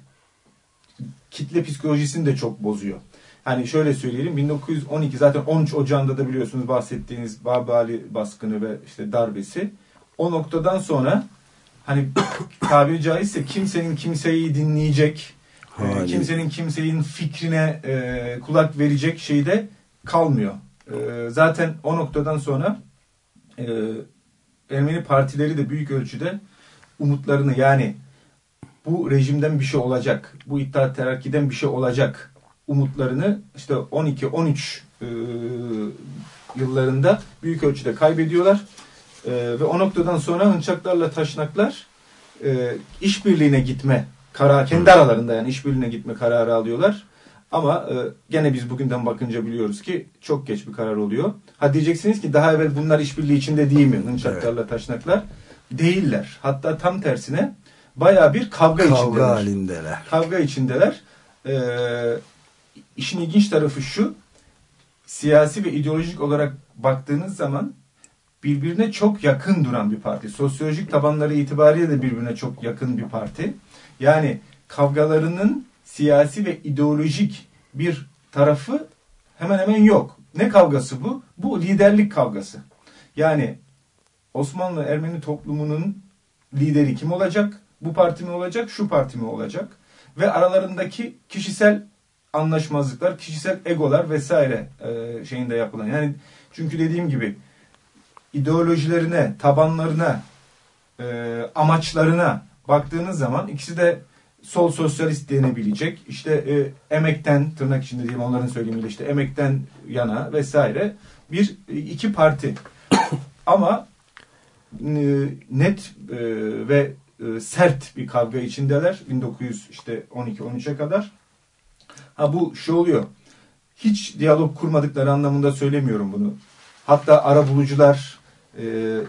kitle psikolojisini de çok bozuyor. Hani şöyle söyleyelim 1912 zaten 13 Ocağı'nda da biliyorsunuz bahsettiğiniz Babali baskını ve işte darbesi. O noktadan sonra hani tabiri caizse kimsenin kimseyi dinleyecek, e, Hali. kimsenin kimsenin fikrine e, kulak verecek şeyde kalmıyor. E, zaten o noktadan sonra e, Ermeni partileri de büyük ölçüde umutlarını yani bu rejimden bir şey olacak, bu İttihat Terakki'den bir şey olacak umutlarını işte 12-13 e, yıllarında büyük ölçüde kaybediyorlar. E, ve o noktadan sonra hınçaklarla taşnaklar e, işbirliğine gitme kararı, kendi aralarında yani işbirliğine gitme kararı alıyorlar. Ama e, gene biz bugünden bakınca biliyoruz ki çok geç bir karar oluyor. Ha diyeceksiniz ki daha evvel bunlar işbirliği içinde değil mi? Hınçaklarla taşnaklar. Değiller. Hatta tam tersine baya bir kavga, Kavga içindeler. halindeler. Kavga içindeler. Ee, işin ilginç tarafı şu. Siyasi ve ideolojik olarak baktığınız zaman birbirine çok yakın duran bir parti. Sosyolojik tabanları itibariyle de birbirine çok yakın bir parti. Yani kavgalarının siyasi ve ideolojik bir tarafı hemen hemen yok. Ne kavgası bu? Bu liderlik kavgası. Yani Osmanlı Ermeni toplumunun lideri kim olacak? Bu parti mi olacak? Şu parti mi olacak? Ve aralarındaki kişisel anlaşmazlıklar, kişisel egolar vesaire e, şeyinde yapılan. Yani çünkü dediğim gibi ideolojilerine, tabanlarına, e, amaçlarına baktığınız zaman ikisi de sol sosyalist denebilecek. İşte e, emekten tırnak içinde diyeyim onların söylemiyle işte emekten yana vesaire bir e, iki parti. Ama e, net e, ve e, sert bir kavga içindeler 1900 işte 12-13'e kadar. Ha bu şu oluyor. Hiç diyalog kurmadıkları anlamında söylemiyorum bunu. Hatta ara bulucular e,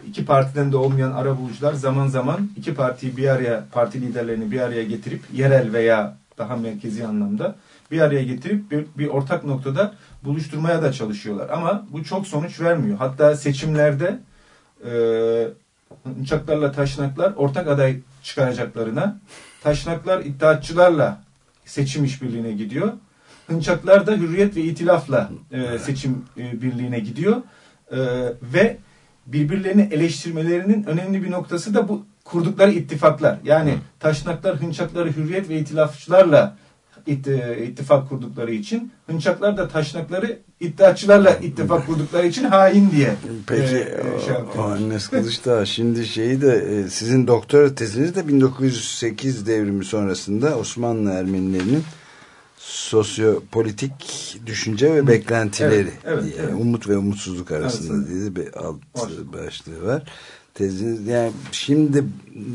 iki partiden de olmayan ara bulucular zaman zaman iki partiyi bir araya parti liderlerini bir araya getirip yerel veya daha merkezi anlamda bir araya getirip bir, bir ortak noktada buluşturmaya da çalışıyorlar. Ama bu çok sonuç vermiyor. Hatta seçimlerde e, uçaklarla taşnaklar ortak aday çıkaracaklarına taşnaklar iddiatçılarla seçim işbirliğine gidiyor. Hınçaklar da hürriyet ve itilafla e, seçim e, birliğine gidiyor. E, ve birbirlerini eleştirmelerinin önemli bir noktası da bu kurdukları ittifaklar. Yani taşnaklar hınçakları hürriyet ve itilafçılarla it, e, ittifak kurdukları için hınçaklar da taşnakları iddiatçılarla ittifak kurdukları için hain diye Peki e, e, şey o, Kılıçdağ şimdi şeyi de e, sizin doktora teziniz de 1908 devrimi sonrasında Osmanlı Ermenilerinin sosyopolitik düşünce ve beklentileri Evet, evet, diye evet. umut ve umutsuzluk arasında Arasında. diye bir alt başlığı var. Teziniz yani şimdi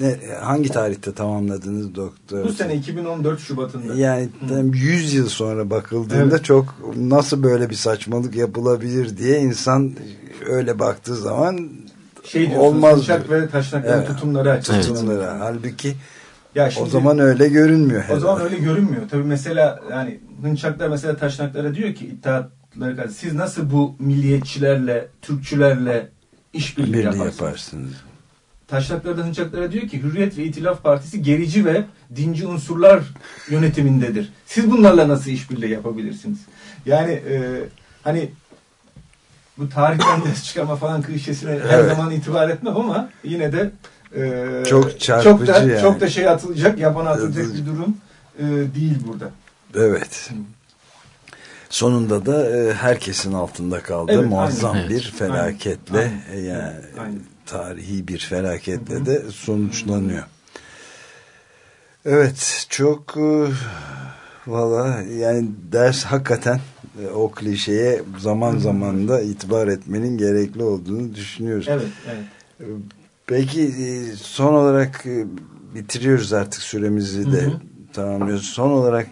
ne, hangi tarihte tamamladınız doktor? Bu sene 2014 Şubat'ında. Yani tam 100 yıl sonra bakıldığında Evet. çok nasıl böyle bir saçmalık yapılabilir diye insan öyle baktığı zaman şey olmaz diyor. ve taşnakların Evet. tutumları açısından. tutumları. Halbuki Ya o şimdi- zaman öyle görünmüyor. O zaman öyle görünmüyor. Tabii mesela yani hınçaklar mesela taşnaklara diyor ki iddiatları siz nasıl bu milliyetçilerle, Türkçülerle işbirliği birliği yaparsınız? yaparsınız. Taşnaklar da hınçaklara diyor ki Hürriyet ve İtilaf Partisi gerici ve dinci unsurlar yönetimindedir. Siz bunlarla nasıl işbirliği yapabilirsiniz? Yani e, hani bu tarihten ders çıkarma falan klişesine her Evet. zaman itibar etmem ama yine de e, Çok çarpıcı çok da, yani. çok da şey atılacak, yabana atılacak bir durum e, değil burada. Evet. Sonunda da e, herkesin altında kaldı. Evet, Muazzam aynen. bir felaketle Aynen. e, yani Aynen. tarihi bir felaketle de sonuçlanıyor. Evet çok e, valla yani ders hakikaten e, o klişeye zaman zaman da itibar etmenin gerekli olduğunu düşünüyoruz. Evet, evet. Peki e, son olarak e, bitiriyoruz artık süremizi de Hı hı. tamamlıyoruz. Son olarak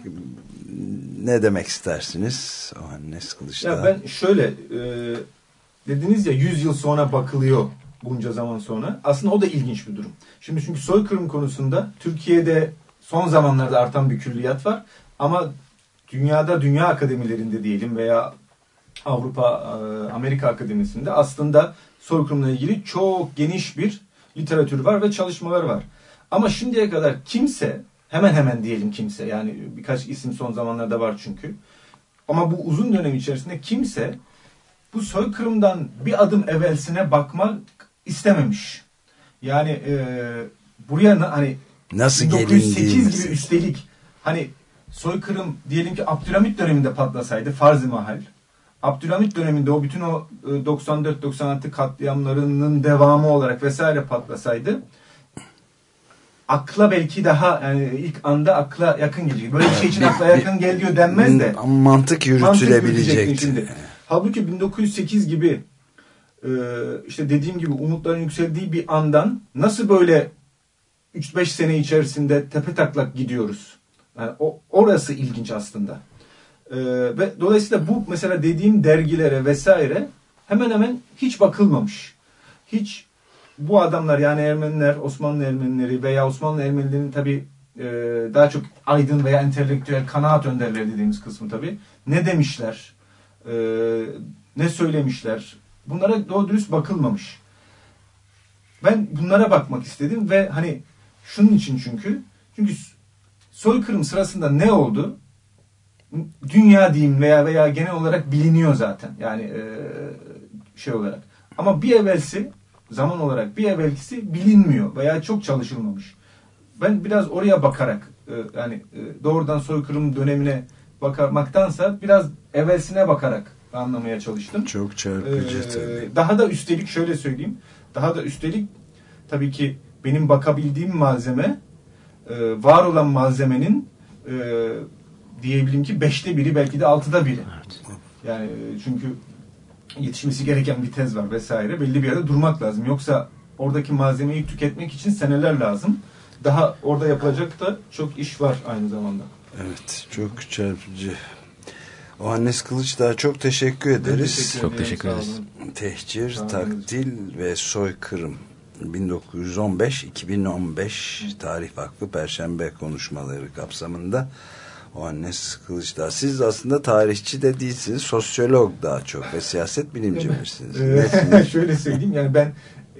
ne demek istersiniz? O Hannes Kılıçdağ. Ya ben şöyle e, dediniz ya 100 yıl sonra bakılıyor bunca zaman sonra. Aslında o da ilginç bir durum. Şimdi çünkü soykırım konusunda Türkiye'de son zamanlarda artan bir külliyat var ama dünyada dünya akademilerinde diyelim veya Avrupa e, Amerika Akademisi'nde aslında soykırımla ilgili çok geniş bir literatür var ve çalışmalar var. Ama şimdiye kadar kimse hemen hemen diyelim kimse yani birkaç isim son zamanlarda var çünkü. Ama bu uzun dönem içerisinde kimse bu soykırımdan bir adım evvelsine bakmak istememiş. Yani e, buraya hani Nasıl 1908 gelindiği gibi üstelik hani soykırım diyelim ki Abdülhamit döneminde patlasaydı farz-ı mahal. Abdülhamit döneminde o bütün o e, 94-96 katliamlarının devamı olarak vesaire patlasaydı akla belki daha yani ilk anda akla yakın gelecek. Böyle bir şey için akla yakın geliyor denmez de. Mantık yürütülebilecekti. şimdi. Halbuki 1908 gibi e, işte dediğim gibi umutların yükseldiği bir andan nasıl böyle 3-5 sene içerisinde tepe taklak gidiyoruz. Yani o, orası ilginç aslında. E, ve dolayısıyla bu mesela dediğim dergilere vesaire hemen hemen hiç bakılmamış. Hiç bu adamlar yani Ermeniler, Osmanlı Ermenileri veya Osmanlı Ermenilerinin tabi daha çok aydın veya entelektüel kanaat önderleri dediğimiz kısmı tabi ne demişler, e, ne söylemişler bunlara doğru dürüst bakılmamış. Ben bunlara bakmak istedim ve hani şunun için çünkü çünkü soykırım sırasında ne oldu? Dünya diyeyim veya veya genel olarak biliniyor zaten. Yani e, şey olarak. Ama bir evvelsi zaman olarak bir evvelkisi bilinmiyor veya çok çalışılmamış. Ben biraz oraya bakarak e, yani e, doğrudan soykırım dönemine bakmaktansa biraz evvelsine bakarak anlamaya çalıştım. Çok çarpıcı Ee, tabii. Daha da üstelik şöyle söyleyeyim. Daha da üstelik tabii ki benim bakabildiğim malzeme e, var olan malzemenin e, diyebilirim ki beşte biri belki de altıda biri. Yani e, çünkü yetişmesi gereken bir tez var vesaire. Belli bir yerde durmak lazım. Yoksa oradaki malzemeyi tüketmek için seneler lazım. Daha orada yapılacak da çok iş var aynı zamanda. Evet çok çarpıcı. O Hannes Kılıçdağ çok teşekkür ederiz. Çok teşekkür ederiz. Tehcir, takdil ve soykırım 1915-2015 Tarih Vakfı Perşembe konuşmaları kapsamında o Hannes Kılıçdağ. Siz aslında tarihçi de değilsiniz, sosyolog daha çok ve siyaset bilimci misiniz? Ee, Nesiniz? şöyle söyleyeyim yani ben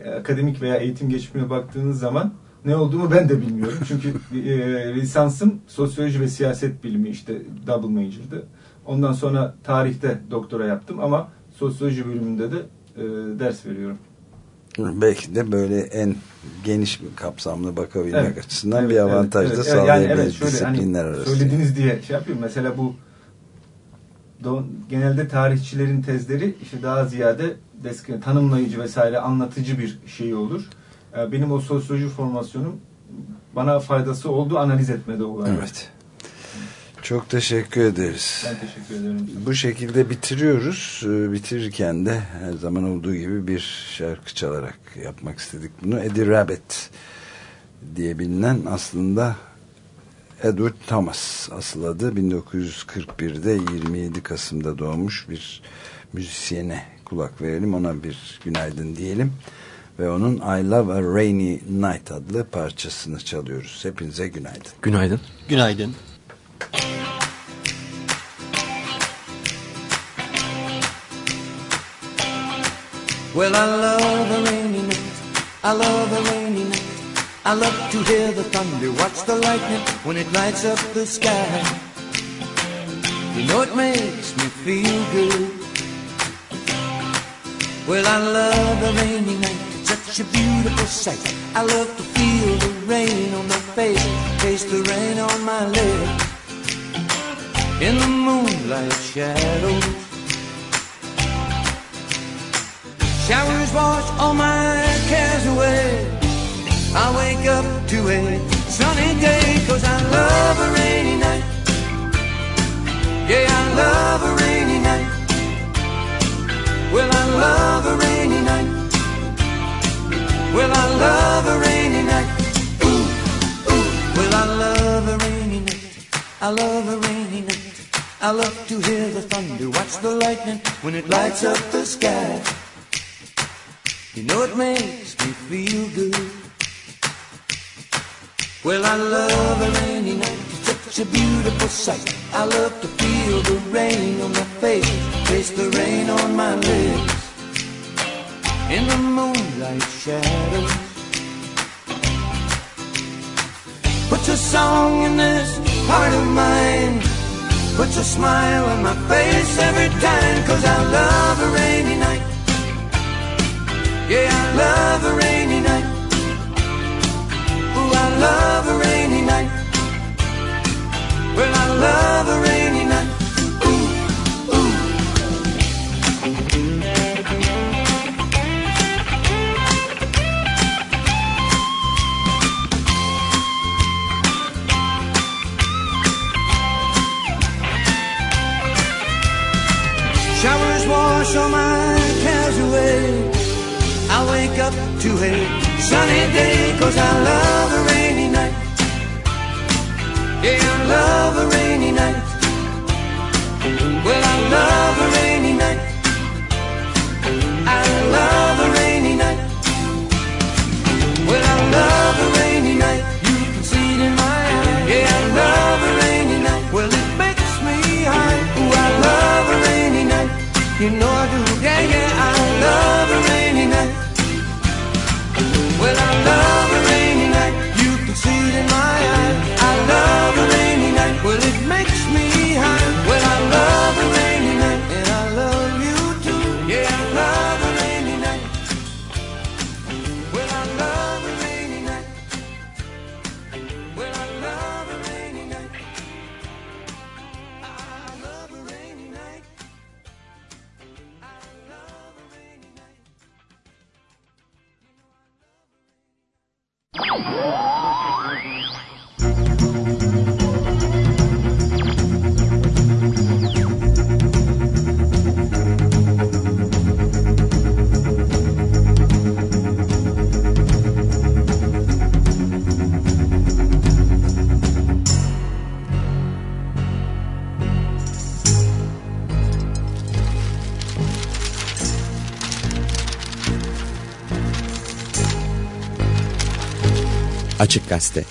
e, akademik veya eğitim geçmişine baktığınız zaman ne olduğumu ben de bilmiyorum. Çünkü e, lisansım sosyoloji ve siyaset bilimi işte double major'dı. Ondan sonra tarihte doktora yaptım ama sosyoloji bölümünde de e, ders veriyorum. Belki de böyle en geniş bir kapsamlı bakabilmek Evet. açısından Evet, bir avantaj evet, da evet. Yani sağlayabilir evet, şöyle hani disiplinler arası. Söylediğiniz diye şey yapıyorum. Mesela bu genelde tarihçilerin tezleri işte daha ziyade desk- tanımlayıcı vesaire anlatıcı bir şey olur. Ee, Benim o sosyoloji formasyonum bana faydası oldu analiz etmede olarak. Evet. Çok teşekkür ederiz. Ben teşekkür ederim. Bu şekilde bitiriyoruz. Ee, Bitirirken de her zaman olduğu gibi bir şarkı çalarak yapmak istedik bunu. Eddie Rabbit diye bilinen aslında Edward Thomas asıl adı 1941'de 27 Kasım'da doğmuş bir müzisyene kulak verelim. Ona bir günaydın diyelim. Ve onun I Love a Rainy Night adlı parçasını çalıyoruz. Hepinize günaydın. Günaydın. Günaydın. Well, I love a rainy night. I love a rainy night. I love to hear the thunder, watch the lightning when it lights up the sky. You know it makes me feel good. Well, I love a rainy night. It's such a beautiful sight. I love to feel the rain on my face, taste the rain on my lips. In the moonlight shadows. Showers wash all my cares away. I wake up to a sunny day cause I love a rainy night. Yeah, I love a rainy night. Well, I love a rainy night. Well, I love a rainy night. Ooh, ooh. Well, I love a rainy night. I love a rainy night. I love to hear the thunder, watch the lightning when it lights up the sky. You know it makes me feel good. Well, I love a rainy night. It's such a beautiful sight. I love to feel the rain on my face, taste the rain on my lips in the moonlight shadows, Put a song in this heart of mine. Put a smile on my face every time, cause I love a rainy night. Yeah, I love a rainy night. Ooh, I love a rainy night. Well, I love a rainy night. Wash all my cares away. I wake up to a sunny day, cause I love a rainy night. Yeah, I love a rainy night. Well, I love a rainy night. I love a rainy night. Well, I love a You know I do. Açık Gazete.